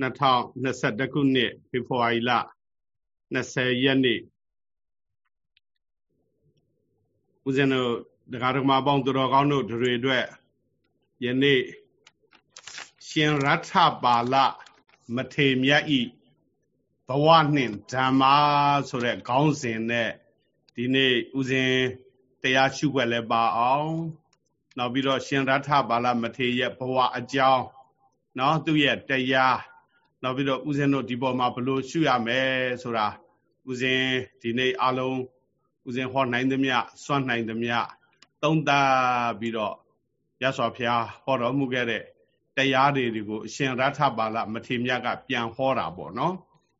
2021ခုနှစ်ဖေဖော်ဝါရီလ20ရက်နေ့ဦးဇင်းတို့ဒကာဒကမာပေါင်းသူတော်ကောင်းတို့တွေအတွက်ယနေ့ရှင်ရထပါဠမထေမြတ်ဤဘဝနှင့်ဓမ္မဆိုတဲ့ခေါင်းစဉ်နဲ့ဒီနေ့ဦးဇင်းတရားရှုွက်လဲပါအောင်နောက်ပြီးတော့ရှင်ရထပါဠမထေရဲ့ဘဝအကြောင်းနော်သူ့ရဲ့တရား နောက်ပြီးတော့ဦးဇင်းတို့ဒီပေါ်မှာဘလို့ရှုရမယ်ဆိုတာဦးဇင်းဒီနေ့အလုံးဦးဇင်းဟောနိုင်သမျှစွန့်နိုင်သမျှသုံးသပ်ပြီးတော့ရသော်ဖျားဟောတော်မူခဲ့တဲ့တရားတွေကိုအရှင်ရထပါဠမထေမြတ်ကပြန်ဟောတာပေါ့နော်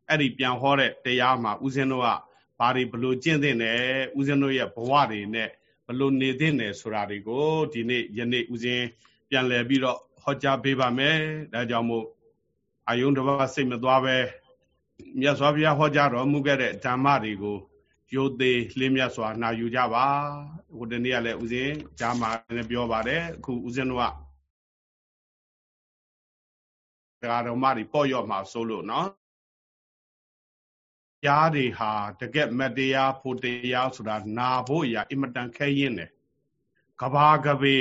အဲ့ဒီပြန်ဟောတဲ့တရားမှာဦးဇင်းတို့ကဘာတွေဘလို့ကျင့်သင့်တယ်ဦးဇင်းတို့ရဲ့ဘဝတွေနဲ့ဘလို့နေသင့်တယ်ဆိုတာတွေကိုဒီနေ့ယနေ့ဦးဇင်းပြန်လည်ပြီးတော့ဟောကြားပေးပါမယ်ဒါကြောင့်မို့ အယုံတစ်ပါးစိတ်မသွားပဲမြတ်စွာဘုရားဟောကြားတော်မူခဲ့တဲ့ဓမ္မတွေကိုရိုသေလင်းမြတ်စွာနာယူကြပါဟိုတနေ့ကလည်းဦးဇင်းဂျာမာလည်းပြောပါတယ်အခုဦးဇင်းတို့ကတရားတော်မတွေပေါ့ရော့မှာဆိုလို့နော်ရားတွေဟာတကက်မတရားဖို့တရားဆိုတာနာဖို့ရာအင်မတန်ခဲရင်တယ်ကဘာကပေ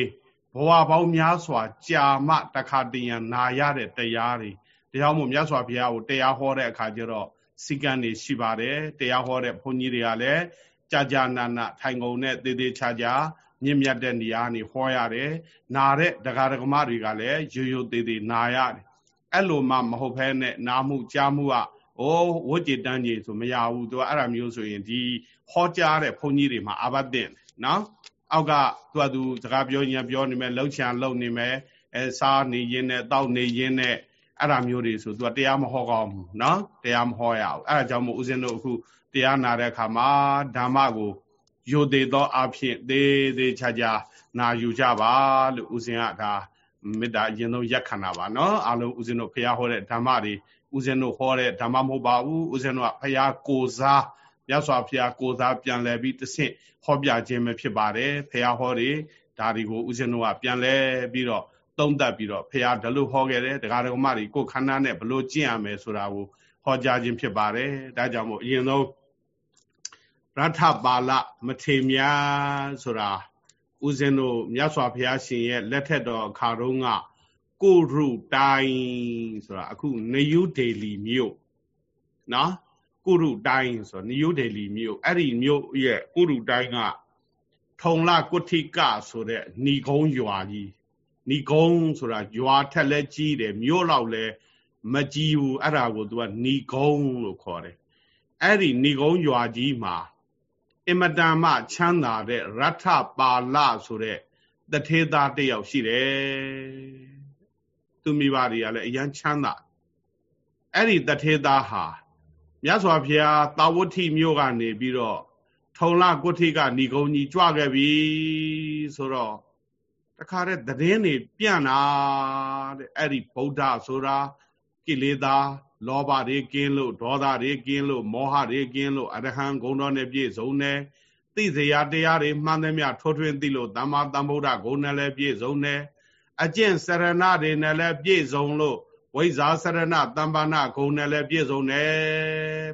ဘဝပေါင်းများစွာကြာမှတခါတည်းရန်နာရတဲ့တရားတွေ တရားမို့မြတ်စွာဘုရားကိုတရားဟောတဲ့အခါကျတော့စီကံတွေရှိပါတယ်တရားဟောတဲ့ဘုန်းကြီးတွေကလည်းကြာကြာနာနာထိုင်ကုန်နဲ့သေးသေးချာချာမြင့်မြတ်တဲ့နေရာနေဟောရတယ်နာတဲ့ဒကာဒကမတွေကလည်းရိုးရိုးသေးသေးနာရတယ်အဲ့လိုမှမဟုတ်ဘဲနဲ့နာမှုကြားမှုကအိုးဝတ်ကြည်တန်းကြီးဆိုမရဘူးသူကအဲ့ဒါမျိုးဆိုရင်ဒီဟောကြားတဲ့ဘုန်းကြီးတွေမှာအာဘတ်တင်နော်အောက်ကသူကသူစကားပြောရင်ပြောနေမယ်လှုပ်ချံလှုပ်နေမယ်အဲစားနေရင်းနဲ့တောက်နေရင်းနဲ့ အဲ့ဒါမျိုးတွေဆိုသူကတရားမဟောကောင်းဘူးနော်တရားမဟောရဘူးအဲ့ဒါကြောင့်မို့ဦးဇင်းတို့အခုတရားနာတဲ့အခါမှာဓမ္မကိုယိုသေးသောအဖြစ်သေးသေးချာချာနာယူကြပါလို့ဦးဇင်းကဒါမေတ္တာအရင်ဆုံးရက်ခံတာပါနော်အလုံးဦးဇင်းတို့ဖះဟောတဲ့ဓမ္မတွေဦးဇင်းတို့ဟောတဲ့ဓမ္မမဟုတ်ပါဘူးဦးဇင်းတို့ကဖះကိုစားမြတ်စွာဘုရားကိုစားပြန်လဲပြီးတဆင့်ဟောပြခြင်းပဲဖြစ်ပါတယ်ဖះဟောတွေဒါတွေကိုဦးဇင်းတို့ကပြန်လဲပြီးတော့ သုံးသပ်ပြီးတော့ဖះဒါလို့ဟောခဲ့တယ်တရားတော်မတွေကိုခန္ဓာနဲ့ဘလို့ကျင့်ရမယ်ဆိုတာကိုဟောကြားခြင်းဖြစ်ပါတယ်ဒါကြောင့်မို့အရင်ဆုံးရထပါဠမထေမြာဆိုတာဦးဇင်းတို့မြတ်စွာဘုရားရှင်ရဲ့လက်ထက်တော်အခါတုန်းကကိုရုတိုင်းဆိုတာအခုနယူးဒေလီမြို့နော်ကိုရုတိုင်းဆိုနယူးဒေလီမြို့အဲ့ဒီမြို့ရဲ့ကိုရုတိုင်းကထုံလကုဋ္ဌိကဆိုတဲ့ဏီကုန်းရွာကြီး ဏီကုန်းဆိုတာရွာထက်လဲကြီးတယ်မြို့လောက်လဲမကြီးဘူးအဲ့ဒါကိုသူကဏီကုန်းလို့ခေါ်တယ်အဲ့ဒီဏီကုန်းရွာကြီးမှာအင်မတန်မှချမ်းသာတဲ့ရထပါဠဆိုတဲ့တထေသားတယောက်ရှိတယ်သူမိဘတွေကလည်းအရန်ချမ်းသာအဲ့ဒီတထေသားဟာမြတ်စွာဘုရားတာဝတိမြို့ကနေပြီးတော့ထုံလကုဋ္ဌိကဏီကုံကြီးကြွခဲ့ပြီဆိုတော့ တခါတဲ့သတင်းတွေပြန့်တာတဲ့အဲ့ဒီဗုဒ္ဓဆိုတာကိလေသာလောဘတွေကင်းလို့ဒေါသတွေကင်းလို့မောဟတွေကင်းလို့အရဟံဂုဏ်တော်နဲ့ပြည့်စုံတယ်သိစရာတရားတွေမှန်သမျှထိုးထွင်းသိလို့သမ္မာသမ္ဗုဒ္ဓဂုဏ်နဲ့လည်းပြည့်စုံတယ်အကျင့်စရဏတွေနဲ့လည်းပြည့်စုံလို့ဝိဇာစရဏတမ္ပနာဂုဏ်နဲ့လည်းပြည့်စုံတယ်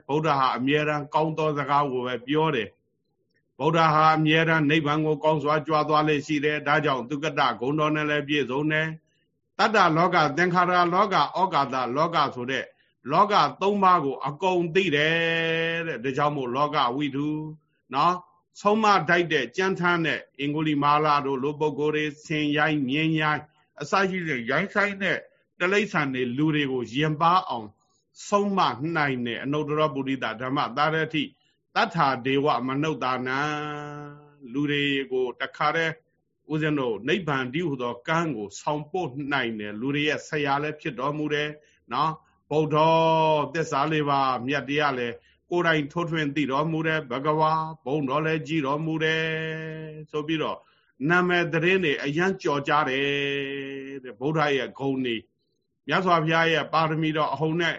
ဗုဒ္ဓဟာအမြဲတမ်းကောင်းသောစကားကိုပဲပြောတယ် ဗုဒ္ဓဟာအမြဲတမ်းနိဗ္ဗာန်ကိုကောင်းစွာကြွားသွားလေရှိတယ်ဒါကြောင့်သူကတဂုဏ်တော်နဲ့လည်းပြည့်စုံတယ်တတ္တလောကသင်္ခါရလောကဩကာသလောကဆိုတဲ့လောက၃ပါးကိုအကုန်သိတယ်တဲ့ဒါကြောင့်မို့လောကဝိတုနော်ဆုံးမတိုက်တဲ့ကြမ်းထမ်းတဲ့အင်္ဂုလိမာလာတို့လိုပုဂ္ဂိုလ်တွေဆင်ရိုင်းမြင်းရိုင်းအစရှိတဲ့ရိုင်းဆိုင်တဲ့တလိษံတွေလူတွေကိုယင်ပါအောင် ဆုံးမနိုင်တဲ့အနုတ္တရပုရိသဓမ္မသာရတိ တထာဒေဝမနုဿာနံလူတွေကိုတခါတည်းဦးဇင်းတို့နိဗ္ဗာန်တည်းဟူသောကံကိုဆောင်ပို့နိုင်တယ်လူတွေရဲ့ဆရာလည်းဖြစ်တော်မူတယ်နော်ဗုဒ္ဓသစ္စာလေးပါးမြတ်တရားလည်းကိုယ်တိုင်ထိုးထွင်းသိတော်မူတယ်ဘဂဝါဘုံတော်လည်းကြည်တော်မူတယ်ဆိုပြီးတော့နာမည်သတင်းတွေအယံကြော်ကြတယ်တဲ့ဗုဒ္ဓရဲ့ဂုဏ်တွေမြတ်စွာဘုရားရဲ့ပါရမီတော်အဟုန်နဲ့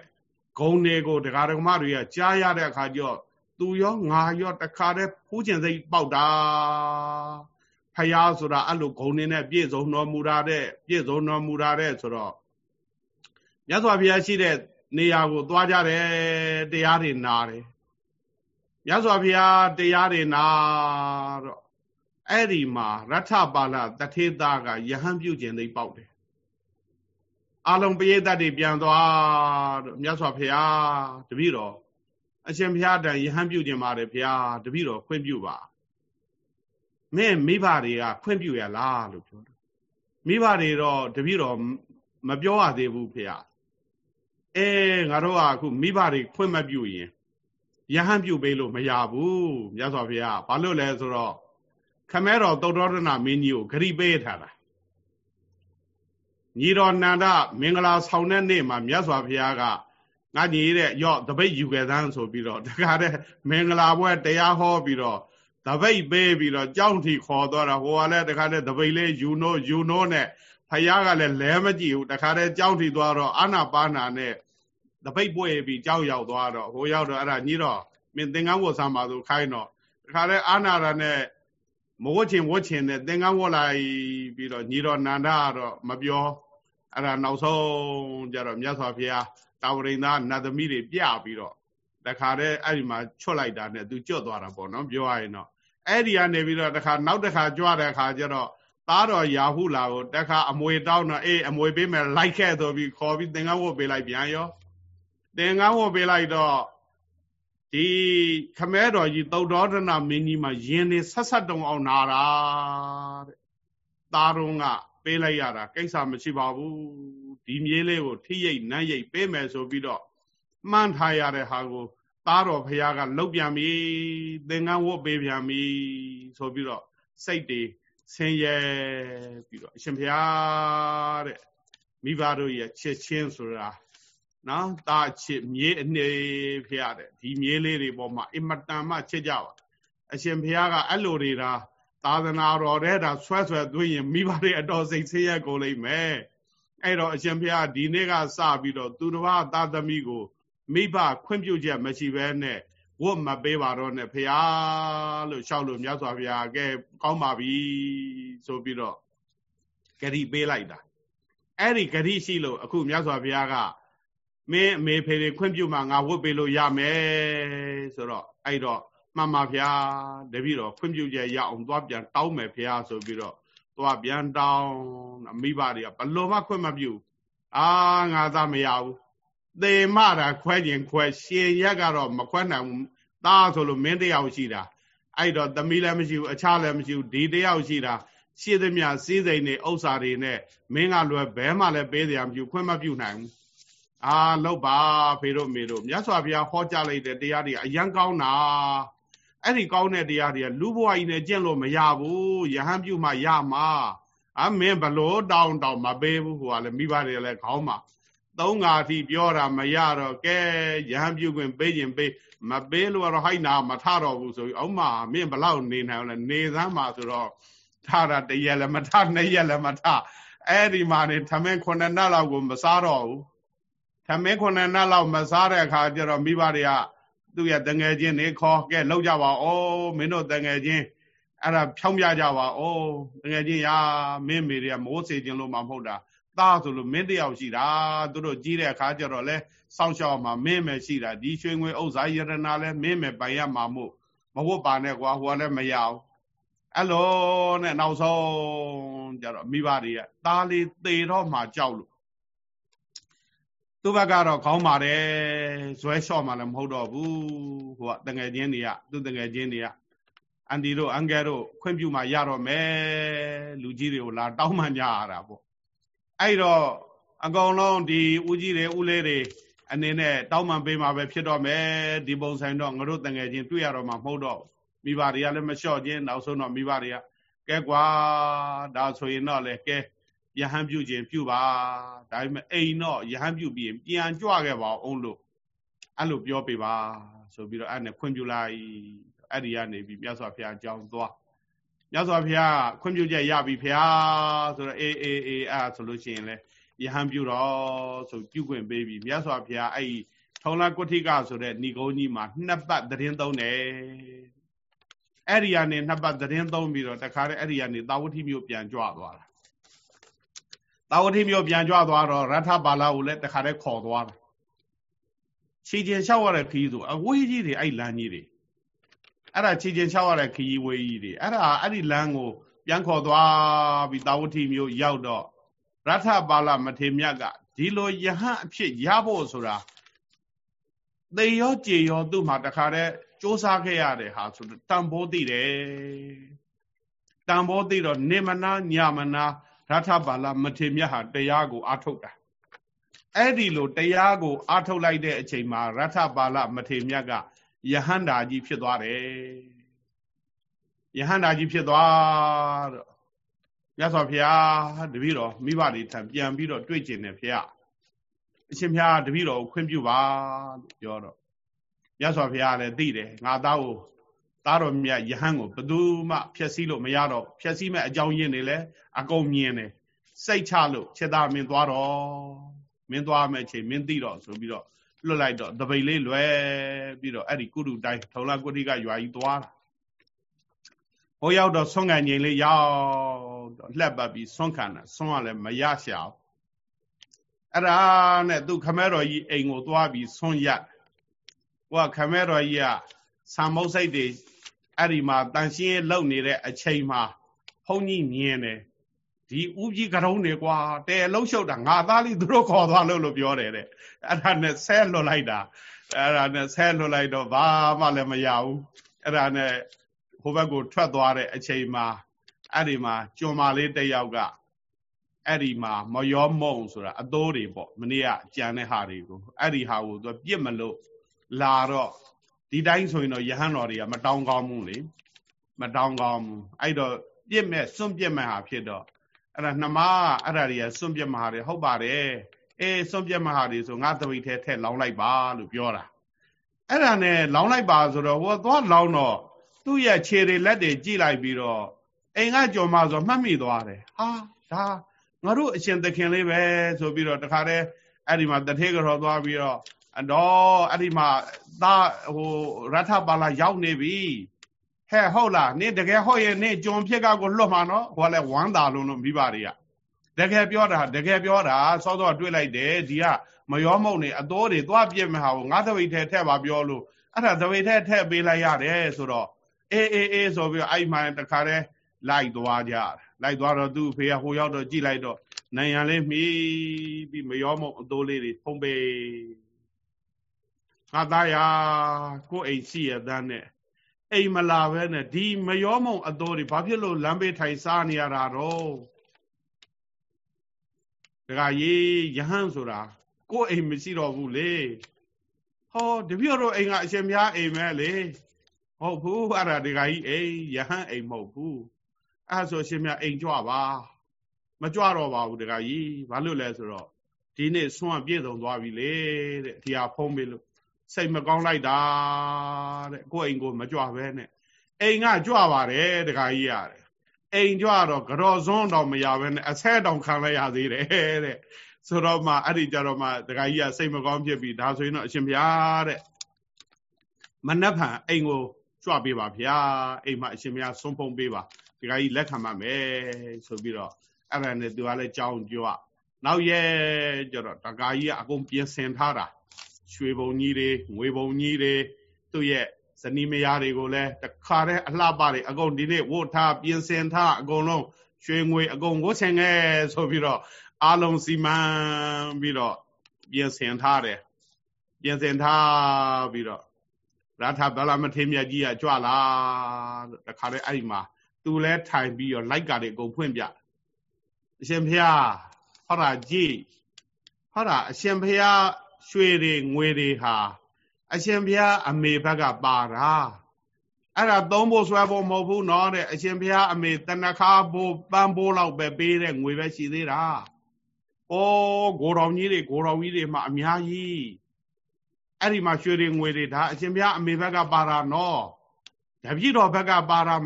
ဂုဏ်တွေကိုတရားဓမ္မတွေကကြားရတဲ့အခါကျတော့ သူရောငါရောတခါတည်းဖူးကျင်စိတ်ပေါက်တာဖယားဆိုတာအဲ့လိုဂုဏ်နေနဲ့ပြည့်စုံတော်မူတာတဲ့ပြည့်စုံတော်မူတာတဲ့ဆိုတော့မြတ်စွာဘုရားရှိတဲ့နေရာကိုသွားကြတယ်တရားတွေနာတယ်မြတ်စွာဘုရားတရားတွေနာတော့အဲ့ဒီမှာရထပါဠတထေသားကယဟန်ပြုခြင်းသိပေါက်တယ်အလုံးပရိသတ်တွေပြန်သွားတော့မြတ်စွာဘုရားတပည့်တော် အရှင်ဘုရားတန်ယဟန်ပြုခြင်းပါတယ်ဘုရားတပည့်တော်ခွင့်ပြုပါမင်းမိဘတွေကခွင့်ပြုရလားလို့ပြောတယ်မိဘတွေတော့တပည့်တော်မပြောရသေးဘူးဖေ။အဲငါတို့ကအခုမိဘတွေခွင့်မပြုရင်ယဟန်ပြုပေးလို့မရဘူးမြတ်စွာဘုရားဘာလို့လဲဆိုတော့ခမဲတော်သုတ္တရဏမင်းကြီးကိုဂရိပေးထားတာညီတော်နန္ဒမင်္ဂလာဆောင်တဲ့နေ့မှာမြတ်စွာဘုရားက ငါညီတဲ့ရော့တပိတ်ယူခဲ့သန်းဆိုပြီးတော့တခါတဲ့မင်္ဂလာပွဲတရားဟောပြီးတော့တပိတ်ပေးပြီးတော့ကြောင်းထီခေါ်သွားတာဟိုကလည်းတခါတဲ့တပိတ်လေးယူနိုးယူနိုးနဲ့ဖယားကလည်းလဲမကြည့်ဘူးတခါတဲ့ကြောင်းထီသွားတော့အာနာပါနာနဲ့တပိတ်ပွေပြီးကြောက်ရောက်သွားတော့ဟိုရောက်တော့အဲ့ဒါညီတော့မင်းသင်္ကန်းဝတ်ဆမ်းပါဆိုခိုင်းတော့တခါတဲ့အာနာရနဲ့မဝတ်ချင်ဝတ်ချင်နဲ့သင်္ကန်းဝတ်လိုက်ပြီးတော့ညီတော်နန္ဒကတော့မပြောအဲ့ဒါနောက်ဆုံးကြတော့မြတ်စွာဘုရား တာဝရိန်သားနတ်သမီးတွေပြပြီးတော့တခါတည်းအဲ့ဒီမှာချွတ်လိုက်တာနဲ့သူကျွတ်သွားတာပေါ့နော်ပြောရရင်တော့အဲ့ဒီကနေပြီးတော့တခါနောက်တစ်ခါကြွတဲ့ခါကျတော့သားတော်ရာဟုလာကိုတခါအမွေတောင်းတော့အေးအမွေပေးမယ်လိုက်ခဲ့ဆိုပြီးခေါ်ပြီးသင်္ကန်းဝတ်ပေးလိုက်ပြန်ရောသင်္ကန်းဝတ်ပေးလိုက်တော့ဒီခမဲတော်ကြီးသုတ်တော်ဒနာမင်းကြီးမှာယင်းနေဆက်ဆက်တုံအောင်နာတာတဲ့သားတော်ကပေးလိုက်ရတာကိစ္စမရှိပါဘူး ဒီမြေးလေးကိုထိရိတ်နန်းရိတ်ပေးမယ်ဆိုပြီးတော့မှန်းထားရတဲ့ဟာကိုသားတော်ဖះကလှုပ်ပြန်ပြီသင်္ကန်းဝတ်ပေးပြန်ပြီဆိုပြီးတော့စိတ်တွေဆင်းရဲပြီးတော့အရှင်ဘုရားတဲ့မိဘတို့ရဲ့ချစ်ချင်းဆိုတာနော်တာချစ်မြေးအနေဖះတဲ့ဒီမြေးလေးတွေပေါ်မှာအင်မတန်မှချစ်ကြပါအရှင်ဘုရားကအဲ့လိုတွေဒါသာသနာတော်တဲ့ဒါဆွဲဆွဲသွင်းရင်မိဘတွေအတော်စိတ်ဆင်းရဲကုန်လိမ့်မယ် အဲ့တော့အရှင်ဘုရားဒီနေ့ကစပြီးတော့သူတော်ဘာသာသမီကိုမိဘခွင့်ပြုချက်မရှိဘဲနဲ့ဝတ်မပေးပါတော့နဲ့ဖရာလို့ရှောက်လို့မြတ်စွာဘုရားကဲကောင်းပါပြီဆိုပြီးတော့ဂရိပေးလိုက်တာအဲ့ဒီဂရိရှိလို့အခုမြတ်စွာဘုရားကမင်းအမေဖေတွေခွင့်ပြုမှငါဝတ်ပေးလို့ရမယ်ဆိုတော့အဲ့တော့မှန်ပါဗျာတပည့်တော်ခွင့်ပြုချက်ရအောင်သွားပြန်တောင်းမယ်ဗျာဆိုပြီးတော့ သွားပြန်တောင်းမိဘတွေကဘလို့မှခွင့်မပြုအာငါသားမရဘူးသေမတာခွဲခြင်းခွဲရှင်ရက်ကတော့မခွဲနိုင်ဘူးသားဆိုလို့မင်းတယောက်ရှိတာအဲ့တော့သမီးလည်းမရှိဘူးအခြားလည်းမရှိဘူးဒီတယောက်ရှိတာရှိသမျှစည်းစိမ်တွေဥစ္စာတွေနဲ့မင်းကလွယ်ဘဲမှလည်းပေးစရာမပြုခွင့်မပြုနိုင်ဘူးအာလောက်ပါဖေတို့မေတို့မြတ်စွာဘုရားဟောကြားလိုက်တဲ့တရားတွေအယံကောင်းတာ အဲ့ဒီကောင်းတဲ့တရားတွေကလူဘဝကြီးနဲ့ကျင့်လို့မရဘူးယဟန်ပြုမှရမှာအမင်းဘလို့တောင်းတောင်းမပေးဘူးဟိုကလည်းမိဘတွေလည်းခေါင်းမှာသုံးငါအထိပြောတာမရတော့ကဲယဟန်ပြုခွင့်ပေးခြင်းပေးမပေးလို့တော့ဟိုက်နာမထတော့ဘူးဆိုပြီးအောင်မမင်းဘလောက်နေနိုင်လဲနေသမ်းမှာဆိုတော့ထတာတရက်လည်းမထနှစ်ရက်လည်းမထအဲ့ဒီမှာနေထမင်းခုနှစ်နတ်လောက်ကိုမစားတော့ဘူးထမင်းခုနှစ်နတ်လောက်မစားတဲ့အခါကျတော့မိဘတွေက သူ့ရဲ့တငယ်ချင်းနေခေါ်ကဲလောက်ကြပါဦးမင်းတို့တငယ်ချင်းအဲ့ဒါဖြောင်းပြကြပါဦးတငယ်ချင်းရာမင်းမေတွေကမိုးစေခြင်းလို့မှမဟုတ်တာသားဆိုလို့မင်းတယောက်ရှိတာသူတို့ကြီးတဲ့အခါကျတော့လဲစောင့်ရှောက်မှာမင်းမယ်ရှိတာဒီရွှေငွေဥစ္စာယရနာလဲမင်းမယ်ပိုင်ရမှာမို့မဟုတ်ပါနဲ့ကွာဟိုကလည်းမရအောင်အဲ့လိုနဲ့နောက်ဆုံးကျတော့မိဘတွေကသားလေးသေတော့မှကြောက်လို့ သူဘက်ကတော့ခေါင်းပါတယ်ဇွဲလျှော့မှလည်းမဟုတ်တော့ဘူးဟိုကတငယ်ချင်းတွေကသူတငယ်ချင်းတွေကအန်တီတို့အန်ကယ်တို့ခွင့်ပြုမှရတော့မယ်လူကြီးတွေကိုလာတောင်းမှကြရတာပေါ့အဲ့တော့အကောင်လုံးဒီဦးကြီးတွေဦးလေးတွေအနေနဲ့တောင်းပန်ပေးမှာပဲဖြစ်တော့မယ်ဒီပုံဆိုင်တော့ငါတို့တငယ်ချင်းတွေ့ရတော့မှာမဟုတ်တော့မိဘတွေကလည်းမလျှော့ခြင်းနောက်ဆုံးတော့မိဘတွေကကဲကွာဒါဆိုရင်တော့လေကဲ ယဟန်ပြုခြင်းပြုပါဒါပေမဲ့အိမ်တော့ယဟန်ပြုပြီးပြန်ကြွခဲ့ပါအောင်လို့အဲ့လိုပြောပေးပါဆိုပြီးတော့အဲ့နဲ့ခွင့်ပြုလိုက်အဲ့ဒီကနေပြီးမြတ်စွာဘုရားအကြောင်းသွားမြတ်စွာဘုရားခွင့်ပြုချက်ရပြီဘုရားဆိုတော့အေးအေးအေးအဲ့ဆိုလို့ရှိရင်လေယဟန်ပြုတော်ဆိုပြုခွင့်ပေးပြီမြတ်စွာဘုရားအဲ့ဒီထုံလာကုဋ္ဌိကဆိုတဲ့ဏီကုန်းကြီးမှာနှစ်ပတ်သတင်းသုံးတယ်အဲ့ဒီကနေနှစ်ပတ်သတင်းသုံးပြီးတော့တခါတည်းအဲ့ဒီကနေသာဝတိမြို့ပြန်ကြွသွားတာ သာဝတိမြို့ပြန်ကြွသွားတော့ရထပါဠိကိုလည်းတခါတည်းခေါ်သွားတာခြေကျင်လျှောက်ရတဲ့ခရီးဆိုအဝေးကြီးတွေအဲ့လမ်းကြီးတွေအဲ့ဒါခြေကျင်လျှောက်ရတဲ့ခရီးဝေးကြီးတွေအဲ့ဒါအဲ့ဒီလမ်းကိုပြန်ခေါ်သွားပြီးတာဝတိမျိုးရောက်တော့ရထပါဠမထေမြတ်ကဒီလိုယဟန်အဖြစ်ရဖို့ဆိုတာသေရောကြေရောသူ့မှာတခါတည်းစ조사ခဲ့ရတဲ့ဟာဆိုတန်ဖိုးသိတယ်တန်ဖိုးသိတော့နေမနာညမနာ ရထပါဠမထေမြတ်ဟာတရားကိုအာထုတ်တာအဲ့ဒီလိုတရားကိုအာထုတ်လိုက်တဲ့အချိန်မှာရထပါဠမထေမြတ်ကယဟန္တာကြီးဖြစ်သွားတယ်ယဟန္တာကြီးဖြစ်သွားတော့မြတ်စွာဘုရားတပည့်တော်မိဘတွေထံပြန်ပြီးတော့တွေ့ကျင်တယ်ဖေရအရှင်ဘုရားတပည့်တော်ကိုခွင့်ပြုပါလို့ပြောတော့မြတ်စွာဘုရားလည်းသိတယ်ငါသားကို သားတော်မြတ်ယဟန်ကိုဘယ်သူမှဖျက်ဆီးလို့မရတော့ဖျက်ဆီးမဲ့အကြောင်းရင်းတွေလည်းအကုန်မြင်တယ်စိတ်ချလို့ခြေသားမင်းသွားတော့မင်းသွားမဲ့ချိန်မင်းသိတော့ဆိုပြီးတော့လွတ်လိုက်တော့တပိတ်လေးလွယ်ပြီးတော့အဲ့ဒီကုရုတိုင်းထုံလာကုဋိကရွာကြီးသွားတာဟိုရောက်တော့ဆွမ်းခံငိန်လေးရောက်တော့လှက်ပတ်ပြီးဆွမ်းခံတာဆွမ်းကလည်းမရရှာဘူးအဲ့ဒါနဲ့သူခမဲတော်ကြီးအိမ်ကိုသွားပြီးဆွမ်းရက်ဟိုကခမဲတော်ကြီးကဆံမုတ်စိတ်တွေ အဲ့ဒီမှာတန်ရှင်းလုံနေတဲ့အချိန်မှာဘုန်းကြီးမြင်တယ်ဒီဥကြီးကရုံးနေကွာတဲလှုပ်ရှုပ်တာငါသားလေးသူတို့ခေါ်သွားလို့လို့ပြောတယ်တဲ့အဲ့ဒါနဲ့ဆဲလွတ်လိုက်တာအဲ့ဒါနဲ့ဆဲလွတ်လိုက်တော့ဘာမှလည်းမရဘူးအဲ့ဒါနဲ့ဟိုဘက်ကိုထွက်သွားတဲ့အချိန်မှာအဲ့ဒီမှာကျွံမာလေးတစ်ယောက်ကအဲ့ဒီမှာမယောမုံဆိုတာအတိုးတွေပေါ့မနေ့ကကြံတဲ့ဟာတွေကိုအဲ့ဒီဟာကိုသူပြစ်မလို့လာတော့ ဒီတိုင်းဆိုရင်တော့ယဟန်တော်တွေကမတောင်းကောင်းဘူးလေမတောင်းကောင်းဘူးအဲ့တော့ပြစ်မဲ့စွန့်ပြစ်မဲ့ဟာဖြစ်တော့အဲ့ဒါနှမအဲ့ဒါတွေကစွန့်ပြစ်မဟာတွေဟုတ်ပါတယ်အေးစွန့်ပြစ်မဟာတွေဆိုငါသပိတ်ထဲထက်လောင်းလိုက်ပါလို့ပြောတာအဲ့ဒါနဲ့လောင်းလိုက်ပါဆိုတော့ဟိုသွားလောင်းတော့သူ့ရဲ့ခြေတွေလက်တွေကြည့်လိုက်ပြီးတော့အိမ်ကကြော်မဆိုမှတ်မိသွားတယ်ဟာဒါငါတို့အရှင်သခင်လေးပဲဆိုပြီးတော့တခါတည်းအဲ့ဒီမှာတထေးကြော်သွားပြီးတော့ တော့အဲ့ဒီမှာသားဟိုရထပါလာရောက်နေပြီဟဲ့ဟုတ်လားနင်တကယ်ဟုတ်ရဲ့နင်ကြုံဖြစ်ကကိုလွတ်မှာနော်ဟိုကလည်းဝမ်းသာလုံးလို့မိဘတွေကတကယ်ပြောတာတကယ်ပြောတာစောစောတွေ့လိုက်တယ်ဒီကမရောမုံနေအတော်တွေသွားပြစ်မဟာကိုငါသပိတ်ထဲထက်ပါပြောလို့အဲ့ဒါသပိတ်ထဲထက်ပေးလိုက်ရတယ်ဆိုတော့အေးအေးအေးဆိုပြီးအဲ့မှတခါတည်းလိုက်သွားကြလိုက်သွားတော့သူ့ဖေကဟိုရောက်တော့ကြည့်လိုက်တော့နိုင်ရန်လေးမှီပြီးမရောမုံအတိုးလေးတွေဖုံးပေး ငါသားရကိုအိမ်ရှိရတဲ့နဲ့အိမ်မလာပဲနဲ့ဒီမရောမုံအတိုးတွေဘာဖြစ်လို့လမ်းဘေးထိုင်စားနေရတာတော့ဒကာကြီးယဟန်ဆိုတာကိုအိမ်မရှိတော့ဘူးလေဟောတပြည့်တော့အိမ်ကအရှင်များအိမ်ပဲလေဟုတ်ဘူးအဲ့ဒါဒကာကြီးအိမ်ယဟန်အိမ်မဟုတ်ဘူးအဲ့ဆိုရှင်များအိမ်ကြွပါမကြွတော့ပါဘူးဒကာကြီးဘာလို့လဲဆိုတော့ဒီနေ့ဆွမ်းပြည့်စုံသွားပြီလေတဲ့ဒီဟာဖုံးပေးလို့ စိတ်မကောင်းလိုက်တာတဲ့ကိုယ်အိမ်ကိုမကြွပဲနဲ့အိမ်ကကြွပါတယ်တခါကြီးရတယ်အိမ်ကြွတော့ကြော်စွန်းတော့မရပဲနဲ့အဆဲတောင်ခံလိုက်ရသေးတယ်တဲ့ဆိုတော့မှအဲ့ဒီကြတော့မှတခါကြီးကစိတ်မကောင်းဖြစ်ပြီးဒါဆိုရင်တော့အရှင်ဘုရားတဲ့မနှက်ဖန်အိမ်ကိုကြွပေးပါဗျာအိမ်မှာအရှင်ဘုရားစွန့်ဖုံးပေးပါဒီကကြီးလက်ခံပါမယ်ဆိုပြီးတော့အဲ့ဒါနဲ့သူကလည်းကြောင်းကြွနောက်ရဲ့ကြတော့တကာကြီးကအကုန်ပြင်ဆင်ထားတာ ရွှေဘုံကြီးတွေငွေဘုံကြီးတွေသူ့ရဲ့ဇနီးမယားတွေကိုလည်းတခါတည်းအလှပတွေအကုန်ဒီနေ့ဝတ်ထားပြင်ဆင်ထားအကုန်လုံးရွှေငွေအကုန်ဝတ်ဆင်ခဲ့ဆိုပြီးတော့အာလုံးစီမံပြီးတော့ပြင်ဆင်ထားတယ်ပြင်ဆင်ထားပြီးတော့ရထဗလာမထေမြတ်ကြီးကကြွလာတခါတည်းအဲ့ဒီမှာသူလည်းထိုင်ပြီးတော့လိုက်ကတွေအကုန်ဖွင့်ပြအရှင်ဖျားဟောတာကြည့်ဟောတာအရှင်ဖျားရွှေ ရွှေတွေငွေတွေဟာအရှင်ဘုရားအမေဘက်ကပါတာအဲ့ဒါသုံးဖို့ဆွဲဖို့မဟုတ်ဘူးနော်တဲ့အရှင်ဘုရားအမေတဏခါဖို့ပန်းဖို့လောက်ပဲပေးတဲ့ငွေပဲရှိသေးတာ။အိုးဂိုတော်ကြီးတွေဂိုတော်ကြီးတွေမှအများကြီးအဲ့ဒီမှာရွှေတွေငွေတွေဒါအရှင်ဘုရားအမေဘက်ကပါတာနော်။တပည့်တော်ဘက်ကပါတာ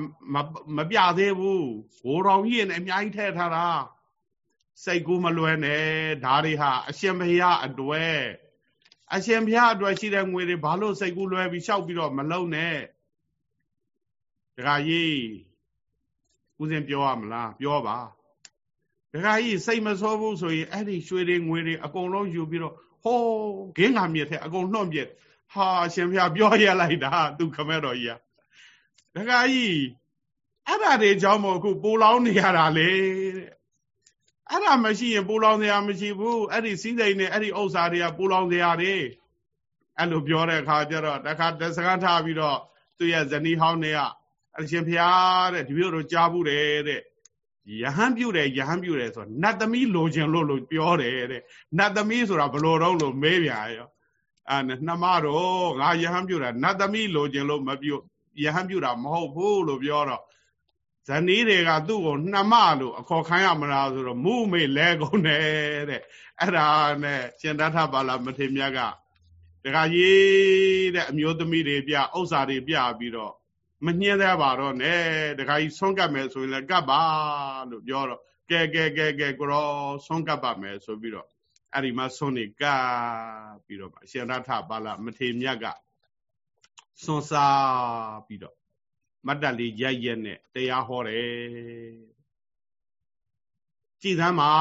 မပြသေးဘူး။ဂိုတော်ကြီးနဲ့အများကြီးထည့်ထားတာ။စိတ်ကူးမလွဲနဲ့ဒါတွေဟာအရှင်ဘုရားအတွေ့။ အရှင်ဘုရားအတွက်ရှိတဲ့ငွေတွေဘာလို့စိတ်ကူးလွဲပြီးရှောက်ပြီးတော့မလုံနဲ့တခါကြီးဦးစင်ပြောရမလားပြောပါဒကာကြီးစိတ်မဆိုးဘူးဆိုရင်အဲ့ဒီရွှေတွေငွေတွေအကုန်လုံးယူပြီးတော့ဟိုးဂင်းကမြစ်ထဲအကုန်နှုတ်ပြက်ဟာရှင်ဖျားပြောရလိုက်တာသူခမဲတော်ကြီးကဒကာကြီးအဲ့ဒါတွေကြောင့်မို့အခုပူလောင်းနေရတာလေတဲ့ အဲ့ဒါမရှိရင်ပူလောင်စရာမရှိဘူးအဲ့ဒီစီးစိမ်နဲ့အဲ့ဒီဥစ္စာတွေကပူလောင်စရာတွေအဲ့လိုပြောတဲ့အခါကျတော့တခါတစကားထားပြီးတော့သူ့ရဲ့ဇနီးဟောင်းတွေကအရှင်ဖျားတဲ့ဒီမျိုးတို့ကြားဘူးတယ်တဲ့ယဟန်ပြုတ်တယ်ယဟန်ပြုတ်တယ်ဆိုတော့နတ်သမီးလိုချင်လို့လို့ပြောတယ်တဲ့နတ်သမီးဆိုတာဘလို့တော့လို့မေးပြရောအာနှမတော်ငါယဟန်ပြုတ်တာနတ်သမီးလိုချင်လို့မပြုတ်ယဟန်ပြုတ်တာမဟုတ်ဘူးလို့ပြောတော့ ဇနီးတွေကသူ့ကိုနှမလို့အခေါ်ခိုင်းရမလားဆိုတော့မူမေလဲကုန်တယ်တဲ့အဲ့ဒါနဲ့ရှင်တထပါလာမထေမြတ်ကတခါရေးတဲ့အမျိုးသမီးတွေပြဥစ္စာတွေပြပြီးတော့မညှင်းသေးပါတော့နဲ့တခါကြီးဆုံးကပ်မယ်ဆိုရင်လည်းကပ်ပါလို့ပြောတော့ကဲကဲကဲကဲကိုရောဆုံးကပ်ပါမယ်ဆိုပြီးတော့အဲ့ဒီမှာဆုံးနေကပ်ပြီးတော့အရှင်ရထပါလာမထေမြတ်ကစွန်စားပြီးတော့ မတ်တက်လေးရိုက်ရက်နဲ့တရားဟောတယ်ကြည်သမ်းပါ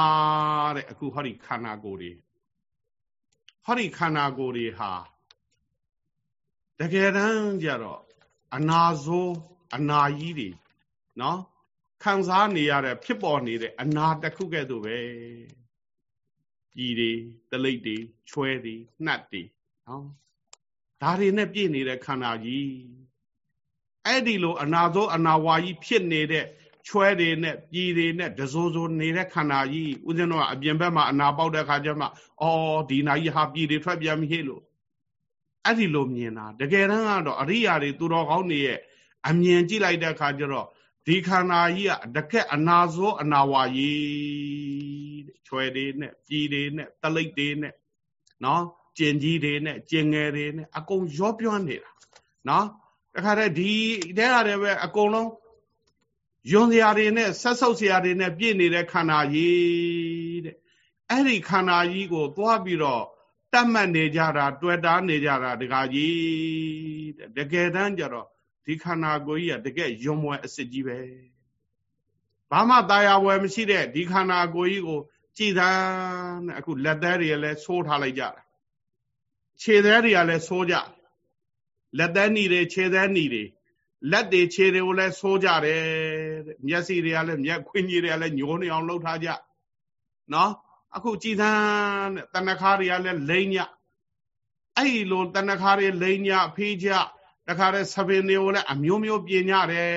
တဲ့အခုဟောဒီခန္ဓာကိုယ်တွေဟောဒီခန္ဓာကိုယ်တွေဟာတကယ်တမ်းကျတော့အနာဆိုးအနာကြီးတွေနော်ခံစားနေရတဲ့ဖြစ်ပေါ်နေတဲ့အနာတစ်ခုကဲ့သို့ပဲပြည်တွေတလိပ်တွေချွဲတွေနှက်တွေနော်ဒါတွေနဲ့ပြည့်နေတဲ့ခန္ဓာကြီး အဲ့ဒီလိုအနာဆိုးအနာဝါကြီးဖြစ်နေတဲ့ချွဲတွေနဲ့ပြည်တွေနဲ့ဒဇိုဇိုနေတဲ့ခန္ဓာကြီးဦးဇင်းတို့ကအပြင်ဘက်မှာအနာပေါက်တဲ့ခါကျမှအော်ဒီနာကြီးဟာပြည်တွေထွက်ပြန်ပြီလို့အဲ့ဒီလိုမြင်တာတကယ်တမ်းကတော့အရိယာတွေသူတော်ကောင်းတွေရဲ့အမြင်ကြည့်လိုက်တဲ့အခါကျတော့ဒီခန္ဓာကြီးကတကက်အနာဇောအနာဝါကြီးတဲ့ချွဲတွေနဲ့ပြည်တွေနဲ့တလိပ်တွေနဲ့နော်ကျင်ကြီးတွေနဲ့ကျင်ငယ်တွေနဲ့အကုန်ရောပြောနေတာနော် တခါတည်းဒီတဲ့ဟာတွေပဲအကုန်လုံးယွန်စရာတွေနဲ့ဆက်ဆုပ်စရာတွေနဲ့ပြည့်နေတဲ့ခန္ဓာကြီးတဲ့အဲ့ဒီခန္ဓာကြီးကို သွားပြီးတော့တတ်မှတ်နေကြတာတွေ့တာနေကြတာတခါကြီးတဲ့တကယ်တမ်းကျတော့ဒီခန္ဓာကိုယ်ကြီးကတကယ်ယွန်မွယ်အစစ်ကြီးပဲဘာမှတာယာဝယ်မရှိတဲ့ဒီခန္ဓာကိုယ်ကြီးကို ကြည်သာနဲ့အခုလက်သေးတွေလည်းဆိုးထားလိုက်ကြတာခြေသေးတွေကလည်းဆိုးကြတယ် လက်သေးညီတွေခြေသေးညီတွေလက်တွေခြေတွေကိုလည်းဆိုးကြတယ်တဲ့မျက်စိတွေကလည်းမျက်ခွင်းကြီးတွေကလည်းညိုနေအောင်လှုပ်ထားကြနော်အခုကြည်သန်းတဲ့တဏ္ဍခါတွေကလည်းလိမ့်ညအဲ့ဒီလိုတဏ္ဍခါတွေလိမ့်ညဖေးကြတခါတည်းသပင်တွေကိုလည်းအမျိုးမျိုးပြင်ကြတယ်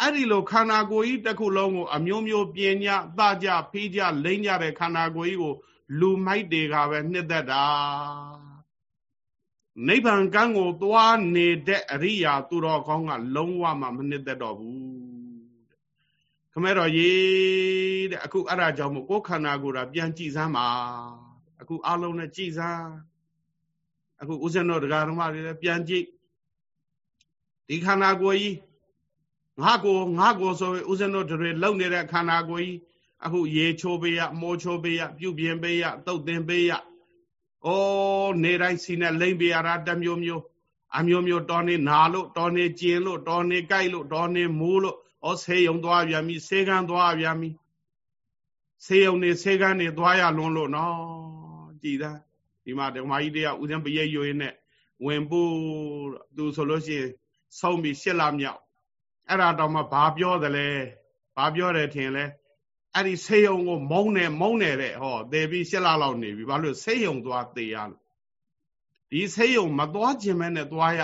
အဲ့ဒီလိုခန္ဓာကိုယ်ကြီးတစ်ခုလုံးကိုအမျိုးမျိုးပြင်ညသကြဖေးကြလိမ့်ကြတဲ့ခန္ဓာကိုယ်ကြီးကို လူမိုက်တွေကပဲနှစ်သက်တာ နိဗ္ဗာန်ကံကိုသွားနေတဲ့အရိယာသူတော်ကောင်းကလုံးဝမှမနှစ်သက်တော့ဘူးခမဲတော်ရေးတဲ့အခုအဲ့ဒါကြောင့်မို့ကိုယ်ခန္ဓာကိုယ်တာပြန်ကြည့်စမ်းပါအခုအလုံးနဲ့ကြည့်စမ်းအခုဦးဇင်းတော်တရားဓမ္မတွေလည်းပြန်ကြည့်ဒီခန္ဓာကိုယ်ကြီးငါကိုငါကိုဆိုရင်ဦးဇင်းတို့တွေလုံနေတဲ့ခန္ဓာကိုယ်ကြီးအခုရေချိုးပေးရမောချိုးပေးရပြုတ်ပြင်းပေးရတုတ်တင်ပေးရ ဩနေတိုင်းစီနဲ့လိမ့်ပေးရတာတမျိုးမျိုးအမျိုးမျိုးတော်နေနာလို့တော်နေကျင်လို့တော်နေကြိုက်လို့တော်နေမိုးလို့ဩဆေးရုံသွားပြန်ပြီဆေးကန်းသွားပြန်ပြီဆေးရုံနေဆေးကန်းနေသွားရလွန်းလို့နော်ကြည်သားဒီမှာဓမ္မကြီးတရားဦးဇင်းပရိယရွေနဲ့ဝင်ပို့သူဆိုလို့ရှိရင်ဆုံးပြီရှစ်လမြောက်အဲ့ဒါတော့မှဘာပြောသလဲဘာပြောတယ်ထင်လဲ အဲ့ဒီဆေးရုံကို မုံနေမုံနေတဲ့ဟောသေပြီးရှစ်လလောက်နေပြီဘာလို့ဆေးရုံသွားသေရလို့ဒီဆေးရုံမသွားခြင်းမဲနဲ့သွားရ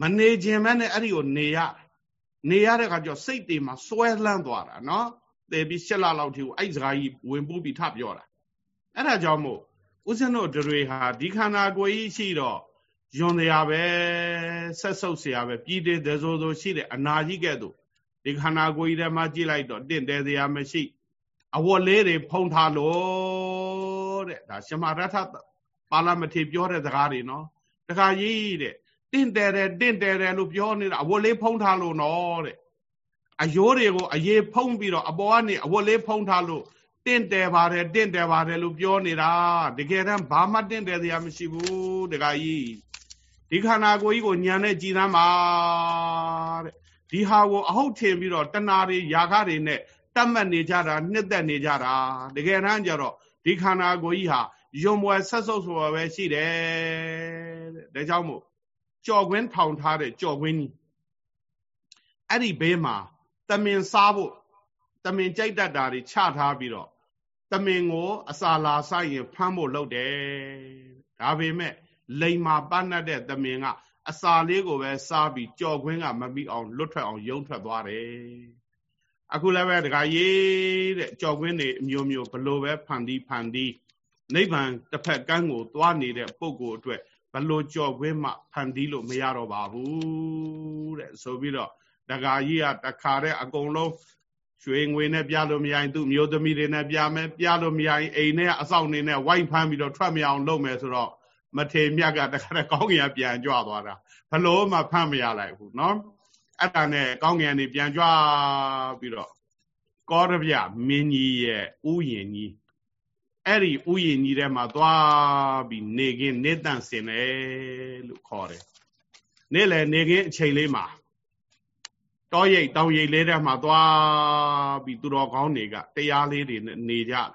မနေခြင်းမဲနဲ့အဲ့ဒီကိုနေရတယ်နေရတဲ့ခါကျစိတ်တွေမှာစွဲလန်းသွားတာနော်သေပြီးရှစ်လလောက်ထိကိုအဲ့စကားကြီးဝင်ပို့ပြီးထပြောတာအဲ့ဒါကြောင့်မို့ဦးဇင်းတို့တွေဟာဒီခန္ဓာကိုယ်ကြီးရှိတော့ယွန်တရားပဲဆက်ဆုပ်เสียပဲပြည်တည်တဲ့ဆိုဆိုရှိတဲ့အနာကြီးကဲ့သို့ ဒီခန္ဓာကိုယ်ကြီးထဲမှာကြည့်လိုက်တော့တင့်တယ်တရားမရှိအဝတ်လေးတွေဖုံးထားလို့တဲ့ဒါရှမရထပါဠမထေပြောတဲ့စကားတွေနော်တခါကြီးတဲ့တင့်တယ်တယ်တင့်တယ်တယ်လို့ပြောနေတာအဝတ်လေးဖုံးထားလို့နော်တဲ့အယိုးတွေကိုအရေးဖုံးပြီးတော့အပေါ်ကနေအဝတ်လေးဖုံးထားလို့တင့်တယ်ပါတယ်တင့်တယ်ပါတယ်လို့ပြောနေတာတကယ်တမ်းဘာမှတင့်တယ်တရားမရှိဘူးတခါကြီးဒီခန္ဓာကိုယ်ကြီးကိုညံနဲ့ကြည်သမ်းပါတဲ့ ဒီဟာကိုအဟုတ်ထင်ပြီးတော့တဏှာတွေຢာခတွေနဲ့တတ်မှတ်နေကြတာနှစ်သက်နေကြတာတကယ်တမ်းကျတော့ဒီခန္ဓာကိုယ်ကြီးဟာယုံပွဲဆက်ဆုပ်ဆိုပဲရှိတယ်တဲ့ဒါကြောင့်မို့ကြော်ကွင်းထောင်ထားတဲ့ကြော်ကွင်းကြီးအဲ့ဒီဘေးမှာတမင်စားဖို့တမင်ကြိုက်တတ်တာတွေချထားပြီးတော့တမင်ကို အစာလာဆိုင်ရင်ဖမ်းဖို့လုပ်တယ်ဒါပေမဲ့လိန်မာပတ်နှက်တဲ့တမင်က အစာလေးကိုပဲစားပြီးကြော်ခွင်းကမပြီးအောင်လွတ်ထွက်အောင်ယုံထွက်သွားတယ်အခုလည်းပဲတခါရေးတဲ့ကြော်ခွင်းတွေအမျိုးမျိုးဘလို့ပဲဖန်တီးဖန်တီးနိဗ္ဗာန်တစ်ဖက်ကန်းကိုသွားနေတဲ့ပုဂ္ဂိုလ်အတွက်ဘလို့ကြော်ခွင်းမှဖန်တီးလို့မရတော့ပါဘူးတဲ့ဆိုပြီးတော့တခါကြီးကတခါတဲ့အကုန်လုံးရွှေငွေနဲ့ပြလို့မရရင်သူ့မျိုးသမီးတွေနဲ့ပြမယ်ပြလို့မရရင်အိမ်နဲ့အဆောင်နေနဲ့ဝိုက်ဖမ်းပြီးတော့ထွက်မရအောင်လုပ်မယ်ဆိုတော့ မထေမြတ်ကတခါတည်းကောင်းကင်ကပြန်ကြွသွားတာဘလို့မှဖမ်းမရလိုက်ဘူးเนาะအဲ့ဒါနဲ့ကောင်းကင်ကနေပြန်ကြွပြီးတော့ကောရဗျမင်းကြီးရဲ့ဥယျင်ကြီးအဲ့ဒီဥယျင်ကြီးထဲမှာသွားပြီးနေကင်းနေတန့်စင်တယ်လို့ခေါ်တယ်နေ့လေနေကင်းအချိန်လေးမှာတောရိပ်တောင်ရိပ်လေးထဲမှာသွားပြီးသူတော်ကောင်းတွေကတရားလေးတွေနေကြတယ်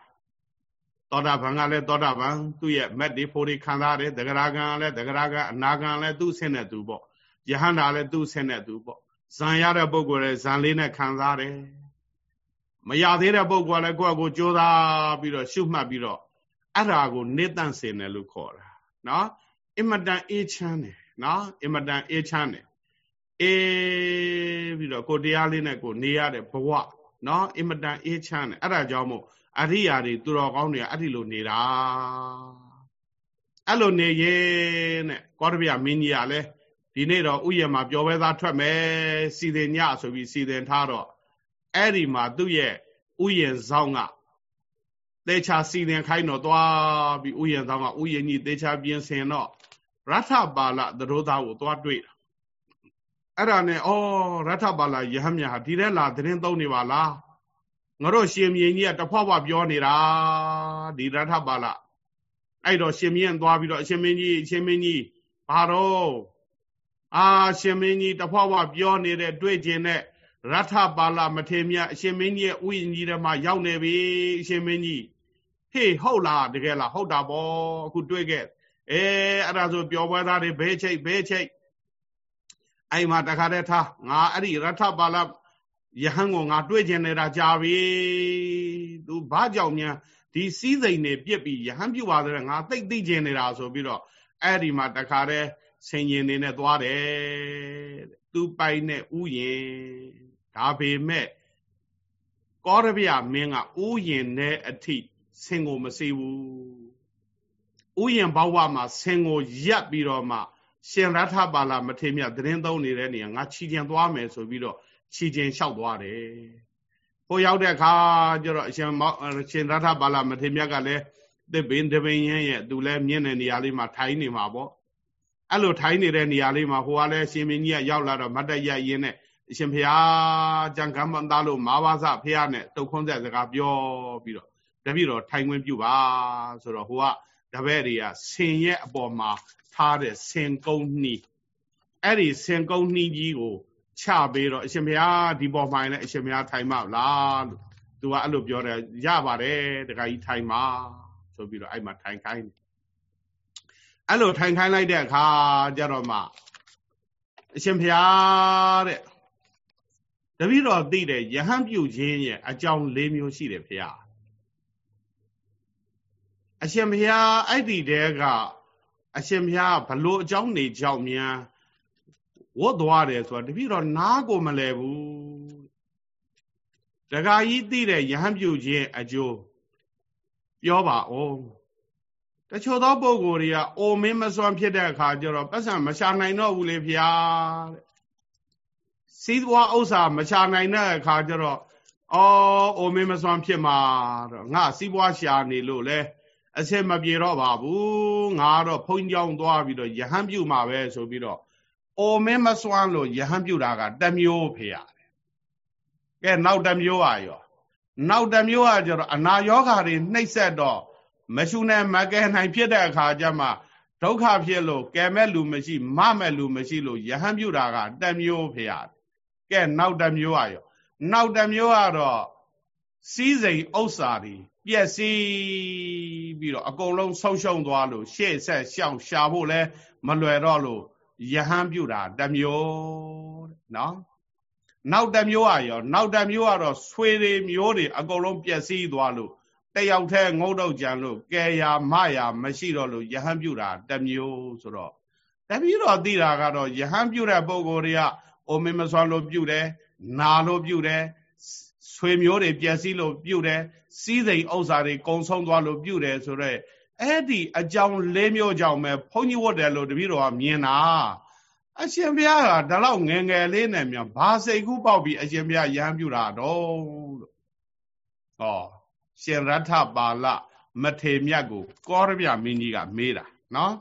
သောတာပန်ကလည်းသောတာပန်သူ့ရဲ့မက်ဒီဖိုတွေခံစားတယ်တဂရကံကလည်းတဂရကအနာကံလည်းသူ့ဆင်းတဲ့သူပေါ့ယဟန္တာလည်းသူ့ဆင်းတဲ့သူပေါ့ဇံရတဲ့ပုဂ္ဂိုလ်လည်းဇံလေးနဲ့ခံစားတယ်မရသေးတဲ့ပုဂ္ဂိုလ်ကလည်းကိုယ့်အကိုကြိုးစားပြီးတော့ရှုမှတ်ပြီးတော့အဲ့ဒါကိုနေတန့်စင်တယ်လို့ခေါ်တာနော်အင်မတန်အေးချမ်းတယ်နော်အင်မတန်အေးချမ်းတယ်အေးပြီးတော့ကိုတရားလေးနဲ့ကိုနေရတဲ့ဘဝနော်အင်မတန်အေးချမ်းတယ်အဲ့ဒါကြောင့်မို့ အရိယာတွေသူတော်ကောင်းတွေကအဲ့ဒီလိုနေတာအဲ့လိုနေရင်တဲ့ကောတဗျမင်းကြီးကလည်းဒီနေ့တော့ဥယျာဉ်မှာပျော်ပွဲသားထွက်မယ်စီစဉ်ညဆိုပြီးစီစဉ်ထားတော့အဲ့ဒီမှာသူ့ရဲ့ဥယျာဉ်ဆောင်ကတေချာစီစဉ်ခိုင်းတော့သွားပြီးဥယျာဉ်ဆောင်ကဥယျာဉ်ကြီးတေချာပြင်ဆင်တော့ရထပါဠသရောသားကိုသွားတွေ့တာအဲ့ဒါနဲ့ဩရထပါဠယဟမြဟာဒီထဲလာသတင်းသုံးနေပါလား ငါတို့ရှင်မြင်းကြီးကတဖွားဖွားပြောနေတာဒီရထပါဠအဲ့တော့ရှင်မြင်းသွားပြီးတော့အရှင်မင်းကြီးအရှင်မင်းကြီးဘာတော့အာရှင်မင်းကြီးတဖွားဖွားပြောနေတဲ့တွေ့ကျင်တဲ့ရထပါဠမထေမြအရှင်မင်းကြီးရဲ့ဥယျာဉ်ကြီးထဲမှာရောက်နေပြီအရှင်မင်းကြီးဟေးဟုတ်လားတကယ်လားဟုတ်တာပေါ့အခုတွေ့ခဲ့အဲအဲ့ဒါဆိုပြောပွဲသားတွေဘဲချိတ်ဘဲချိတ်အဲ့မှာတခါတည်းထားငါအဲ့ဒီရထပါဠ ယဟန်ကိုငါတွေ့ကျင်နေတာကြာပြီသူဘာကြောင့်များဒီစည်းစိမ်နေပြစ်ပြီးယဟန်ပြုပါတဲ့ငါသိသိကျင်နေတာဆိုပြီးတော့အဲ့ဒီမှာတခါတည်းဆင်ញင်နေနဲ့သွားတယ်သူပိုင်တဲ့ဥယျင်ဒါပေမဲ့ကောရဗျမင်းကဥယျင်နဲ့အထိဆင်ကိုမစေဘူးဥယျင်ဘဝမှာဆင်ကိုရက်ပြီးတော့မှ ရှင်ရထပါလာမထေမြတ်သတင်းသုံးနေတဲ့နေရာငါချီကျင်သွားမယ်ဆိုပြီးတော့ ချီကျင်လျှောက်သွားတယ်။ဟိုရောက်တဲ့အခါကျတော့အရှင်မောရှင်ရထပါလာမထေမြတ်ကလည်းသစ်ပင်တပင်ရဲ့ရဲ့သူလည်းမြင့်တဲ့နေရာလေးမှာထိုင်နေမှာပေါ့။အဲ့လိုထိုင်နေတဲ့နေရာလေးမှာဟိုကလည်းရှင်မင်းကြီးကရောက်လာတော့မတ်တရရင်းနဲ့အရှင်ဖျားကြံကမ်းမသားလို့မာဘာစဖျားနဲ့တုတ်ခွန်းဆက်စကားပြောပြီးတော့တပည့်တော်ထိုင်ခွင့်ပြုပါဆိုတော့ဟိုကတပည့်တွေကဆင်ရဲ့အပေါ်မှာထားတဲ့ဆင်ကုန်းနှီးအဲ့ဒီဆင်ကုန်းနှီးကြီးကို ချပေးတော့အရှင်ဘုရားဒီပေါ်မှာလည်းအရှင်ဘုရားထိုင်မလားလို့သူကအဲ့လိုပြောတယ်ရပါတယ်တခါကြီးထိုင်ပါဆိုပြီးတော့အဲ့မှာထိုင်ခိုင်းတယ်အဲ့လိုထိုင်ခိုင်းလိုက်တဲ့အခါကျတော့မှအရှင်ဘုရားတဲ့တပည့်တော်သိတယ်ယဟန်ပြုတ်ခြင်းရဲ့အကြောင်း၄မျိုးရှိတယ်ဘုရားအရှင်ဘုရားအဲ့ဒီတဲကအရှင်ဘုရားဘလို့အကြောင်းနေကြောက်များ ဝတ်သွားတယ်ဆိုတာတပည့်တော်နားကိုမလဲဘူးတခါကြီးသိတဲ့ယဟန်ပြုခြင်းအကျိုးပြောပါဦးတချို့သောပုဂ္ဂိုလ်တွေကအိုမင်းမစွမ်းဖြစ်တဲ့အခါကျတော့ပတ်စံမရှာနိုင်တော့ဘူးလေဖျားတဲ့စီးပွားဥစ္စာမရှာနိုင်တဲ့အခါကျတော့အော်အိုမင်းမစွမ်းဖြစ်မှာတော့ငါစီးပွားရှာနေလို့လဲအဆက်မပြေတော့ပါဘူးငါတော့ဖုန်ကြောင်းသွားပြီးတော့ယဟန်ပြုမှာပဲဆိုပြီးတော့ အိုမင်းမစွမ်းလို့ယဟန်ပြုတာကတမျိုးဖေရတယ်ကဲနောက်တမျိုးอ่ะရောနောက်တမျိုးอ่ะကျတော့အနာယောဂါတွေနှိပ်ဆက်တော့မရှုနဲ့မကဲနိုင်ဖြစ်တဲ့အခါကျမှဒုက္ခဖြစ်လို့ကဲမဲ့လူမရှိမမဲ့လူမရှိလို့ယဟန်ပြုတာကတမျိုးဖေရတယ်ကဲနောက်တမျိုးอ่ะရောနောက်တမျိုးကတော့ စီးစိမ်ဥစ္စာတွေပျက်စီးပြီးတော့အကုန်လုံးဆုံးရှုံးသွားလို့ရှေ့ဆက်ရှောင်ရှာဖို့လဲမလွယ်တော့လို့ ယဟန်ပြုတာတမျိုးနော်နောက်တစ်မျိုးอ่ะရောနောက်တစ်မျိုးကတော့ဆွေတွေမျိုးတွေအကုန်လုံးပျက်စီးသွားလို့တယောက်တည်းငုံတော့ကြံလို့ကဲယာမယာမရှိတော့လို့ယဟန်ပြုတာတမျိုးဆိုတော့တပည့်တော်သိတာကတော့ယဟန်ပြုတဲ့ပုံကိုယ်တွေကအိုမင်းမစွာလို့ပြုတယ်နာလို့ပြုတယ်ဆွေမျိုးတွေပျက်စီးလို့ပြုတယ်စီးစိမ်ဥစ္စာတွေကုံဆုံးသွားလို့ပြုတယ်ဆိုတော့ အဲ့ဒီအကြောင်း၄မျိုးကြောင့်ပဲဘုန်းကြီးဝတ်တယ်လို့တပည့်တော်ကမြင်တာအရှင်ဘုရားကဒါတော့ငယ်ငယ်လေးနဲ့မြန်ဘာစိတ်ကူးပေါက်ပြီးအရှင်ဘုရားရဟန်းပြုတာတော့လို့ဟောရှင်ရထပါဠမထေမြတ်ကိုကောရမြမင်းကြီးကမေးတာနော်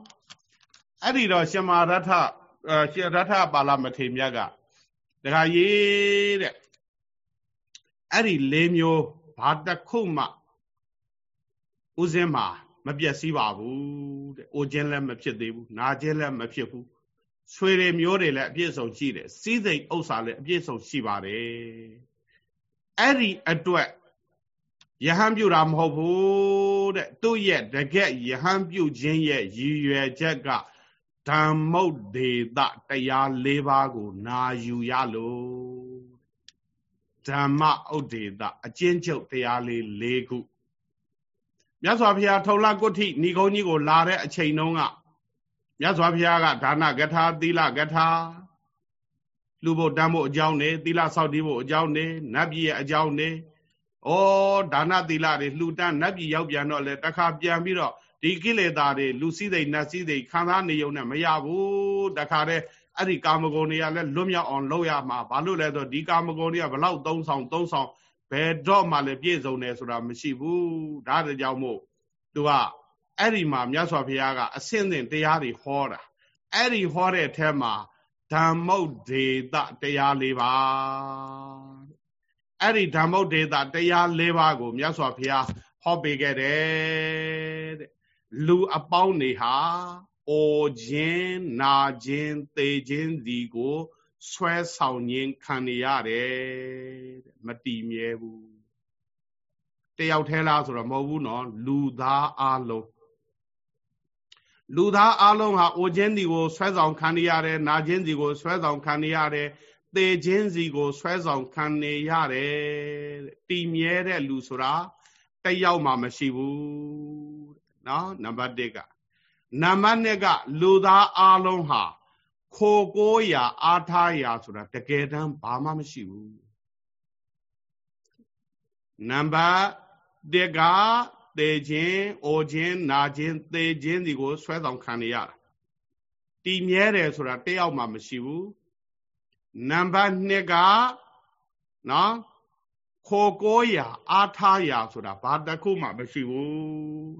အဲ့ဒီတော့ရှင်မာရထရှင်ရထပါဠမထေမြတ်ကတခါရေးတဲ့အဲ့ဒီ၄မျိုးဘာတစ်ခုမှဥစဉ်မှာ မပြည့်စည်ပါဘူးတဲ့။အိုခြင်းလည်းမဖြစ်သေးဘူး။နာခြင်းလည်းမဖြစ်ဘူး။ဆွေတွေမျိုးတွေလည်းအပြည့်စုံရှိတယ်။စီးစိမ်ဥစ္စာလည်းအပြည့်စုံရှိပါတယ်။အဲ့ဒီအတွက်ယဟန်ပြုတာမဟုတ်ဘူးတဲ့။သူ့ရဲ့တကက်ယဟန်ပြုခြင်းရဲ့ရည်ရွယ်ချက်ကဓမ္မုတ်ဒေသတရား၄ပါးကို နာယူရလို့ဓမ္မဥဒေသအကျဉ်းချုပ်တရားလေး၄ခု မြတ်စွာဘုရားထုံလကုဋ္ဌိဏီကုန်းကြီးကိုလာတဲ့အချိန်တုန်းကမြတ်စွာဘုရားကဒါနကထာသီလကထာလူဖို့တမ်းဖို့အကြောင်းနေသီလဆောက်တည်ဖို့အကြောင်းနေနတ်ပြည်ရဲ့အကြောင်းနေဩဒါနသီလတွေလှူဒန်းနတ်ပြည်ရောက်ပြန်တော့လေတခါပြန်ပြီးတော့ဒီကိလေသာတွေလူစည်းစိမ်နတ်စည်းစိမ်ခံစားနေုံနဲ့မရဘူးတခါတည်းအဲ့ဒီကာမဂုဏ်တွေကလည်းလွတ်မြောက်အောင်လုပ်ရမှာဘာလို့လဲဆိုဒီကာမဂုဏ်တွေကဘလောက်သုံးဆောင်သုံးဆောင် ဘယ်တော့မှလည်းပြည့်စုံတယ်ဆိုတာမရှိဘူးဒါတကြောင့်မို့သူကအဲ့ဒီမှာမြတ်စွာဘုရားကအစင်းစင်တရားတွေဟောတာအဲ့ဒီဟောတဲ့အထက်မှာဓမ္မုတ်ဒေတတရား၄ပါးအဲ့ဒီဓမ္မုတ်ဒေတတရား၄ပါးကိုမြတ်စွာဘုရားဟောပေးခဲ့တယ်တဲ့လူအပေါင်းတွေဟာအိုခြင်းနာခြင်းသေခြင်းစီကို ဆွဲဆောင်ခြင်းခံနေရတယ်တဲ့မတည်မြဲဘူးတယောက်ထဲလားဆိုတော့မဟုတ်ဘူးနော်လူသားအလုံးလူသားအလုံးဟာအိုခြင်းစီကိုဆွဲဆောင်ခံနေရတယ်နာခြင်းစီကိုဆွဲဆောင်ခံနေရတယ်သေခြင်းစီကိုဆွဲဆောင်ခံနေရတယ်တည်မြဲတဲ့လူဆိုတာတယောက်မှမရှိဘူးနော်နံပါတ်1ကနံပါတ်2ကလူသားအလုံးဟာ ခိုကိုးရာအားထားရာဆိုတာတကယ်တမ်းဘာမှမရှိဘူးနံပါတ်1ကသေခြင်းအိုခြင်းနာခြင်းသေခြင်းဒီကိုဆွဲဆောင်ခံရတာတည်မြဲတယ်ဆိုတာတယောက်မှမရှိဘူးနံပါတ်2ကနော်ခိုကိုးရာအားထားရာဆိုတာဘာတစ်ခုမှမရှိဘူး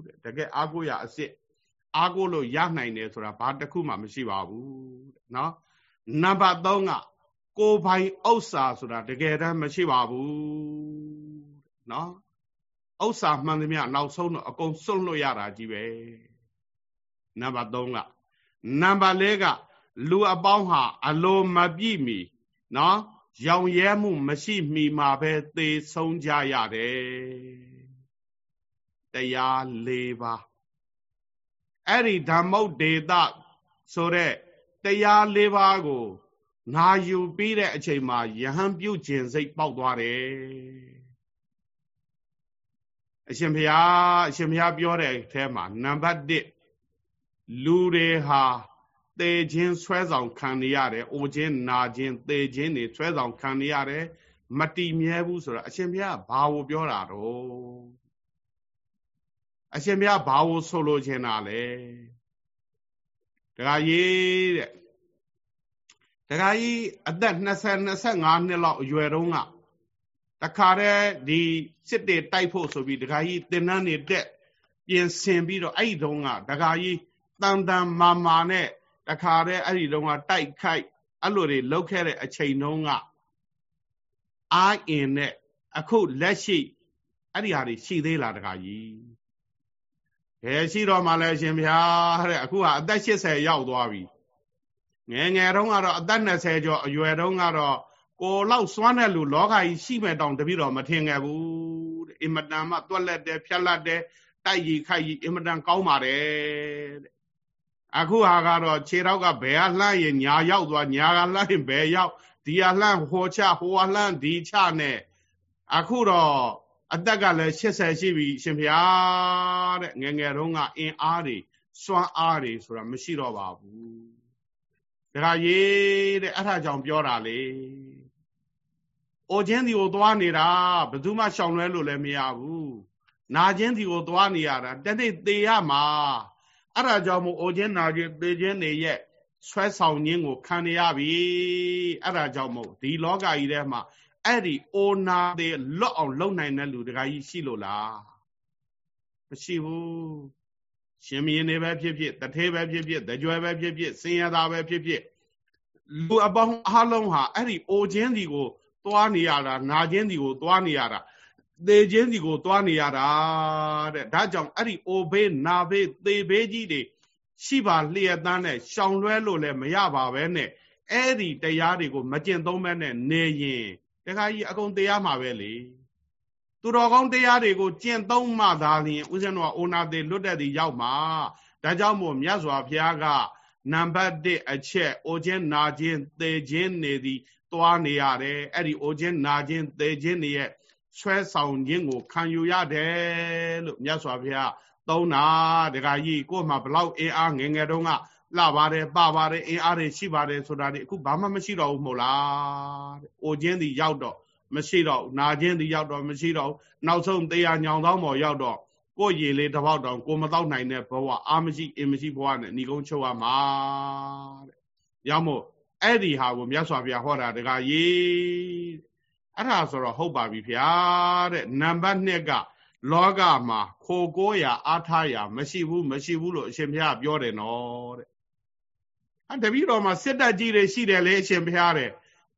တဲ့တကယ်အားကိုးရာအစ်စ် အားကိုးလို့ရနိုင်တယ်ဆိုတာဘာတစ်ခုမှမရှိပါဘူးเนาะနံပါတ်3ကကိုပိုင်ဥစ္စာဆိုတာတကယ်တမ်းမရှိပါဘူးเนาะဥစ္စာမှန်သမျှနောက်ဆုံးတော့အကုန်စွန့်လွတ်ရတာကြီးပဲနံပါတ်3ကနံပါတ်4ကလူအပေါင်းဟာ အလိုမပြည့်မီเนาะရောင်ရဲမှုမရှိမီမှာပဲသေဆုံးကြရတယ်တရား၄ပါး အဲ့ဒီဓမ္မုတ်ဒေတာဆိုတဲ့တရား၄ပါးကိုနာယူပြီးတဲ့အချိန်မှာယဟန်ပြုတ်ခြင်းစိတ်ပေါက်သွားတယ်အရှင်ဘုရားအရှင်ဘုရားပြောတဲ့အထဲမှာနံပါတ်1လူတွေဟာသေခြင်းဆွဲဆောင်ခံနေရတယ်။အိုခြင်းနာခြင်းသေခြင်းတွေဆွဲဆောင်ခံနေရတယ်မတည်မြဲဘူးဆိုတော့အရှင်ဘုရားဘာကိုပြောတာတော့ အရှင်ဘုရားဘာကိုဆိုလိုချင်တာလဲတခါကြီးတဲ့တခါကြီးအသက်20 25နှစ်လောက်အရွယ်တုန်းကတခါတည်းဒီစစ်တေတိုက်ဖို့ဆိုပြီးတခါကြီးတင်နှန်းနေတက်ပြင်ဆင်ပြီးတော့အဲ့ဒီတုန်းကတခါကြီးတန်တန်မာမာနဲ့တခါတည်းအဲ့ဒီတုန်းကတိုက်ခိုက်အဲ့လိုတွေလောက်ခဲ့တဲ့အချိန်တုန်းကအာအင်နဲ့အခုလက်ရှိအဲ့ဒီဟာတွေရှိသေးလားတခါကြီး ဘယ်ရှိတော့မှလဲရှင်ဗျာတဲ့အခုဟာအသက်80ရောက်သွားပြီငယ်ငယ်တုန်းကတော့အသက်20ကျော်အရွယ်တုန်းကတော့ကိုလောက်စွမ်းတဲ့လူလောကကြီးရှိမဲ့တောင်တပိတော့မထင်ခဲ့ဘူးတဲ့အင်မတန်မှတွက်လက်တယ်ဖြတ်လက်တယ်တိုက်ရီခိုက်ရီအင်မတန်ကောင်းပါတယ်တဲ့အခုဟာကတော့ခြေထောက်ကဘယ်ကလှမ်းရင်ညာရောက်သွားညာကလှမ်းရင်ဘယ်ရောက်ဒီဟာလှမ်းဟိုချဟိုဟာလှမ်းဒီချနဲ့အခုတော့ အသက်ကလည်း80ရှိပြီရှင်ဖျားတဲ့ငငယ်တုန်းကအင်အားတွေစွမ်းအားတွေဆိုတာမရှိတော့ပါဘူးဒါကရေးတဲ့အဲ့ဒါကြောင့်ပြောတာလေအိုချင်းဒီကိုသွားနေတာဘယ်သူမှရှောင်လွဲလို့လည်းမရဘူးနာချင်းဒီကိုသွားနေရတာတနေ့သေးရမှာအဲ့ဒါကြောင့်မို့အိုချင်းနာချင်းသေချင်းနေရဲ့ဆွဲဆောင်ခြင်းကိုခံရပြီအဲ့ဒါကြောင့်မို့ဒီလောကကြီးထဲမှာ အဲ့ဒီအိုနာတွေလွတ်အောင်လုပ်နိုင်တဲ့လူတကကြီးရှိလို့လားမရှိဘူးရှင်မင်းတွေပဲဖြစ်ဖြစ်တထေးပဲဖြစ်ဖြစ်တကြွယ်ပဲဖြစ်ဖြစ်စင်ရသားပဲဖြစ်ဖြစ်လူအပေါင်းအားလုံးဟာအဲ့ဒီအိုခြင်းဒီကိုသွားနေရတာနာခြင်းဒီကိုသွားနေရတာသေခြင်းဒီကိုသွားနေရတာတဲ့ဒါကြောင့်အဲ့ဒီအိုဘေးနာဘေးသေဘေးကြီးတွေရှိပါလျက်သားနဲ့ရှောင်လွှဲလို့လည်းမရပါပဲနဲ့အဲ့ဒီတရားတွေကိုမကျင့်သုံးမဲနဲ့နေရင် တခါကြီးအကုန်တရားမှာပဲလေသူတော်ကောင်းတရားတွေကိုကျင့်သုံးမှသာလျှင်ဦးဇင်းတော်အိုနာသေးလွတ်တဲ့ဒီရောက်မှာဒါကြောင့်မို့မြတ်စွာဘုရားကနံပါတ်1အချက်အိုခြင်းနာခြင်းသေခြင်းနေသည် သွားနေရတယ်အဲ့ဒီအိုခြင်းနာခြင်းသေခြင်းတွေရဲ့ဆွဲဆောင်ခြင်းကိုခံယူရတယ်လို့မြတ်စွာဘုရားသုံးတာဒကာကြီးကို့မှာဘလောက်အင်အားငယ်ငယ်တုန်းက လှပါတယ်ပပါတယ်အင်အားတွေရှိပါတယ်ဆိုတာဒီအခုဘာမှမရှိတော့ဘူးမို့လားတဲ့။အိုခြင်းဒီရောက်တော့မရှိတော့နာခြင်းဒီရောက်တော့မရှိတော့နောက်ဆုံးတရားညောင်သောမော်ရောက်တော့ကိုယ်ရည်လေးတစ်ပေါက်တောင်ကိုမတော့နိုင်တဲ့ဘဝအာမရှိအင်မရှိဘဝနဲ့ဏီကုန်းချုပ်ရမှာတဲ့။ရောက်မို့အဲ့ဒီဟာကိုမြတ်စွာဘုရားဟောတာတကကြီးအဲ့ဒါဆိုတော့ဟုတ်ပါပြီဗျာတဲ့နံပါတ်2ကလောကမှာခိုကိုးရာအားထားရာမရှိဘူးမရှိဘူးလို့အရှင်ဘုရားပြောတယ်နော်တဲ့ အတပည့်တော်မှာစစ်တပ်ကြီးတွေရှိတယ်လေအရှင်ဘုရားတဲ့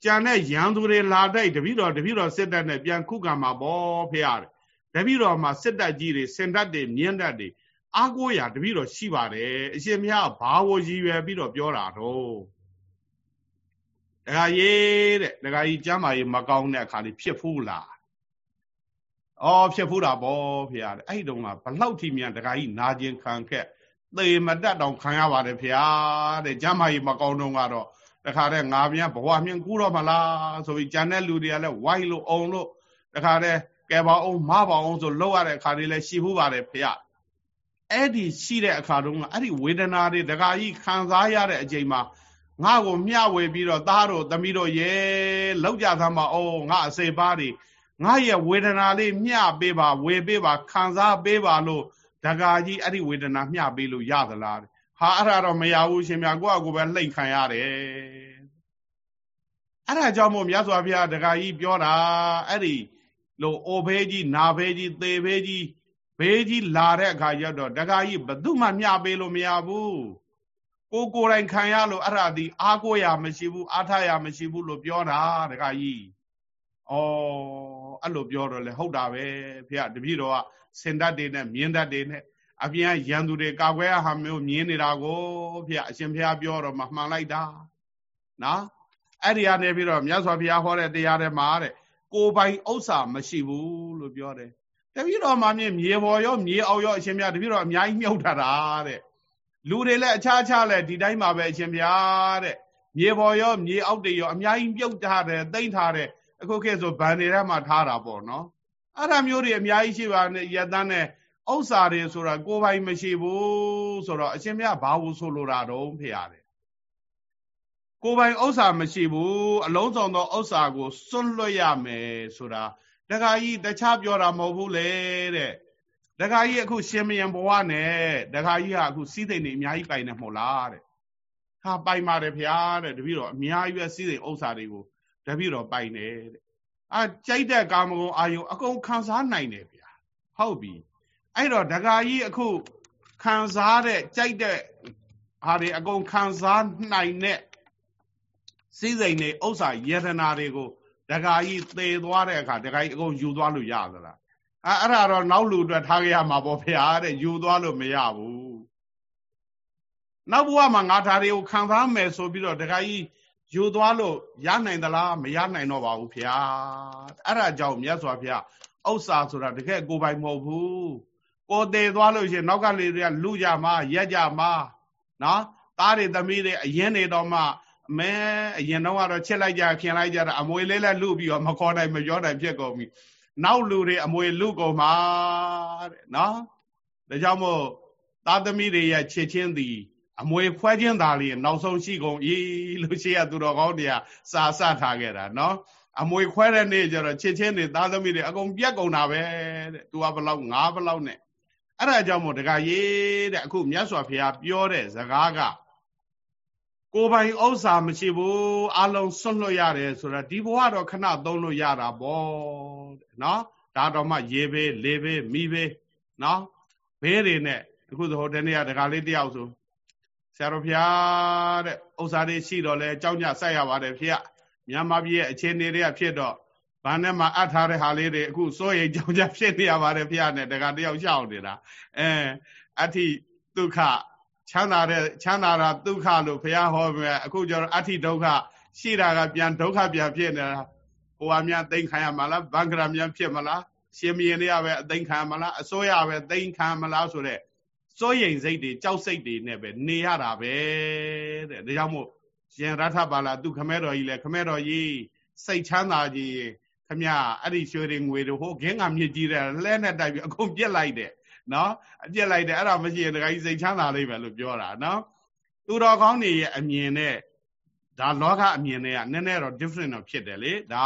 ကြံတဲ့ရန်သူတွေလာတိုက်တပည့်တော်တပည့်တော်စစ်တပ်နဲ့ပြန်ခုခံမှာပေါ့ဖရားတဲ့တပည့်တော်မှာစစ်တပ်ကြီးတွေစင်တပ်တွေမြင်းတပ်တွေအားကိုးရာတပည့်တော်ရှိပါတယ်အရှင်ဘုရားဘာဝရည်ရွယ်ပြီးတော့ပြောတာတော့ဒကာရေးတဲ့ဒကာကြီးကျမ်းမာရေးမကောင်းတဲ့အခါလေးဖြစ်ဖူးလားအော်ဖြစ်ဖူးတာပေါ့ဖရားတဲ့အဲ့ဒီတုန်းကဘလောက်ထိမြန်ဒကာကြီးနာကျင်ခံခက် သေမတက်တောင်ခံရပါတယ်ဖရားတဲ့ကျမ်းမာရေးမကောင်းတော့ကတော့တခါတည်းငါပြန်ဘဝမြင်ကူတော့မလားဆိုပြီးကြံတဲ့လူတွေကလည်းဝိုင်းလို့အောင်လို့တခါတည်းကဲပါအောင်မပါအောင်ဆိုလောက်ရတဲ့အခါတွေလည်းရှိဘူးပါတယ်ဖရားအဲ့ဒီရှိတဲ့အခါတုန်းကအဲ့ဒီဝေဒနာတွေဒကာကြီးခံစားရတဲ့အချိန်မှာငါ့ကိုမျှဝေပြီးတော့သားတို့သမီးတို့ရဲလောက်ကြသမ်းပါအောင်ငါအစေပါတွေငါရဲ့ဝေဒနာလေးမျှပေးပါဝေပေးပါခံစားပေးပါလို့ ဒကာကြီးအဲ့ဒီဝေဒနာမျှပေးလို့ရသလားဟာအဲ့ဒါတော့မရဘူးရှင်မြတ်ကိုယ့်အကိုပဲလှိမ့်ခံရတယ်အဲ့ဒါကြောင့်မို့မြတ်စွာဘုရားဒကာကြီးပြောတာအဲ့ဒီလို့အိုဘေးကြီးနာဘေးကြီးသေဘေးကြီးဘေးကြီးလာတဲ့အခါကျတော့ဒကာကြီးဘသူမှမျှပေးလို့မရဘူးကိုကိုယ်တိုင်ခံရလို့အဲ့ဒါဒီအားကိုးရမရှိဘူးအားထားရမရှိဘူးလို့ပြောတာဒကာကြီးဩအဲ့လိုပြောတော့လေဟုတ်တာပဲဖေတပည့်တော်က စင်တတ်တွေနဲ့မြင်းတတ်တွေနဲ့အပြင်ရန်သူတွေကာကွယ်ဟာမျိုးမြင်နေတာကိုဖေအရှင်ဘုရားပြောတော့မှမှန်လိုက်တာနော်အဲ့ဒီကနေပြီးတော့မြတ်စွာဘုရားဟောတဲ့တရားတွေမှာတဲ့ကိုပိုင်ဥစ္စာမရှိဘူးလို့ပြောတယ်တပည့်တော်မှမြင်မြေပေါ်ရောမြေအောက်ရောအရှင်ဘုရားတပည့်တော်အများကြီးမြုပ်ထားတာတဲ့လူတွေလည်းအခြားအခြားလည်းဒီတိုင်းမှာပဲအရှင်ဘုရားတဲ့မြေပေါ်ရောမြေအောက်တွေရောအများကြီးပြုတ်ထားတယ်တိမ့်ထားတယ်အခုခေတ်ဆိုဗန်တွေထဲမှာထားတာပေါ့နော် အဲ့ဒါမျိုးတွေအများကြီးရှိပါနဲ့ယတန်းနဲ့ဥစ္စာတွေဆိုတာကိုယ်ပိုင်မရှိဘူးဆိုတော့အရှင်မြတ်ဘာလို့ဆိုလိုတာတော့ဖေရတယ်ကိုယ်ပိုင်ဥစ္စာမရှိဘူးအလုံးစုံသောဥစ္စာကိုစွန့်လွတ်ရမယ်ဆိုတာတခါကြီးတခြားပြောတာမဟုတ်ဘူးလေတဲ့တခါကြီးအခုရှင်မယံဘဝနဲ့တခါကြီးဟာအခုစီးသိမ့်နေအများကြီးပိုင်နေမဟုတ်လားတဲ့ဟာပိုင်ပါတယ်ဖေဟာတဲ့တပည့်တော်အများကြီးပဲစီးသိမ့်ဥစ္စာတွေကိုတပည့်တော်ပိုင်တယ်တဲ့ အာကြိုက်တဲ့ကာမဂုဏ်အာယုံအကုန်ခံစားနိုင်တယ်ဗျာဟုတ်ပြီအဲ့တော့ဒကာကြီးအခုခံစားတဲ့ကြိုက်တဲ့ဟာတွေအကုန်ခံစားနိုင်တဲ့စိစိမ်တွေဥစ္စာယတနာတွေကိုဒကာကြီးသေသွားတဲ့အခါဒကာကြီးအကုန်ယူသွားလို့ရသလားအဲအဲ့ဒါတော့နောက်လူအတွက်ထားခဲ့ရမှာပေါ့ဖေဟာတဲ့ယူသွားလို့မရဘူးနောက်ဘဝမှာငါဒါတွေကိုခံစားမယ်ဆိုပြီးတော့ဒကာကြီး ယူသွားလို့ရနိုင်သလားမရနိုင်တော့ပါဘူးဖေဟာအဲ့ဒါကြောင့်မြတ်စွာဘုရားဥစ္စာဆိုတာတကယ်ကိုပိုင်မဟုတ်ဘူးကိုသေးသွားလို့ရှိရင်နောက်ကလေးတွေကလူကြမှာရက်ကြမှာနော်သားတွေသမီးတွေအရင်နေတော့မှမဲအရင်တော့ကတော့ချစ်လိုက်ကြခင်လိုက်ကြတာအမွေလေးလည်းလူပြီးတော့မခေါ်နိုင်မပြောနိုင်ဖြစ်ကုန်ပြီနောက်လူတွေအမွေလူကုန်မှာတဲ့နော်ဒါကြောင့်မို့သားသမီးတွေရဲ့ချစ်ချင်းသည် အမွေခွဲခြင်းသားလေးနောက်ဆုံးရှိကုန်ဤလို့ရှိရသူတော်ကောင်းတွေကစာစထားခဲ့တာနော်အမွေခွဲတဲ့နေ့ကျတော့ချစ်ချင်းတွေသားသမီးတွေအကုန်ပြက်ကုန်တာပဲတဲ့ तू ကဘလောက်ငါဘလောက်နဲ့အဲ့ဒါကြောင့်မို့တခါရေးတဲ့အခုမြတ်စွာဘုရားပြောတဲ့ဇကားကကိုပိုင်ဥစ္စာမရှိဘူးအလုံးစွန့်လွတ်ရတယ်ဆိုတော့ဒီဘဝတော့ခဏသုံးလို့ရတာပေါ့တဲ့နော်ဒါတော့မှရေဘေးလေဘေးမိဘေးနော်ဘေးတွေနဲ့အခုဟိုတနေ့ကဒကာလေးတယောက်ဆိုဆ ရာတော်ဖျားတဲ့ဥစ္စာတွေရှိတော့လဲအเจ้าညဆက်ရပါတယ်ဖေမြန်မာပြည်ရဲ့အခြေအနေတွေကဖြစ်တော့ဘာနဲ့မှအပ်ထားတဲ့ဟာလေးတွေအခုစိုးရိမ်ကြောင်ကြဖြစ်နေရပါတယ်ဖေနဲ့ဒကာတယောက်ရှောက်နေတာအဲအဋ္ဌိဒုက္ခချမ်းသာတဲ့ချမ်းသာတာဒုက္ခလို့ဘုရားဟောမြဲအခုကျတော့အဋ္ဌိဒုက္ခရှိတာကပြန်ဒုက္ခပြန်ဖြစ်နေတာဟိုဟာများသိမ့်ခံရမှာလားဘင်္ဂရာများဖြစ်မလားရှင်မင်းတွေကပဲအသိမ့်ခံမလားအစိုးရပဲသိမ့်ခံမလားဆိုတဲ့ စိုးရိမ်စိတ်တွေကြောက်စိတ်တွေနဲ့ပဲနေရတာပဲတဲ့ဒါကြောင့်မို့ရှင်ရထပါလာသူခမဲတော်ကြီးလဲခမဲတော်ကြီးစိတ်ချမ်းသာကြီးခမအဲ့ဒီရွှေတွေငွေတွေဟိုခင်းကမြစ်ကြီးတဲ့လဲနဲ့တိုက်ပြီးအကုန်ပြက်လိုက်တယ်နော်အပြက်လိုက်တယ်အဲ့ဒါမရှိရင်တခါကြီးစိတ်ချမ်းသာလိမ့်မယ်လို့ပြောတာနော်သူတော်ကောင်းတွေရဲ့အမြင်နဲ့ဒါလောကအမြင်နဲ့ကနည်းနည်းတော့ different တော့ဖြစ်တယ်လေဒါ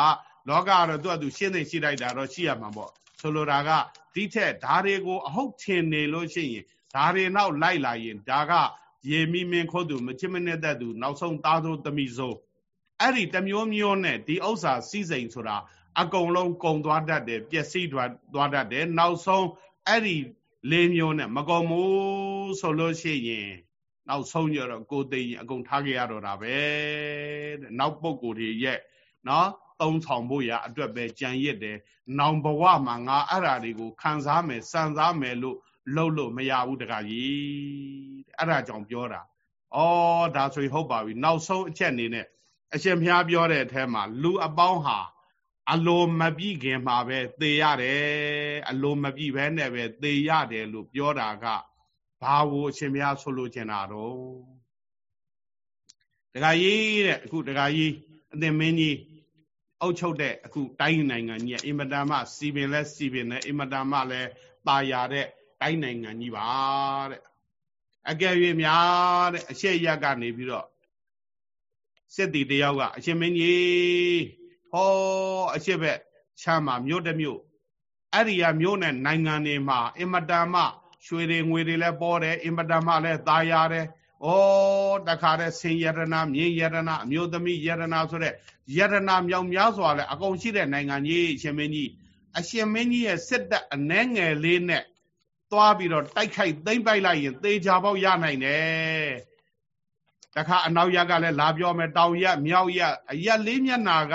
လောကကတော့သူ့အတူရှင်းသိရှိလိုက်တာတော့ရှိရမှာပေါ့ဆိုလိုတာကဒီထက်ဓာတွေကိုအဟုတ်ထင်နေလို့ရှိရင် ဓာတွေနောက်လိုက်လာရင်ဒါကရေမိမင်းခုတ်သူမချစ်မနစ်သက်သူနောက်ဆုံးသားသို့တမိစိုးအဲ့ဒီတမျိုးမျိုးနဲ့ဒီဥစ္စာစီးစိမ်ဆိုတာအကုန်လုံးကုံသွားတတ်တယ်ပျက်စီးသွားတတ်တယ်နောက်ဆုံးအဲ့ဒီလေးမျိုးနဲ့မကုံဘူးဆိုလို့ရှိရင်နောက်ဆုံးကြတော့ကိုသိရင်အကုန်ထားခဲ့ရတော့တာပဲတဲ့နောက်ပုံကိုယ်တွေရဲ့နော်သုံးဆောင်ဖို့ရအတွက်ပဲကြံရစ်တယ်နောင်ဘဝမှာငါအဲ့ဓာတွေကိုခံစားမယ်စံစားမယ်လို့ လှုပ်လို့မရဘူးတခါကြီးအဲ့ဒါကြောင့်ပြောတာဩဒါဆိုရင်ဟုတ်ပါပြီနောက်ဆုံးအချက်အနေနဲ့အရှင်ဘုရားပြောတဲ့အထက်မှာလူအပေါင်းဟာ အလိုမပြည့်ခင်မှာပဲသေရတယ်အလိုမပြည့်ဘဲနဲ့ပဲသေရတယ်လို့ပြောတာကဘာကိုအရှင်ဘုရားဆိုလိုချင်တာတော့တခါကြီးတဲ့အခုတခါကြီးအသင်မင်းကြီးအုပ်ချုပ်တဲ့အခုတိုင်းနိုင်ငံကြီးအင်မတန်မှစီပင်လဲစီပင်နဲ့အင်မတန်မှလဲတာယာတဲ့တို အဲ့နိုင်ငံကြီးပါတဲ့အကယ်၍များတဲ့အရှက်ရက်ကနေပြီးတော့စစ်တီတယောက်ကအရှင်မင်းကြီးဟောအရှက်ဘက်ချမ်းမှာမြို့တစ်မြို့အဲ့ဒီကမြို့နဲ့နိုင်ငံတွေမှာအင်မတန်မှရွှေတွေငွေတွေလည်းပေါ်တယ်အင်မတန်မှလည်းသားရတယ်ဩတခါတဲ့ဆင်ယတနာမြင်းယတနာအမျိုးသမီးယတနာဆိုတဲ့ယတနာမြောင်များစွာလဲအကုန်ရှိတဲ့နိုင်ငံကြီးရှင်မင်းကြီးအရှင်မင်းကြီးရဲ့စစ်တပ်အနှဲငယ်လေးနဲ့ သွားပြီးတော့တိုက်ခိုက်သိမ့်ပိုက်လိုက်ရင်သေချာပေါက်ရနိုင်တယ်တခါအနောက်ရကလည်းလာပြောမယ်တောင်ရမြောက်ရအရက်လေးမျက်နာက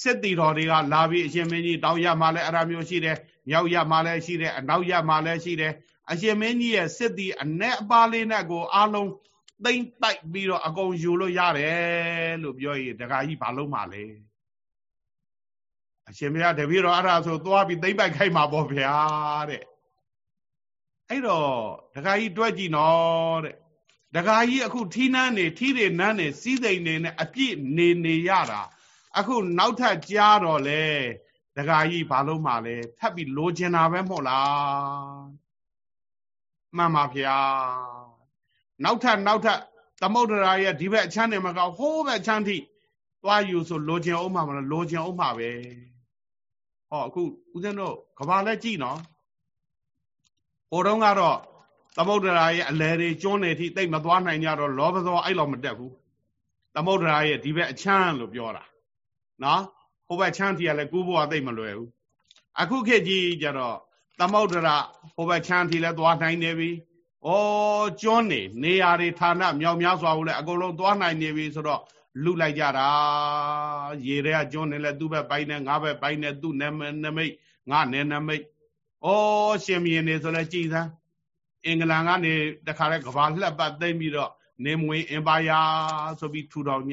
စစ်တီတော်တွေကလာပြီးအရှင်မင်းကြီးတောင်ရမှာလည်းအရာမျိုးရှိတယ်မြောက်ရမှာလည်းရှိတယ်အနောက်ရမှာလည်းရှိတယ်အရှင်မင်းကြီးရဲ့စစ်တီအ내အပါလေးနဲ့ကိုအားလုံးသိမ့်တိုက်ပြီးတော့အကုန်ယူလို့ရတယ်လို့ပြောရင်ဒကာကြီးဘာလုံးမှလဲအရှင်မရတပည့်တော်အဲ့ဒါဆိုသွားပြီးသိမ့်ပိုက်ခိုက်မှာပေါ့ဗျာတဲ့ အဲ့တော့ဒကာကြီးတွက်ကြည့်နော်တဲ့ဒကာကြီးအခုထီးနှန်းနေထီးတွေနန်းနေစီးစိမ်နေနဲ့အပြည့်နေနေရတာအခုနောက်ထပ်ကြားတော့လေဒကာကြီးဘာလို့မှလဲထပ်ပြီးလိုချင်တာပဲမဟုတ်လားမှန်ပါဗျာနောက်ထပ်နောက်ထပ်သမုဒ္ဒရာရဲ့ဒီဘက်အချမ်းနေမကောဟိုးဘက်အချမ်းထိသွားယူဆိုလိုချင်အောင်မှာမလားလိုချင်အောင်မှာပဲဟောအခုဦးဇင်းတို့ကဘာလဲကြည့်နော် ဟိုတုန်းကတော့သမုဒ္ဒရာရဲ့အလဲတွေကျွန်းနေထိတိတ်မသွားနိုင်ကြတော့လောဘသောအဲ့လောက်မတက်ဘူးသမုဒ္ဒရာရဲ့ဒီဘက်အချမ်းလို့ပြောတာနော်ဟိုဘက်ချမ်းတီကလည်းကူးဖို့အသိမလွယ်ဘူးအခုခေတ်ကြီးကျတော့သမုဒ္ဒရာဟိုဘက်ချမ်းတီလည်းသွားနိုင်နေပြီဩကျွန်းနေနေရာတွေဌာနမြောက်များစွာကိုလည်းအကုန်လုံးသွားနိုင်နေပြီဆိုတော့လူလိုက်ကြတာရေတွေကကျွန်းနေလဲသူ့ဘက်ပိုင်းနဲ့ငါဘက်ပိုင်းနဲ့သူ့နမိတ်ငါနဲ့နမိတ် ဩရှင်မင်းနေဆိုလဲကြည်စမ်းအင်္ဂလန်ကနေတခါလဲကဘာလှက်ပတ်သိမ့်ပြီးတော့နေမွေအင်ပါယာဆိုပြီးထူထောင်ည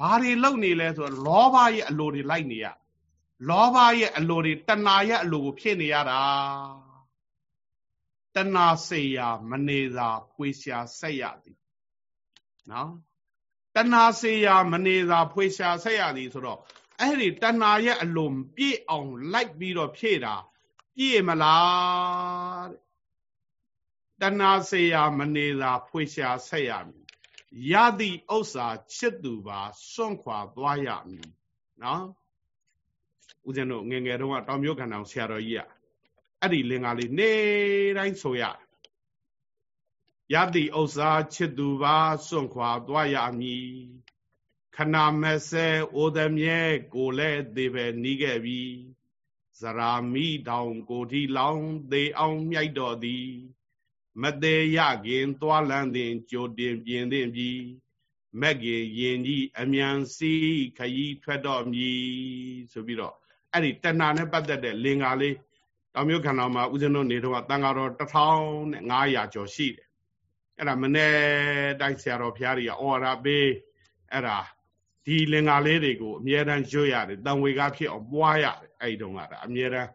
ဘာတွေလုပ်နေလဲဆိုတော့လောဘရဲ့အလိုတွေလိုက်နေရလောဘရဲ့အလိုတွေတဏှာရဲ့အလိုကိုဖြစ်နေရတာတဏှာစေရာမနေသာဖွေရှာဆက်ရသည်နော်တဏှာစေရာမနေသာဖွေရှာဆက်ရသည်ဆိုတော့ အဲ့ဒီတဏှာရဲ့အလိုပြည့်အောင်လိုက်ပြီးတော့ဖြည့်တာပြည့်မလားတဏှာစေရာမနေသာဖွေရှာဆက်ရမည်ရသည့်ဥစ္စာချစ်သူပါစွန့်ခွာသွားရမည်နော်ဦးဇင်းတို့ငငယ်တုန်းကတောင်မြို့ခန္ဓာဆရာတော်ကြီးอ่ะအဲ့ဒီလင်္ကာလေးနေတိုင်းဆိုရရသည့်ဥစ္စာချစ်သူပါစွန့်ခွာသွားရမည် ခဏမဆဲအိုသည်မြဲကိုလည်းသေးပဲနီးခဲ့ပြီဇရာမိတောင်ကိုထီလောင်သေးအောင်မြိုက်တော်သည် မသေးရခင်သွားလန်းတင်ကြိုတင်ပြင်တင်ပြီမက်ကြီးယင်ကြီးအမြန်စီခยีထွက်တော်မည်ဆိုပြီးတော့အဲ့ဒီတဏှာနဲ့ပတ်သက်တဲ့လင်္ကာလေးတောင်မြို့ခန္ဓာမှာဦးဇင်းတို့နေတော့တန်ဃာတော်1500ကျော်ရှိတယ်အဲ့ဒါမနေ့တိုက်ဆရာတော်ဘုရားကြီးကအော်ရာပေးအဲ့ဒါ ဒီလင်္ကာလေးတွေကိုအမြဲတမ်းရွတ်ရတယ်တန်ဝေကဖြစ်အောင်ပွားရတယ်အဲ့ဒီတုန်းကဒါအမြဲတမ်း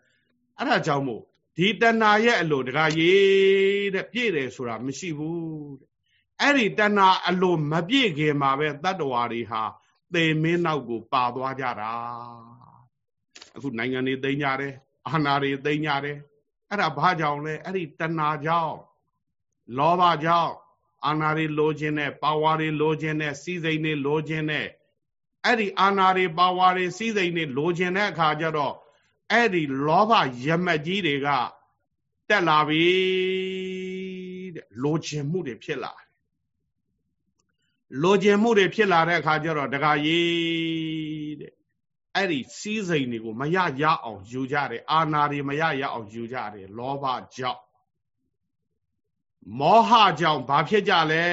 အဲ့ဒါကြောင့်မို့ဒီတဏှာရဲ့အလိုတကားရေးတဲ့ပြည့်တယ်ဆိုတာမရှိဘူးတဲ့အဲ့ဒီတဏှာအလိုမပြည့်ခင်မှာပဲတတ္တဝါတွေဟာသေမင်းနောက်ကိုပါသွားကြတာအခုနိုင်ငံတွေသိမ်းကြတယ်အာဏာတွေသိမ်းကြတယ်အဲ့ဒါဘာကြောင့်လဲအဲ့ဒီတဏှာကြောင့်လောဘကြောင့်အာဏာတွေလိုချင်တဲ့ပါဝါတွေလိုချင်တဲ့စီးစိမ်တွေလိုချင်တဲ့ အဲ့ဒီအာဏာတွေပါဝါတွေစီးစိမ်တွေလိုချင်တဲ့အခါကျတော့အဲ့ဒီလောဘရမက်ကြီးတွေကတက်လာပြီတဲ့လိုချင်မှုတွေဖြစ်လာလိုချင်မှုတွေဖြစ်လာတဲ့အခါကျတော့တခါရေးတဲ့အဲ့ဒီစီးစိမ်တွေကိုမရရအောင်ယူကြတယ်အာနာတွေမရရအောင်ယူကြတယ်လောဘကြောင့်မောဟကြောင့်ဘာဖြစ်ကြလဲ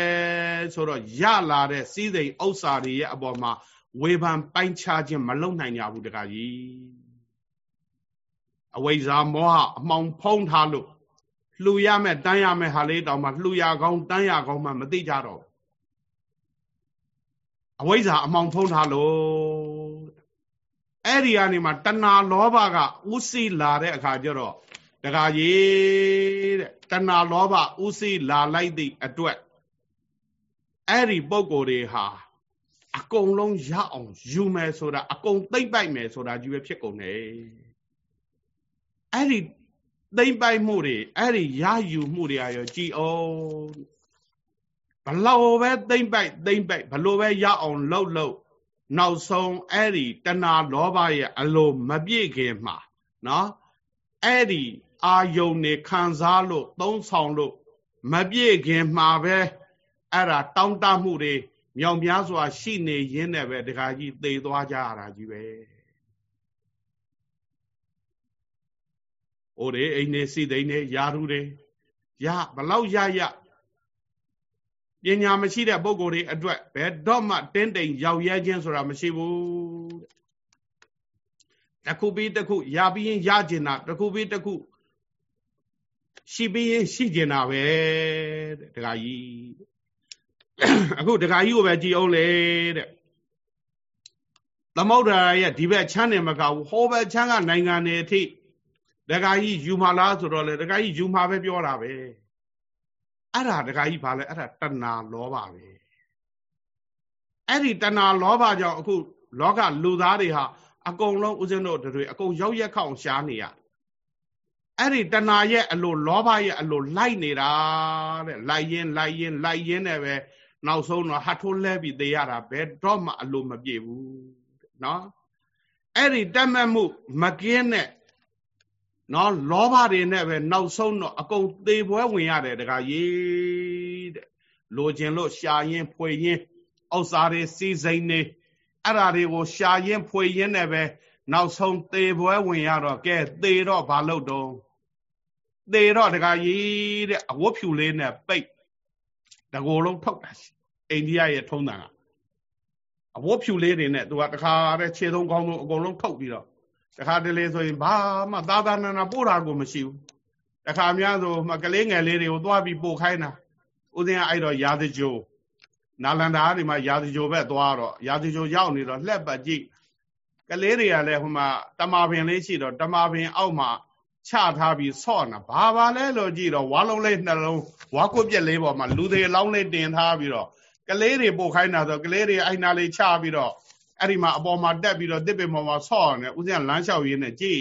ဆိုတော့ရလာတဲ့စီးစိမ်ဥစ္စာတွေရဲ့အပေါ်မှာ ဝေဖန်ပိုင်းခြားခြင်းမလုပ်နိုင်ကြဘူးတခါကြီးအဝိဇ္ဇာမောဟအမှောင်ဖုံးထားလို့လှူရမယ်တန်းရမယ်ဟာလေးတောင်မှလှူရကောင်းတန်းရကောင်းမှမသိကြတော့အဝိဇ္ဇာအမှောင်ဖုံးထားလို့အဲ့ဒီကနေမှတဏှာလောဘကဥသိလာတဲ့အခါကျတော့တခါကြီးတဲ့တဏှာလောဘဥသိလာလိုက်သည့်အတွက်အဲ့ဒီပုံကိုယ်တွေဟာ အကုန်လုံးရအောင်ယူမယ်ဆိုတာအကုန်သိမ့်ပိုက်မယ်ဆိုတာကြီးပဲဖြစ်ကုန်တယ်အဲ့ဒီသိမ့်ပိုက်မှုတွေအဲ့ဒီရယူမှုတွေအရောကြည်အောင်ဘလို့ပဲသိမ့်ပိုက်သိမ့်ပိုက်ဘလို့ပဲရအောင်လှုပ်လှုပ်နောက်ဆုံးအဲ့ဒီတဏှာလောဘရဲ့အလိုမပြည့်ခင်မှာနော်အဲ့ဒီအာယုန်နေခံစားလို့သုံးဆောင်လို့မပြည့်ခင်မှာပဲအဲ့ဒါတောင်းတမှုတွေ မြောင်များစွာ ရှိနေရင်းနဲ့ပဲဒကာကြီးသေသွားကြရတာကြီးပဲ။အိုတွေအိမ်နေစိသိမ့်နေယာရုတွေရဘလောက်ရရပညာမရှိတဲ့ပုဂ္ဂိုလ်တွေအတွက်ဘယ်တော့မှတင်းတိမ်ရောက်ရဲခြင်းဆိုတာမရှိဘူးတခုပြီးတခုရပြီးရင်ရကျင်တာတခုပြီးတခုရှိပြီးရင်ရှိကျင်တာပဲတဲ့ဒကာကြီး အခုဒကာကြီးကိုပဲကြည်အောင်လေတဲ့သမုဒ္ဒရာရဲ့ဒီဘက်ချမ်းနေမကဘူးဟောဘက်ချမ်းကနိုင်ငံတွေအထိဒကာကြီးယူမှာလားဆိုတော့လေဒကာကြီးယူမှာပဲပြောတာပဲအဲ့ဒါဒကာကြီးဘာလဲအဲ့ဒါတဏှာလောဘပဲအဲ့ဒီတဏှာလောဘကြောင့်အခုလောကလူသားတွေဟာအကုန်လုံးဦးဇင်းတို့တွေအကုန်ရောက်ရက်ခောက်ရှားနေရအဲ့ဒီတဏှာရဲ့အလိုလောဘရဲ့အလိုလိုက်နေတာတဲ့လိုက်ရင်လိုက်ရင်လိုက်ရင်နဲ့ပဲ နောက်ဆုံးတော့ဟတ်ထိုးလဲပြီးသေရတာဘယ်တော့မှအလိုမပြေဘူးနော်အဲ့ဒီတတ်မှတ်မှုမကင်းတဲ့နော်လောဘတွေနဲ့ပဲနောက်ဆုံးတော့အကုန်သေပွဲဝင်ရတယ်တခါကြီးတဲ့လိုချင်လို့ရှာရင်ဖွေရင်အောက်စားတွေစီစိမ့်နေအဲ့ဓာတွေကိုရှာရင်ဖွေရင်နဲ့ပဲနောက်ဆုံးသေပွဲဝင်ရတော့ကဲသေတော့ဘာလုပ်တော့သေတော့တခါကြီးတဲ့အဝတ်ဖြူလေးနဲ့ပိတ်တကိုယ်လုံးထောက်တာရှိ အိန္ဒိယရဲ့ထုံးတာကအဝတ်ဖြူလေးတွေနဲ့သူကတခါတဲ့ခြေသုံးကောင်းဆုံးအကုန်လုံးထုတ်ပြီးတော့တခါတလေဆိုရင်ဘာမှသာသာနာနာပို့တာကိုမရှိဘူးတခါများဆိုမှကလေးငယ်လေးတွေကိုသွားပြီးပို့ခိုင်းတာဥစဉ်ကအဲ့တော့ရာဇကြိုနာလန္ဒာကနေမှရာဇကြိုဘက်သွားတော့ရာဇကြိုရောက်နေတော့လှက်ပတ်ကြည့်ကလေးတွေကလည်းဟိုမှာတမာပင်လေးရှိတော့တမာပင်အောက်မှာချထားပြီးဆော့နေဘာပါလဲလို့ကြည့်တော့ဝါလုံးလေးနှလုံးဝါကွက်ပြက်လေးပေါ်မှာလူတွေလောင်းလေးတင်ထားပြီးတော့ ကလေးတွေပို့ခိုင်းတာဆိုကလေးတွေအိုင်နာလေးချပြီးတော့အဲ့ဒီမှာအပေါ်မှာတက်ပြီးတော့တစ်ပင်ပေါ်မှာဆော့နေဦးဇင်းကလမ်းလျှောက်ရင်းနဲ့ကြည်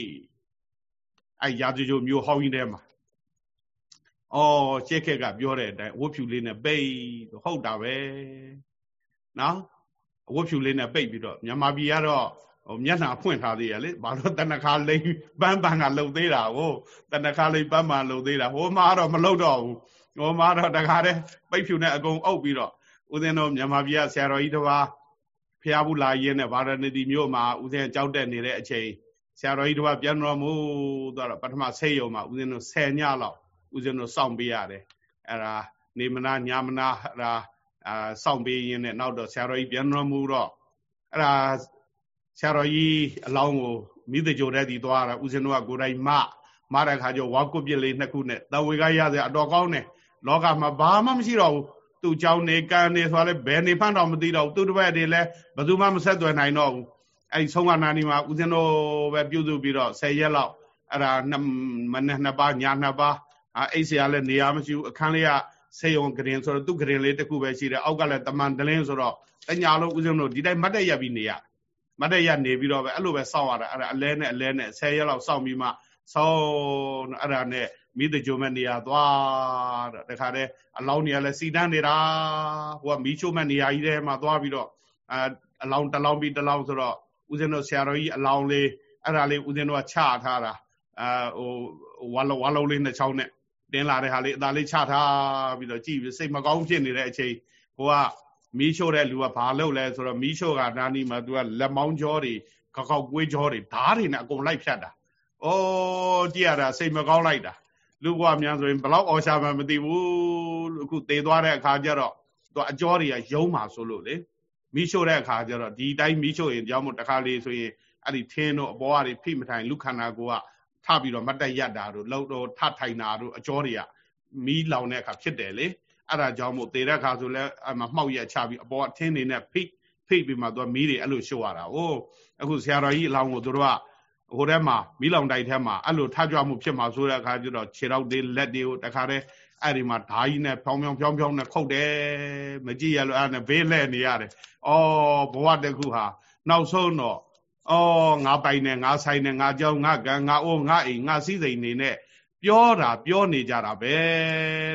အဲ့ရာဇဂျိုမျိုးဟောင်းကြီးထဲမှာအော်ရှေ့ခက်ကပြောတဲ့အတိုင်းဝတ်ဖြူလေးနဲ့ပိတ်ဟုတ်တာပဲနော်ဝတ်ဖြူလေးနဲ့ပိတ်ပြီးတော့မြန်မာပြည်ကတော့ဟိုမျက်နှာဖွင့်ထားသေးရလေဘာလို့တဏခါလိမ့်ပန်းပန်းကလှုပ်သေးတာကိုတဏခါလိမ့်ပန်းပန်းလှုပ်သေးတာဟိုမှာတော့မလှုပ်တော့ဘူးဟိုမှာတော့တခါတည်းပိတ်ဖြူနဲ့အကုန်အုပ်ပြီးတော့ ဦးဇင်းတို့မြန်မာပြည်ကဆရာတော်ကြီးတစ်ပါးဖျားဘူးလာရင်းနဲ့ဗာရဏသီမြို့မှာဦးဇင်းကြောက်တက်နေတဲ့အချိန်ဆရာတော်ကြီးတစ်ပါးပြန်တော်မူသွားတော့ပထမဆေးရုံမှာဦးဇင်းတို့10ညလောက်ဦးဇင်းတို့စောင့်ပေးရတယ်အဲ့ဒါနေမနာညမနာအဲ့ဒါအာစောင့်ပေးရင်းနဲ့နောက်တော့ဆရာတော်ကြီးပြန်တော်မူတော့အဲ့ဒါဆရာတော်ကြီးအလောင်းကိုမိသကြိုတဲ့ဒီသွားတာဦးဇင်းတို့ကကိုယ်တိုင်မမတဲ့ခါကျဝါကုတ်ပြစ်လေးနှစ်ခုနဲ့တဝေကရစေအတော်ကောင်းတယ်လောကမှာဘာမှမရှိတော့ဘူး သူ့ကြောင်းနေကံနေဆိုလည်းဘယ်နေဖန်တော့မသိတော့သူ့တပည့်တွေလည်းဘယ်သူမှမဆက်သွယ်နိုင်တော့ဘူးအဲ့ဆုံးကနာနေမှာဦးဇင်းတို့ပဲပြုစုပြီးတော့10ရက်လောက်အဲ့ဒါမနေ့နှစ်ပါးညနှစ်ပါးအိတ်ဆရာလည်းနေရာမရှိဘူးအခန်းလေးကစေယုံဂရင်ဆိုတော့သူ့ဂရင်လေးတစ်ခုပဲရှိတယ်အောက်ကလည်းတမန်တလင်းဆိုတော့တညာလုံးဦးဇင်းတို့ဒီတိုင်းမတ်တက်ရပြီးနေရမတ်တက်ရနေပြီးတော့ပဲအဲ့လိုပဲစောင့်ရတာအဲ့ဒါအလဲနဲ့အလဲနဲ့10ရက်လောက်စောင့်ပြီးမှစောင့်အဲ့ဒါနဲ့ မိတကြုံမဲ့နေရာသွားတော့တခါတည်းအလောင်းနေရာလဲစီတန်းနေတာဟိုကမီးချို့မဲ့နေရာကြီးထဲမှာသွားပြီးတော့အအလောင်းတလောင်းပြီးတလောင်းဆိုတော့ဦးဇင်းတို့ဆရာတော်ကြီးအလောင်းလေးအဲ့ဒါလေးဦးဇင်းတို့ကချထားတာအာဟိုဝါလဝါလုံးလေးနှစ်ချောင်းနဲ့တင်းလာတဲ့ဟာလေးအသာလေးချထားပြီးတော့ကြည့်ပြီးစိတ်မကောင်းဖြစ်နေတဲ့အချိန်ဟိုကမီးရှို့တဲ့လူကဘာလုပ်လဲဆိုတော့မီးရှို့ကနာနီမှာသူကလက်မောင်းကြောတွေခောက်ခောက်ကွေးကြောတွေဓားတွေနဲ့အကုန်လိုက်ဖြတ်တာ။အိုးကြည့်ရတာစိတ်မကောင်းလိုက်တာ။ လူဘွားများဆိုရင်ဘလောက်အော်ရှာမှမသိဘူးလို့အခုသေသွားတဲ့အခါကျတော့သူအကြောတွေကယုံမှာဆိုလို့လေမီးရှို့တဲ့အခါကျတော့ဒီတိုင်းမီးရှို့ရင်ကြောင်းမို့တခါလေးဆိုရင်အဲ့ဒီထင်းတို့အပေါ်ကနေဖိမထိုင်လူခန္ဓာကိုယ်ကထပြီးတော့မတ်တက်ရတာတို့လှုပ်တော့ထထိုင်တာတို့အကျော်တွေကမီးလောင်တဲ့အခါဖြစ်တယ်လေအဲ့ဒါကြောင့်မို့သေတဲ့အခါဆိုလဲအမမှောက်ရက်ချပြီးအပေါ်အထင်းနေနဲ့ဖိဖိပြီးမှသူကမီးတွေအဲ့လိုရှို့ရတာ။အိုးအခုဆရာတော်ကြီးအလောင်းကိုသူတို့က ဟိုထဲမှာမီးလောင်တိုက်ထဲမှာအဲ့လိုထကြွမှုဖြစ်မှာဆိုတဲ့အခါကျတော့ခြေထောက်တွေလက်တွေကိုတခါတည်းအဲ့ဒီမှာဓာကြီးနဲ့ဖြောင်းဖြောင်းဖြောင်းဖြောင်းနဲ့ခုတ်တယ်မကြည့်ရလို့အဲ့နဲ့ဘေးလှဲ့နေရတယ်။အော်ဘဝတခုဟာနောက်ဆုံးတော့အော်ငါပိုင်နဲ့ငါဆိုင်နဲ့ငါကြောင်းငါကံငါအိုးငါအိမ်ငါစည်းစိမ်နေနဲ့ပြောတာပြောနေကြတာပဲ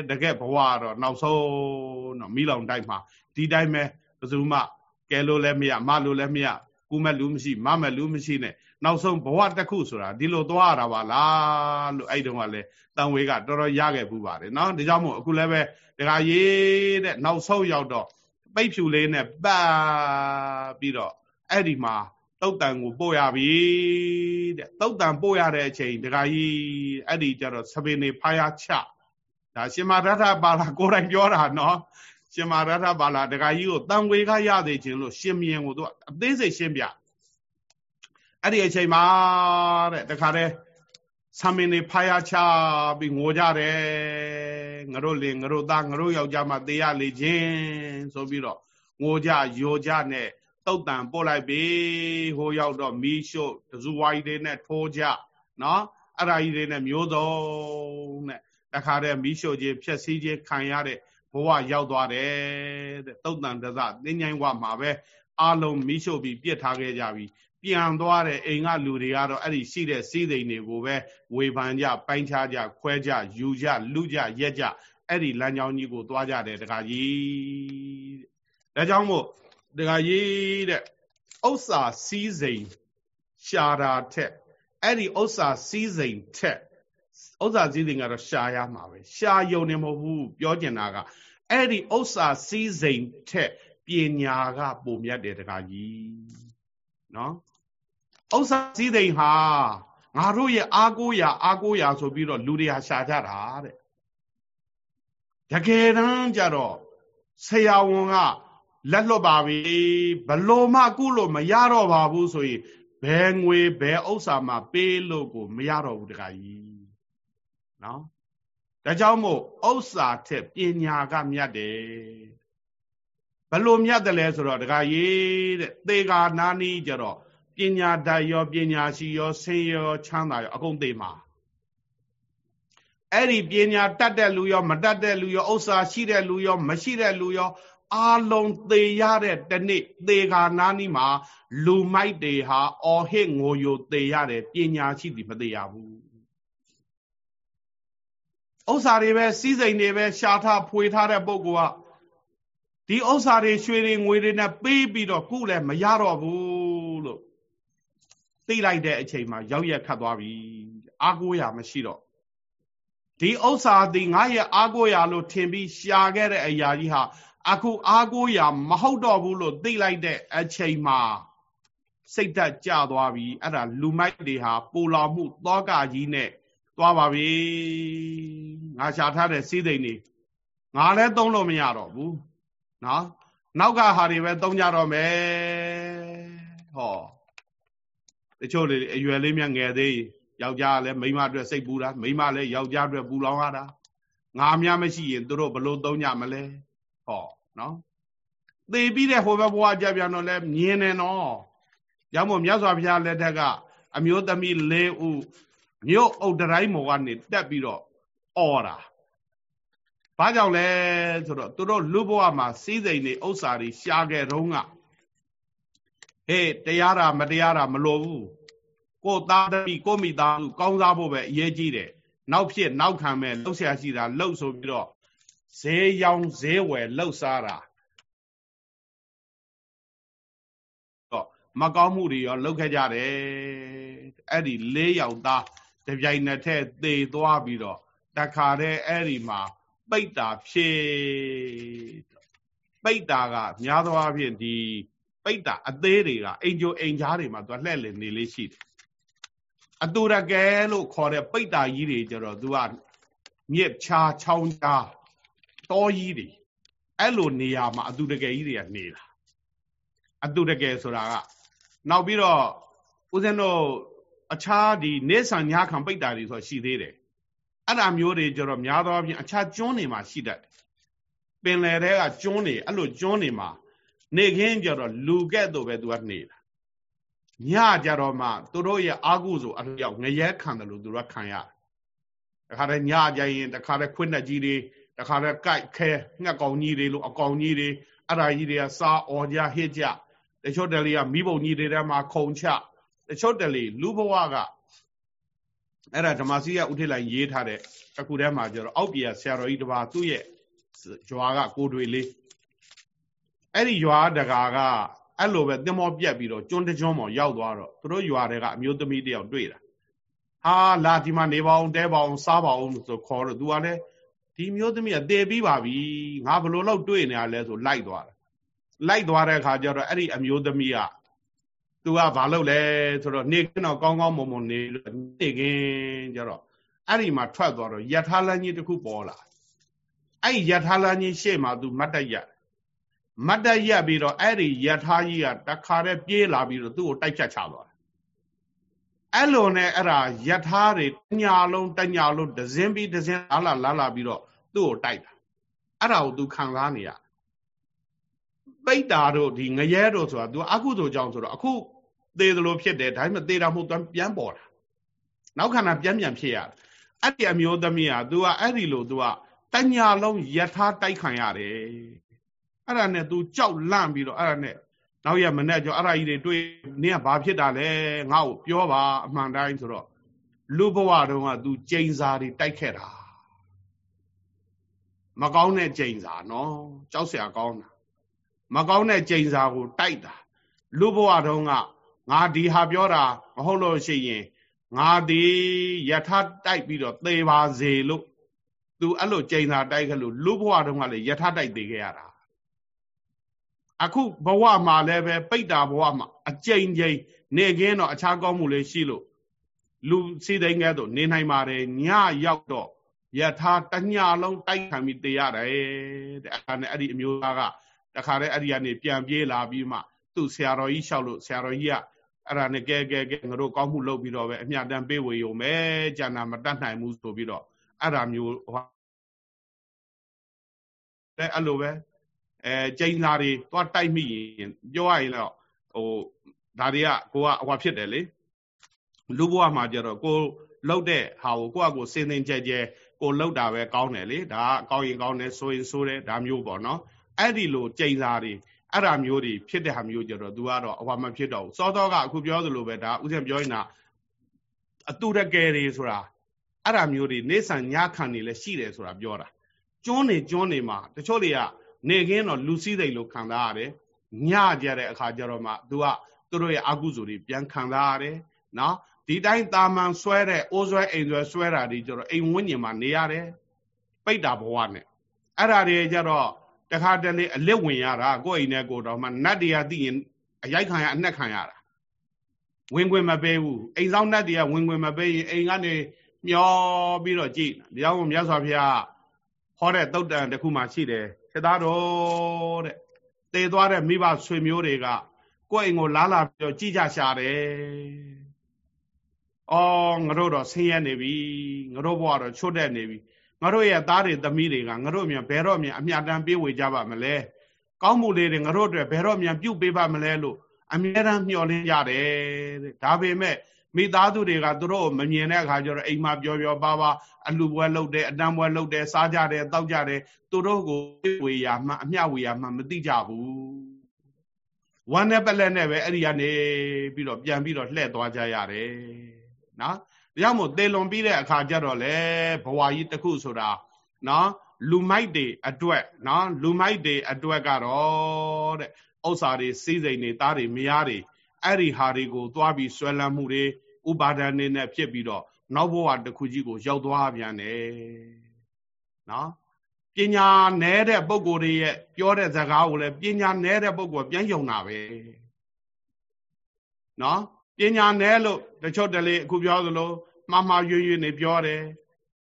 တကယ်ဘဝတော့နောက်ဆုံးတော့မိလောင်တိုက်မှာဒီတိုင်းပဲဘယ်သူမှကဲလို့လည်းမရမလို့လည်းမရကူမဲ့လူမရှိမမဲ့လူမရှိနဲ့ နောက်ဆုံးဘဝတစ်ခုဆိုတာဒီလိုသွားရတာပါလားလို့အဲ့တုန်းကလည်းတန်ဝေကတော်တော်ရခဲ့ဘူးပါတယ်နော်ဒါကြောင့်မို့အခုလည်းပဲဒကာရေးတဲ့နောက်ဆုံးရောက်တော့ပိတ်ဖြူလေးနဲ့ပတ်ပြီးတော့အဲ့ဒီမှာတုတ်တန်ကိုပို့ရပြီတဲ့တုတ်တန်ပို့ရတဲ့အချိန်ဒကာကြီးအဲ့ဒီကျတော့သပင်နေဖားရချဒါရှင်မရထပါလာကိုယ်တိုင်ပြောတာနော်ရှင်မရထပါလာဒကာကြီးကိုတန်ဝေကရသေးခြင်းလို့ရှင်မြင်ကိုသူအသေးစိတ်ရှင်းပြ အဲ့ဒီအချိန်မှာတဲ့တခါတည်းဆံမင်းနေဖားရချပြီးငိုကြတယ်ငါတို့လေငါတို့သားငါတို့ယောက်ျားမှတေးရလေခြင်းဆိုပြီးတော့ငိုကြယောကြနဲ့တုတ်တန်ပို့လိုက်ပြီဟိုရောက်တော့မီးရှို့တဇူဝါကြီးတွေနဲ့ထိုးကြနော်အဲ့ဒါကြီးတွေနဲ့မျိုးစုံနဲ့တခါတည်းမီးရှို့ခြင်းဖြက်စီးခြင်းခံရတဲ့ဘဝရောက်သွားတယ်တဲ့တုတ်တန်တစသင်ញိုင်းဝမှာပဲအလုံးမီးရှို့ပြီးပြစ်ထားခဲ့ကြပြီ ပြန်သွားတဲ့အိမ်ကလူတွေကတော့အဲ့ဒီရှိတဲ့စီးစိမ်တွေကိုပဲဝေဖန်ကြပိုင်းခြားကြခွဲကြယူကြလူကြရက်ကြအဲ့ဒီလမ်းကြောင်းကြီးကိုသွားကြတယ်တခါကြီးတဲ့ဒါကြောင့်မို့တခါကြီးတဲ့ဥစ္စာစီးစိမ်ရှာတာထက်အဲ့ဒီဥစ္စာစီးစိမ်ထက်ဥစ္စာစည်းစိမ်ကတော့ရှာရမှာပဲရှာယုံနေမဟုတ်ဘူးပြောကျင်တာကအဲ့ဒီဥစ္စာစည်းစိမ်ထက်ပညာကပုံမြတ်တယ်တခါကြီးနော် ဥစ္စာစည်းစိမ်ဟာငါတို့ရဲ့အာကိုရာအာကိုရာဆိုပြီးတော့လူတွေဟာရှာကြတာတဲ့တကယ်တမ်းကျတော့ဆရာဝန်ကလက်လွတ်ပါပြီဘလို့မှကုလို့မရတော့ပါဘူးဆိုရင်ဘယ်ငွေဘယ်ဥစ္စာမှပေးလို့ကိုမရတော့ဘူးတခါကြီးနော်ဒါကြောင့်မို့ဥစ္စာထက်ပညာကမြတ်တယ်ဘလို့မြတ်တယ်လဲဆိုတော့တခါကြီးတဲ့သေကာနာနီကြတော့ ပညာတတ်ရောပညာရှိရောဆင်းရောချမ်းသာရောအကုန်သိမှာအဲ့ဒီပညာတတ်တဲ့လူရောမတတ်တဲ့လူရောဥစ္စာရှိတဲ့လူရောမရှိတဲ့လူရောအာလုံးသေရတဲ့တနေ့သေခါနာနီမှာလူမိုက်တွေဟာအော်ဟစ်ငိုယိုသေရတယ်ပညာရှိသည်မသေရဘူးဥစ္စာတွေပဲစီးစိမ်တွေပဲရှားထားဖွေထားတဲ့ပုဂ္ဂိုလ်ကဒီဥစ္စာတွေရွှေတွေငွေတွေနဲ့ပေးပြီးတော့ကုလည်းမရတော့ဘူးလို့ သိလိုက်တဲ့အချိန်မှာရောက်ရက်ခတ်သွားပြီအာကိုရမရှိတော့ဒီဥစ္စာဒီငါရဲ့အာကိုရလို့ထင်ပြီးရှာခဲ့တဲ့အရာကြီးဟာအခုအားကိုးရာမဟုတ်တော့ဘူးလို့သိလိုက်တဲ့အချိန်မှာစိတ်ဓာတ်ကျသွားပြီအဲ့ဒါလူမိုက်တွေဟာပူလောင်မှုသောကကြီးနဲ့သွားပါပြီငါရှာထားတဲ့စီးသိမ့်နေငါလည်းသုံးလို့မရတော့ဘူးနော်နောက်ကဟာတွေပဲသုံးကြတော့မယ်ဟော တချို့လေအရွယ်လေးမြငယ်သေးယောက်ျားလည်းမိန်းမအတွက်စိတ်ပူတာမိန်းမလည်းယောက်ျားအတွက်ပူလောင်ရတာငါများမရှိရင်တို့ဘလို့သုံးကြမလဲဟောနော်သေပြီးတဲ့ဟိုဘက်ဘဝကြပြန်တော့လဲမြင်တယ်နော်ရောက်မို့မြတ်စွာဘုရားလက်ထက်ကအမျိုးသမီး၄ဦးမြို့အုတ်တိုင်းမော်ကနေတက်ပြီးတော့អော်တာဘာကြောင့်လဲဆိုတော့သူတို့လူဘဝမှာစီးစိမ်တွေဥစ္စာတွေရှားခဲ့တော့က ဟေးတရားတာမတရားတာမလိုဘူးကိုသားသမီးကိုမိသားစုကောင်းစားဖို့ပဲအရေးကြီးတယ်နောက်ဖြစ်နောက်ခံမဲ့လှုပ်ရှားရှိတာလှုပ်ဆိုပြီးတော့ဈေးရောင်းဈေးဝယ်လှုပ်ရှားတာတော့မကောင်းမှုတွေရောလှုပ်ခဲ့ကြတယ်အဲ့ဒီ၄ယောက်သားတပြိုင်နက်တည်းသေသွားပြီးတော့တခါတည်းအဲ့ဒီမှာပိတ်တာဖြေပိတ်တာကများသောအားဖြင့်ဒီ ပိတ်တာအသေးတွေကအိမ်ကျိုအိမ်ကြားတွေမှာသူကလှဲ့လည်နေလေးရှိတယ်အတူရကဲလို့ခေါ်တဲ့ပိတ်တာကြီးတွေကျတော့သူကမြစ်ချာချောင်းချာတောကြီးတွေအဲ့လိုနေရာမှာအတူတကယ်ကြီးတွေကနေတာအတူတကယ်ဆိုတာကနောက်ပြီးတော့ဦးဇင်းတို့အခြားဒီနေဆန်ညာခံပိတ်တာတွေဆိုရှိသေးတယ်အဲ့ဒါမျိုးတွေကျတော့များသောအားဖြင့်အခြားကျွန်းတွေမှာရှိတတ်တယ်ပင်လယ်ထဲကကျွန်းတွေအဲ့လိုကျွန်းတွေမှာ နေခင်းကြတော့လူကဲ့သို့ပဲသူကနေတာညကြတော့မှသူတို့ရဲ့အာကုဆိုအလျောက်ငရဲခံတယ်လို့သူတို့ကခံရတယ်တခါတည်းညကြရင်တခါတည်းခွင့်နဲ့ကြီးတွေတခါတည်းကြိုက်ခဲငှက်ကောင်ကြီးတွေလို့အကောင်ကြီးတွေအဲ့ဒါကြီးတွေကစားအော်ကြဟစ်ကြတချို့တလေကမိဘုံကြီးတွေထဲမှာခုံချတချို့တလေလူဘဝကအဲ့ဒါဓမ္မစီကဥထိတ်လိုက်ရေးထားတဲ့အခုထဲမှာကျတော့အောက်ပြည်ဆရာတော်ကြီးတပါးသူ့ရဲ့ကြွားကကိုတွေလေး အဲ့ဒီရွာတကာကအဲ့လိုပဲတင်မောပြက်ပြီးတော့ကျွန်းတကျွန်းပေါ်ရောက်သွားတော့သူတို့ရွာတွေကအမျိုးသမီးတယောက်တွေ့တာဟာလာဒီမှာနေပါအောင်တဲပါအောင်စားပါအောင်ဆိုခေါ်တော့ तू ကလည်းဒီမျိုးသမီးကတည်ပြီးပါပြီငါဘလို့လောက်တွေ့နေရလဲဆိုလိုက်သွားတယ်လိုက်သွားတဲ့အခါကျတော့အဲ့ဒီအမျိုးသမီးကသူကဘာလုပ်လဲဆိုတော့နေခင်းတော့ကောင်းကောင်းမွန်မွန်နေလို့နေခင်းကျတော့အဲ့ဒီမှာထွက်သွားတော့ယထာလန်းကြီးတစ်ခုပေါ်လာအဲ့ဒီယထာလန်းကြီးရှေ့မှာသူမတ်တက်ရ မတ်တက်ရပြီးတော့အဲ့ဒီယထာကြီးကတခါတည်းပြေးလာပြီးတော့သူ့ကိုတိုက်ဖြတ်ချသွားတယ်အဲ့လိုနဲ့အဲ့ဒါယထာတွေတညာလုံးတညာလုံးဒဇင်းပြီးဒဇင်းလာလာလာလာပြီးတော့သူ့ကိုတိုက်တာအဲ့ဒါကိုသူခံစားနေရပိတ်တာတို့ဒီငရဲတို့ဆိုတာ तू အကုသိုလ်ကြောင့်ဆိုတော့အခုသေးသလိုဖြစ်တယ်ဒါပေမဲ့သေတာမဟုတ် तू ပြန်ပေါ်တာနောက်ခန္ဓာပြန်ပြန်ဖြစ်ရတယ်အဲ့ဒီအမျိုးသမီးอ่ะ तू ကအဲ့ဒီလို तू ကတညာလုံးယထာတိုက်ခံရတယ် အဲ့ဒါနဲ့ तू ကြောက်လန့်ပြီးတော့အဲ့ဒါနဲ့နောက်ရမနဲ့ကြောအဲ့ဒါကြီးတွေတွေ့နင်းကဘာဖြစ်တာလဲငါ့ကိုပြောပါအမှန်တိုင်းဆိုတော့လူဘဝတုန်းက तू ကြိမ်စာတွေတိုက်ခဲ့တာမကောင်းတဲ့ကြိမ်စာနော်ကြောက်စရာကောင်းတာမကောင်းတဲ့ကြိမ်စာကိုတိုက်တာလူဘဝတုန်းကငါဒီဟာပြောတာမဟုတ်လို့ရှိရင်ငါဒီယထာတိုက်ပြီးတော့သေပါစေလို့ तू အဲ့လိုကြိမ်စာတိုက်ခဲ့လို့လူဘဝတုန်းကလည်းယထာတိုက်သေးခဲ့ရတာ အခုဘဝမှာလည်းပဲပိတ်တာဘဝမှာအကျိန်ကျိန်နေခင်းတော့အခြားကောင်းမှုလေးရှိလို့လူစီတိုင်းကဲတော့နေနိုင်ပါတယ်ညရောက်တော့ယထာတညလုံးတိုက်ခံပြီးတေရတယ်တဲ့အဲ့ဒါနဲ့အဲ့ဒီအမျိုးသားကတခါတည်းအဲ့ဒီကနေပြန်ပြေးလာပြီးမှသူ့ဆရာတော်ကြီးလျှောက်လို့ဆရာတော်ကြီးကအဲ့ဒါနဲ့ကဲကဲကဲငါတို့ကောင်းမှုလုပ်ပြီးတော့ပဲအမြတ်တမ်းပေးဝေရုံပဲကျန်တာမတတ်နိုင်ဘူးဆိုပြီးတော့အဲ့ဒါမျိုးဟောတဲ့အဲ့လိုပဲ အဲကျိန်းစာတွေသွားတိုက်မိရင်ပြောရရင်တော့ဟိုဒါတွေကကိုကအဟွာဖြစ်တယ်လေလူဘဝမှာကြတော့ကိုလှုပ်တဲ့ဟာကိုကိုကကိုစင်စင်ကြဲကြဲကိုလှုပ်တာပဲကောင်းတယ်လေဒါကကောင်းရင်ကောင်းတယ်ဆိုရင်ဆိုတယ်ဒါမျိုးပေါ့နော်အဲ့ဒီလိုကြိမ်စာတွေအဲ့ဒါမျိုးတွေဖြစ်တဲ့ဟာမျိုးကြတော့ तू ကတော့အဟွာမဖြစ်တော့ဘူးစောတော့ကအခုပြောသလိုပဲဒါဥစဉ်ပြောနေတာအတူတကယ်တွေဆိုတာအဲ့ဒါမျိုးတွေနေဆန်ညခံနေလဲရှိတယ်ဆိုတာပြောတာကျွန်းနေကျွန်းနေမှာတချို့တွေက နေခင်းတော့လူစည်းစိမ်လို့ခံစားရတယ်ညကြတဲ့အခါကျတော့မှ तू ကသူတို့ရဲ့အကုသိုလ်တွေပြန်ခံစားရတယ်နော်ဒီတိုင်းတာမန်ဆွဲတဲ့အိုးဆွဲအိမ်ဆွဲဆွဲတာဒီကျတော့အိမ်ဝင်းညင်မှာနေရတယ်ပိတ်တာဘဝနဲ့အဲ့ဒါတွေကျတော့တခါတလေအလစ်ဝင်ရတာကိုယ့်အိမ်နဲ့ကိုယ်တော်မှနတ်တရားသိရင်အရိုက်ခံရအနှက်ခံရတာဝင်ခွင်မပေးဘူးအိမ်ဆောင်နတ်တရားဝင်ခွင်မပေးရင်အိမ်ကနေမျောပြီးတော့ကြည်ဒါကြောင့်မြတ်စွာဘုရားဟောတဲ့တုတ်တန်တစ်ခုမှရှိတယ် ခေသားတော်တဲ့တည်သွားတဲ့မိဘဆွေမျိုးတွေကကိုယ့်အိမ်ကိုလာလာပြီးတော့ကြည်ကြရှာတယ်အော်ငါတို့တော့ဆင်းရဲနေပြီငါတို့ဘဝတော့ချွတ်တဲ့နေပြီငါတို့ရဲ့သားတွေသမီးတွေကငါတို့မြန်ဘယ်တော့မြန်အမြတ်တမ်းပေးဝေကြပါမလဲကောင်းမှုလေးတွေငါတို့အတွက်ဘယ်တော့မြန်ပြုတ်ပေးပါမလဲလို့အမြဲတမ်းမျှော်လင့်ကြတယ်တဲ့ဒါပေမဲ့ မိသားစုတွေကသူတို့မမြင်တဲ့အခါကျတော့အိမ်မှာပျော်ပျော်ပါပါအလူပွဲလုပ်တယ်အတန်းပွဲလုပ်တယ်စားကြတယ်တောက်ကြတယ်သူတို့ကိုဝေရမှအမျှဝေရမှမသိကြဘူးဝမ်းနဲ့ပလက်နဲ့ပဲအဲ့ဒီကနေပြီးတော့ပြန်ပြီးတော့လှည့်သွားကြရတယ်နော်ဒါကြောင့်မို့သေလွန်ပြီးတဲ့အခါကျတော့လေဘဝကြီးတစ်ခုဆိုတာနော်လူမိုက်တွေအတွက်နော်လူမိုက်တွေအတွက်ကတော့တဲ့ဥစ္စာတွေစီးစိမ်တွေသားတွေမယားတွေ အဲ့ဒီဟာတွေကိုသွားပြီးဆွဲလန်းမှုတွေဥပါဒဏ်နေနဲ့ဖြစ်ပြီးတော့နောက်ဘဝတစ်ခုကြီးကိုရောက်သွားပြန်တယ်နော်ပညာနဲတဲ့ပုံကိုယ်တွေရဲ့ပြောတဲ့စကားကိုလည်းပညာနဲတဲ့ပုံကိုပြန်ယုံတာပဲနော်ပညာနဲလို့တချို့တလေအခုပြောသလိုမှားမှားရွရွနေပြောတယ်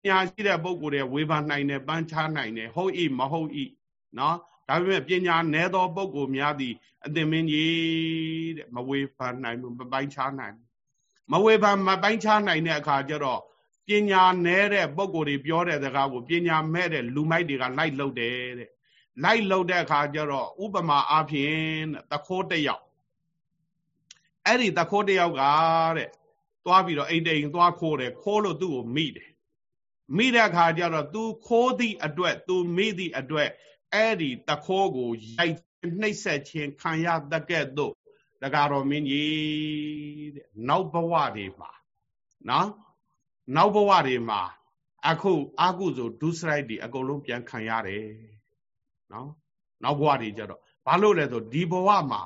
ပညာရှိတဲ့ပုဂ္ဂိုလ်တွေဝေဖန်နိုင်တယ်ပန်းချနိုင်တယ်ဟုတ်ဤမဟုတ်ဤနော် ဒါပေမဲ့ပညာနဲသောပုဂ္ဂိုလ်များသည်အသင်မင်းကြီးတဲ့မဝေဖန်နိုင်ဘူးမပိုင်းခြားနိုင်မဝေဖန်မပိုင်းခြားနိုင်တဲ့အခါကျတော့ပညာနဲတဲ့ပုဂ္ဂိုလ်တွေပြောတဲ့စကားကိုပညာမဲ့တဲ့လူမိုက်တွေကလိုက်လုပ်တယ်တဲ့လိုက်လုပ်တဲ့အခါကျတော့ဥပမာအားဖြင့်တခိုးတယောက်အဲ့ဒီတခိုးတယောက်ကတဲ့သွားပြီးတော့အိမ်တိန်သွားခိုးတယ်ခိုးလို့သူ့ကိုမိတယ်မိတဲ့အခါကျတော့ तू ခိုးသည့်အတွက် तू မိသည့်အတွက် အဲ့ဒီတခိုးကိုရိုက်နှိပ်ဆက်ခြင်းခံရတကဲ့သို့တကားတော်မင်းကြီးတဲ့နောက်ဘဝတွေမှာနော်နောက်ဘဝတွေမှာအခုအာကုဆိုဒုစရိုက်တွေအကုန်လုံးပြန်ခံရတယ်နော်နောက်ဘဝတွေကြတော့ဘာလို့လဲဆိုဒီဘဝမှာ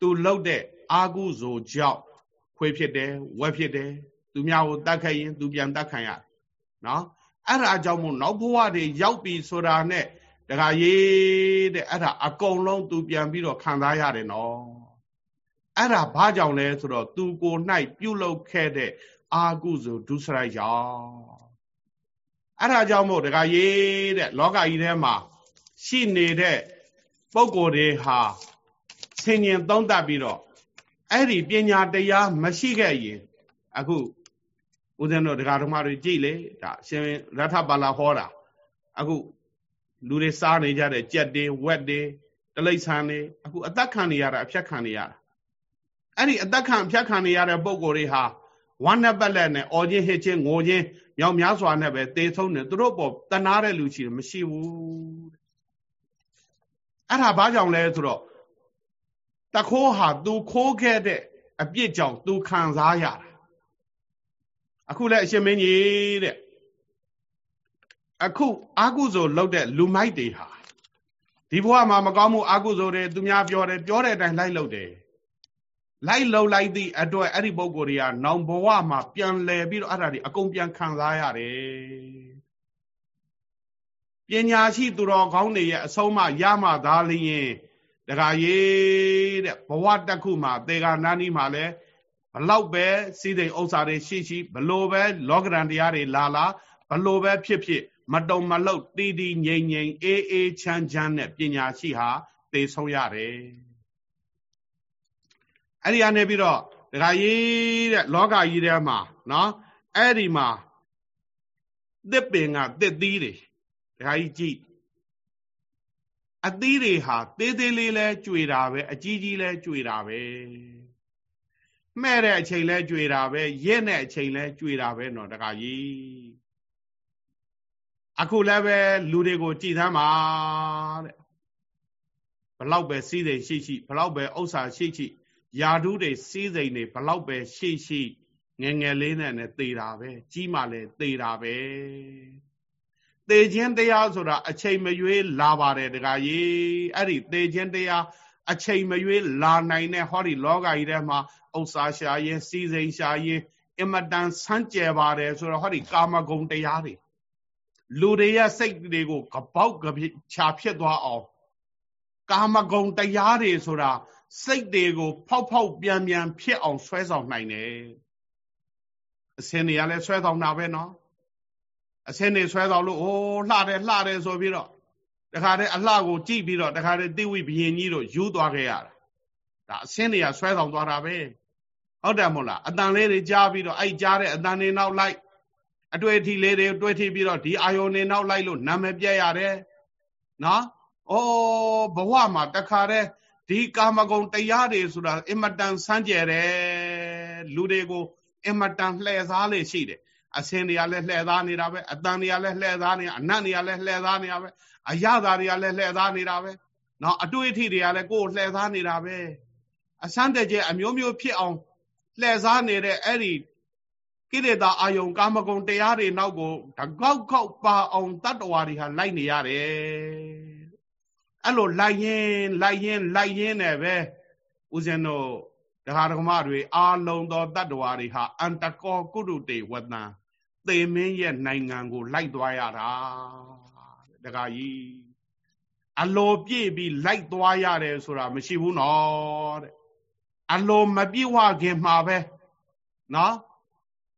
तू လှုပ်တဲ့အာကုဆိုကြောင့်ခွေးဖြစ်တယ်ဝက်ဖြစ်တယ်သူများကိုတတ်ခဲ့ရင် သူပြန်တတ်ခံရတယ်နော်အဲ့ဒါကြောင့်မို့နောက်ဘဝတွေရောက်ပြီဆိုတာနဲ့ တခါရေးတဲ့အဲ့ဒါအကုန်လုံးသူပြန်ပြီးတော့ခံစားရတယ်နော်အဲ့ဒါဘာကြောင့်လဲဆိုတော့သူကို၌ပြုလုပ်ခဲ့တဲ့အာကုစုဒုစရိုက်ကြောင့်အဲ့ဒါကြောင့်မို့တခါရေးတဲ့လောကကြီးထဲမှာရှိနေတဲ့ပုံကိုယ်တွေဟာဆင်ញင်သုံးသပ်ပြီးတော့အဲ့ဒီပညာတရားမရှိခဲ့ရင်အခုဦးဇင်းတို့ဒကာဓမ္မတွေကြည့်လေဒါရှင်ရထပါလာဟောတာအခု လူတွေစားနေကြတဲ့ကြက်တွေဝက်တွေတလိษံတွေအခုအသက်ခံနေရတာအဖြတ်ခံနေရတာအဲ့ဒီအသက်ခံအဖြတ်ခံနေရတဲ့ပုံကိုယ်တွေဟာဝမ်းနဲ့ပက်လက်နဲ့အော်ချင်းဟစ်ချင်းငိုချင်းမြောင်များစွာနဲ့ပဲတေဆုံးနေသူတို့ပေါ်တနာတဲ့လူရှိတယ်မရှိဘူးအဲ့ဒါဘာကြောင့်လဲဆိုတော့တခိုးဟာသူခိုးခဲ့တဲ့အပြစ်ကြောင့်သူခံစားရတာအခုလည်းအရှင်မင်းကြီးတဲ့ အခုအာကုဇိုလောက်တဲ့လူမိုက်တွေဟာဒီဘဝမှာမကောင်းမှုအာကုဇိုတွေသူများပြောတယ်ပြောတဲ့အတိုင်းလိုက်လုပ်တယ်လိုက်လုံလိုက်သည့်အတွက်အဲ့ဒီပုံကိုယ်တွေကနောင်ဘဝမှာပြန်လဲပြီးတော့အဲ့ဒါတွေအကုန်ပြန်ခံစားရတယ်ပညာရှိသူတော်ကောင်းတွေရဲ့အဆုံးမရမှသာလျင်တခါရေးတဲ့ဘဝတစ်ခုမှာသေကနာနီမှာလဲဘလောက်ပဲစီးစိမ်ဥစ္စာတွေရှိရှိဘလို့ပဲလောကရန်တရားတွေလာလာဘလို့ပဲဖြစ်ဖြစ် မတုံမလုတ်တီးတီးငြိမ်ငြိမ်အေးအေးချမ်းချမ်းနဲ့ပညာရှိဟာသေဆုံးရတယ်အဲ့ဒီကနေပြီးတော့ဒကာကြီးတဲ့လောကကြီးထဲမှာနော်အဲ့ဒီမှာသစ်ပင်ကသစ်သီးတွေဒကာကြီးကြည့်အသီးတွေဟာသေးသေးလေးလဲကြွေတာပဲအကြီးကြီးလဲကြွေတာပဲမှဲ့တဲ့အချိန်လဲကြွေတာပဲရက်တဲ့အချိန်လဲကြွေတာပဲနော်တခါကြီး အခုလည်းပဲလူတွေကိုကြည်သမ်းပါတဲ့ဘလောက်ပဲစီးစိမ်ရှိရှိဘလောက်ပဲဥစ္စာရှိရှိယာဓုတွေစီးစိမ်တွေဘလောက်ပဲရှိရှိငငယ်လေးနဲ့နဲ့သေတာပဲကြီးမှလည်းသေတာပဲသေခြင်းတရားဆိုတာအချိန်မရွေးလာပါတယ်တခါကြီးအဲ့ဒီသေခြင်းတရားအချိန်မရွေးလာနိုင်တဲ့ဟောဒီလောကကြီးထဲမှာဥစ္စာရှာရင်စီးစိမ်ရှာရင်အမတန်ဆန်းကျယ်ပါတယ်ဆိုတော့ဟောဒီကာမဂုဏ်တရားတွေ လူတွေရဲ့စိတ်တွေကိုကပေါက်ကချာဖြစ်သွားအောင်ကာမဂုဏ်တရားတွေဆိုတာစိတ်တွေကို ဖောက်ဖောက်ပြန်ပြန်ဖြစ်အောင်ဆွဲဆောင်နိုင်တယ်အစင်းတွေကလည်းဆွဲဆောင်တာပဲနော်အစင်းတွေဆွဲဆောင်လို့ဟိုလှတယ်လှတယ်ဆိုပြီးတော့တခါတည်းအလှကိုကြည့်ပြီးတော့တခါတည်းတိဝိဘယင်ကြီးတို့ယူသွားခဲ့ရတာဒါအစင်းတွေကဆွဲဆောင်သွားတာပဲဟုတ်တယ်မို့လားအတန်လေးတွေကြားပြီးတော့အဲ့ကြားတဲ့အတန်တွေနောက်လိုက် အတွေ့အထိလေးတွေတွေ့ထိပြီးတော့ဒီအာယုန်နေနောက်လိုက်လို့နာမည်ပြက်ရတယ်နော်ဩဘဝမှာတခါတည်းဒီကာမဂုဏ်တရားတွေဆိုတာအင်မတန်စမ်းကြယ်တယ်လူတွေကိုအင်မတန်လှည့်စားလေရှိတယ်အစင်းတွေကလည်းလှည့်သားနေတာပဲအတန်တွေကလည်းလှည့်သားနေအနတ်တွေကလည်းလှည့်သားနေတာပဲအရသာတွေကလည်းလှည့်သားနေတာပဲနော်အတွေ့အထိတွေကလည်းကိုယ်လှည့်သားနေတာပဲအစမ်းတကြအမျိုးမျိုးဖြစ်အောင်လှည့်စားနေတဲ့အဲ့ဒီ ကိလေသာအာယုံကာမဂုဏ်တရားတွေနောက်ကိုတကောက်ကောက်ပါအောင်တတ္တဝါတွေဟာလိုက်နေရတယ်အဲ့လိုလိုက်ရင်လိုက်ရင်လိုက်ရင်နဲ့ပဲဦးဇင်းတို့ဒကာဒကမတွေအာလုံသောတတ္တဝါတွေဟာအန္တကောကုရုတေဝတံသေမင်းရဲ့နိုင်ငံကိုလိုက်သွားရတာဒကာကြီးအလိုပြည့်ပြီးလိုက်သွားရတယ်ဆိုတာမရှိဘူးနော်တဲ့အလိုမပြည့်ဝခင်မှာပဲနော်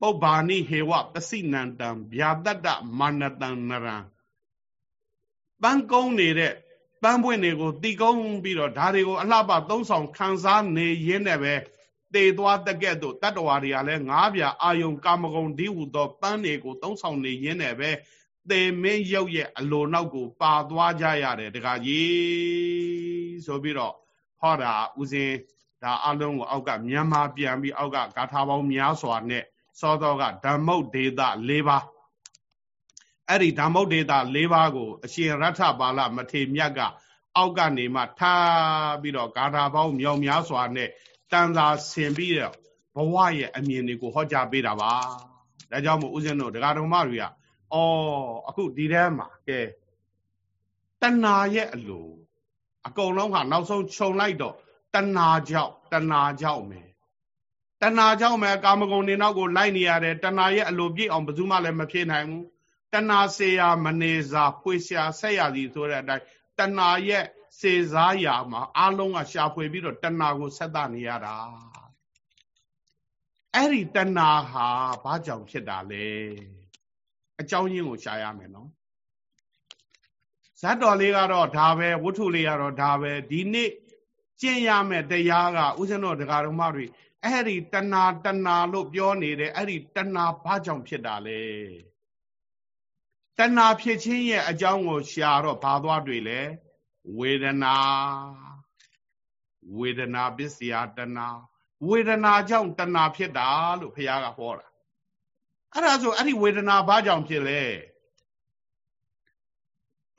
ပုဗ္ဗာနိဟေဝပစိနန္တံဗျာတတ္တမာနတံနရံပန်းကုန်းနေတဲ့ပန်းပွင့်တွေကိုတီကုန်းပြီးတော့ဒါတွေကိုအလှပသုံးဆောင်ခံစားနေရင်းနဲ့ပဲတေသွားတက်ကဲ့သို့တတ္တဝါတွေကလည်းငါးပြအာယုံကာမဂုဏ်ဒီဟုသောပန်းတွေကိုသုံးဆောင်နေရင်းနဲ့ပဲသေမင်းရုပ်ရဲ့အလိုနောက်ကိုပါသွားကြရတယ်တခါကြီးဆိုပြီးတော့ဟောတာဥစဉ်ဒါအလုံးကိုအောက်ကမြန်မာပြန်ပြီးအောက်ကဂါထာပေါင်းများစွာနဲ့ စောသောကဓမ္မုတ်ဒေတာ၄ပါးအဲ့ဒီဓမ္မုတ်ဒေတာ၄ပါးကို အရှင်ရထပါဠမထေမြတ်က အောက်ကနေမှထားပြီးတော့ဂါထာပေါင်းမြောင်များစွာနဲ့တန်သာဆင်ပြီးတော့ဘဝရဲ့အမြင်တွေကိုဟောကြားပေးတာပါဒါကြောင့်မို့ဦးဇင်းတို့ဒကာတော်မတွေကအော်အခုဒီထဲမှာကဲတဏှာရဲ့အလိုအကုန်လုံးကနောက်ဆုံးခြုံလိုက်တော့တဏှာကြောင့်တဏှာကြောင့်မယ် တဏှာကြောင့်ပဲကာမဂုဏ်တွေနောက်ကိုလိုက်နေရတယ်တဏှာရဲ့အလိုပြည့်အောင်ဘယ်သူမှလည်းမဖြစ်နိုင်ဘူးတဏှာစေရာမနေစာဖွေရှာဆက်ရသည်ဆိုတဲ့အတိုင်းတဏှာရဲ့စေစားရာမှာအလုံးကရှာဖွေပြီးတော့တဏှာကိုဆက်သနေရတာအဲ့ဒီတဏှာဟာဘာကြောင့်ဖြစ်တာလဲအကြောင်းရင်းကိုရှာရမယ်နော်ဇတ်တော်လေးကတော့ဒါပဲဝတ္ထုလေးကတော့ဒါပဲဒီနေ့ကျင့်ရမယ်တရားကဥစဉ်တော်တရားတော်မတွေ အဲ့ဒီတဏှာတဏှာလို့ပြောနေတဲ့အဲ့ဒီတဏှာဘာကြောင့်ဖြစ်တာလဲတဏှာဖြစ်ခြင်းရဲ့အကြောင်းကိုရှာတော့ဘာသွားတွေ့လဲဝေဒနာဝေဒနာပစ္စယတဏှာဝေဒနာကြောင့်တဏှာဖြစ်တာလို့ဘုရားကဟောတာအဲ့ဒါဆိုအဲ့ဒီဝေဒနာဘာကြောင့်ဖြစ်လဲ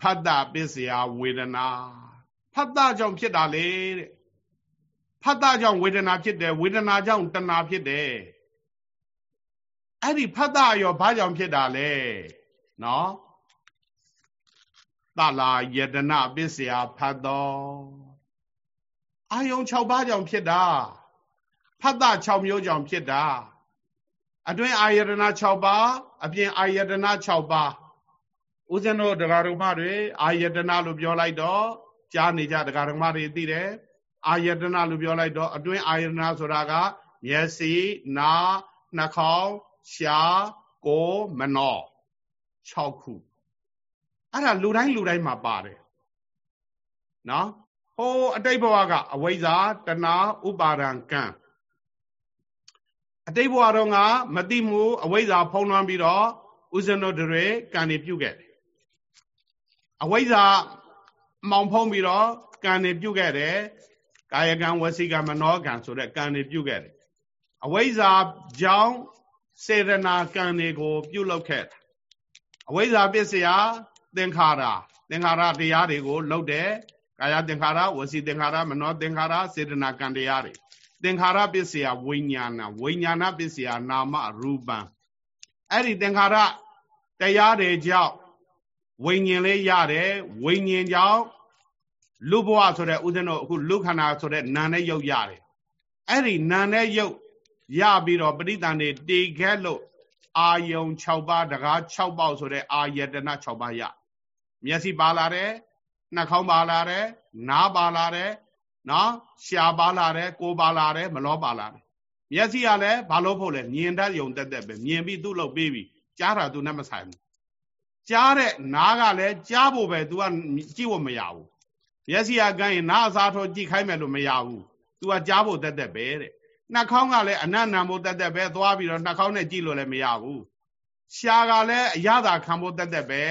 ဖတ်တာပစ္စယဝေဒနာဖတ်တာကြောင့်ဖြစ်တာလေတဲ့ ဖတ်တာကြောင့်ဝေဒနာဖြစ်တယ်ဝေဒနာကြောင့်တဏှာဖြစ်တယ်အဲ့ဒီဖတ်တာရောဘာကြောင့်ဖြစ်တာလဲနော်တလာယတနာပစ္စယဖတ်တော်အာယုံ6ပါးကြောင့်ဖြစ်တာဖတ်တာ6မျိုးကြောင့်ဖြစ်တာအတွင်းအာယတနာ6ပါးအပြင်အာယတနာ6ပါးဦးဇင်းတို့တရားတော်မတွေအာယတနာလို့ပြောလိုက်တော့ကြားနေကြတရားတော်မတွေသိတယ် အာယတနာလို့ပြောလိုက်တော့အတွင်းအာယတနာဆိုတာကမျက်စိနားနှာခေါင်းရှားကိုယ်မနော6ခုအဲ့ဒါလူတိုင်းလူတိုင်းမှာပါတယ်နော်ဟိုအတိတ်ဘဝကအဝိဇ္ဇာတဏှာဥပါဒံကံအတိတ်ဘဝတော့ကမတိမှုအဝိဇ္ဇာဖုံးလွှမ်းပြီးတော့ဥဇဏတို့တွေကံနေပြုတ်ခဲ့တယ်အဝိဇ္ဇာမောင်ဖုံးပြီးတော့ကံနေပြုတ်ခဲ့တယ် ကာယကံဝစီကံမနောကံဆိုတဲ့ကံတွေပြုတ်ခဲ့တယ်အဝိဇ္ဇာကြောင့်စေတနာကံတွေကို ပြုလုပ်ခဲ့တာအဝိဇ္ဇာပစ္စယသင်္ခါရသင်္ခါရတရားတွေကိုလုပ်တယ်ကာယသင်္ခါရဝစီသင်္ခါရမနောသင်္ခါရစေတနာကံတရားတွေသင်္ခါရပစ္စယဝိညာဏဝိညာဏပစ္စယနာမရူပံအဲ့ဒီသင်္ခါရတရားတွေကြောင့်ဝိညာဉ်လေးရတယ်ဝိညာဉ်ကြောင့် လူဘဝဆိုတဲ့ဥစဉ်တို့အခုလူခန္ဓာဆိုတဲ့နာနဲ့ရုပ်ရတယ်အဲ့ဒီနာနဲ့ရုပ်ရပြီးတော့ပဋိသန္ဓေတည်ခဲ့လို့အာယုံ6ပါးတကား6ပေါက်ဆိုတဲ့အာယတနာ6ပါးရမျက်စိပါလာတယ်နှာခေါင်းပါလာတယ်နားပါလာတယ်နော်ရှားပါလာတယ်ကိုပါလာတယ်မလောပါလာတယ်မျက်စိကလည်းဘာလို့ဖို့လဲမြင်တတ်ယုံတက်တက်ပဲမြင်ပြီးသူ့လို့ပြီးပြီကြားတာသူနဲ့မဆိုင်ဘူးကြားတဲ့နားကလည်းကြားဖို့ပဲ तू ကကြည့်ဖို့မရဘူး မျက်စိကကန်းရင်နားအစားထိုးကြည့်ခိုင်းမယ်လို့မရဘူး तू ကကြားဖို့တက်တက်ပဲတဲ့နှာခေါင်းကလည်းအနတ်နံဖို့တက်တက်ပဲသွားပြီးတော့နှာခေါင်းနဲ့ကြည့်လို့လည်းမရဘူးရှားကလည်းအရသာခံဖို့တက်တက်ပဲ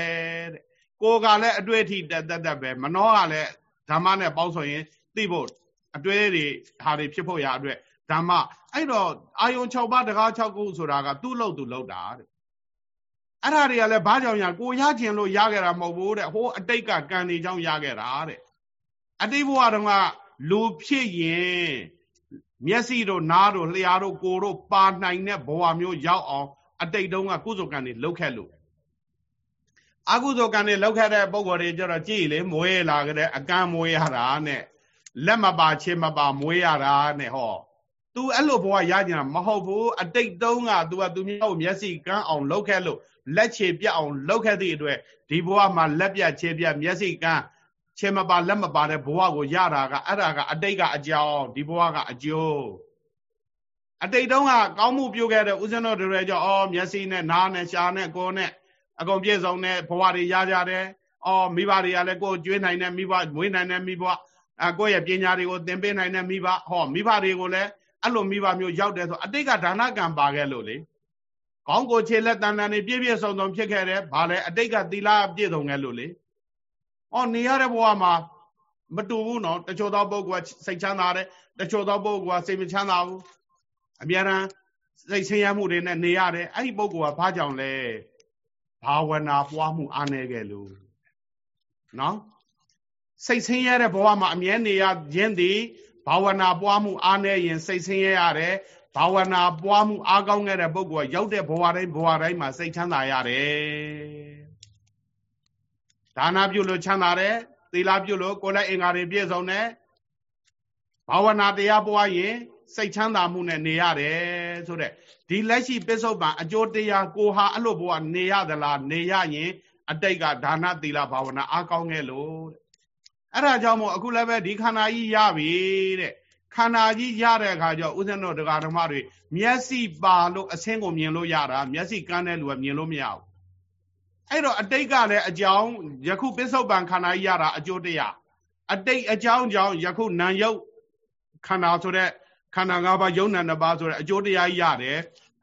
တဲ့ကိုယ်ကလည်းအတွေ့အထိတက်တက်တက်ပဲမနှောကလည်းဓမ္မနဲ့ပေါင်းဆိုရင်သိဖို့အတွေ့တွေဟာတွေဖြစ်ဖို့ရအတွက်ဓမ္မအဲ့တော့အာယုံ6ပါးတကား6ခုဆိုတာကသူ့လို့သူလို့တာတဲ့အဲ့ဒါတွေကလည်းဘာကြောင့်ရကိုရခြင်းလို့ရခဲ့တာမဟုတ်ဘူးတဲ့ဟိုအတိတ်ကကံတွေကြောင့်ရခဲ့တာတဲ့ အတိတ်ဘဝတုန်းကလူဖြစ်ရင်မျက်စိတို့နားတို့လျှာတို့ကိုယ်တို့ပါနိုင်တဲ့ဘဝမျိုးရောက်အောင်အတိတ်တုန်းကကုသိုလ်ကံတွေလုပ်ခဲ့လို့အကုသိုလ်ကံတွေလုပ်ခဲ့တဲ့ပုံကိုယ်တွေကြတော့ကြည်လေမွေးလာကြတဲ့အကန့်မွေးရတာနဲ့လက်မပါချင်းမပါမွေးရတာနဲ့ဟော तू အဲ့လိုဘဝရကြတာမဟုတ်ဘူးအတိတ်တုန်းက तू ကသူမျိုးကိုမျက်စိကန်းအောင်လုပ်ခဲ့လို့လက်ခြေပြတ်အောင်လုပ်ခဲ့သည့်အတွက်ဒီဘဝမှာလက်ပြတ်ခြေပြတ်မျက်စိကန်း ခြေမပါလက်မပါတဲ့ဘဝကိုရတာကအဲ့ဒါကအတိတ်ကအကြောင်းဒီဘဝကအကျိုးအတိတ်တုန်းကကောင်းမှုပြုခဲ့တဲ့ဥစဉ်တော်တွေကြောင့်အော်မျက်စိနဲ့နားနဲ့ရှားနဲ့ကိုယ်နဲ့အကုန်ပြည့်စုံတဲ့ဘဝတွေရကြတယ်အော်မိဘတွေကလည်းကိုယ်ကျွေးနိုင်တဲ့မိဘမွေးနိုင်တဲ့မိဘအကိုယ့်ရဲ့ပညာတွေကိုသင်ပေးနိုင်တဲ့မိဘဟောမိဘတွေကိုလည်းအဲ့လိုမိဘမျိုးရောက်တယ်ဆိုအတိတ်ကဒါနကံပါခဲ့လို့လေကောင်းကိုခြေလက်တန်တန်နေပြည့်ပြည့်စုံစုံဖြစ်ခဲ့တယ်ဘာလဲအတိတ်ကသီလပြည့်စုံခဲ့လို့လေ။ အော်နေရတဲ့ဘဝမှာမတူဘူးနော်တချို့သောပုဂ္ဂိုလ်ကစိတ်ချမ်းသာတယ်တချို့သောပုဂ္ဂိုလ်ကစိတ်မချမ်းသာဘူးအများရန်စိတ်ဆင်းရဲမှုတွေနဲ့နေရတယ်အဲ့ဒီပုဂ္ဂိုလ်ကဘာကြောင့်လဲဘာဝနာပွားမှုအားနည်းခဲ့လို့နော်စိတ်ဆင်းရဲတဲ့ဘဝမှာအမြဲနေရခြင်းသည်ဘာဝနာပွားမှုအားနည်းရင်စိတ်ဆင်းရဲရတယ်ဘာဝနာပွားမှုအားကောင်းခဲ့တဲ့ပုဂ္ဂိုလ်ကရောက်တဲ့ဘဝတိုင်းဘဝတိုင်းမှာစိတ်ချမ်းသာရတယ် ဒါနပြုလို့ချမ်းသာတယ်သီလပြုလို့ကိုယ်လည်းအင်္ဂါတွေပြည့်စုံတယ်ဘာဝနာတရားပွားရင်စိတ်ချမ်းသာမှုနဲ့နေရတယ်ဆိုတဲ့ဒီလက်ရှိပစ္စုပန်အကျိုးတရားကိုဟာအဲ့လိုဘဝနေရသလားနေရရင် အတိတ်ကဒါနသီလဘာဝနာအားကောင်းခဲ့လို့အဲ့ဒါကြောင့်မို့အခုလည်းပဲဒီခန္ဓာကြီးရပြီတဲ့ခန္ဓာကြီးရတဲ့အခါကျဥစ္စံတော်တရားဓမ္မတွေမျက်စိပါလို့အဆင်းကိုမြင်လို့ရတာမျက်စိကန်းတဲ့လူကမြင်လို့မရဘူး အဲ့တော့အတိတ်ကလည်းအကြောင်းယခုပစ္စုပန်ခန္ဓာကြီးရတာအကျိုးတရားအတိတ်အကြောင်းကြောင့်ယခုနာယုတ်ခန္ဓာဆိုတဲ့ခန္ဓာ၅ပါးယုံနာ၅ပါးဆိုတဲ့အကျိုးတရားကြီးရတယ်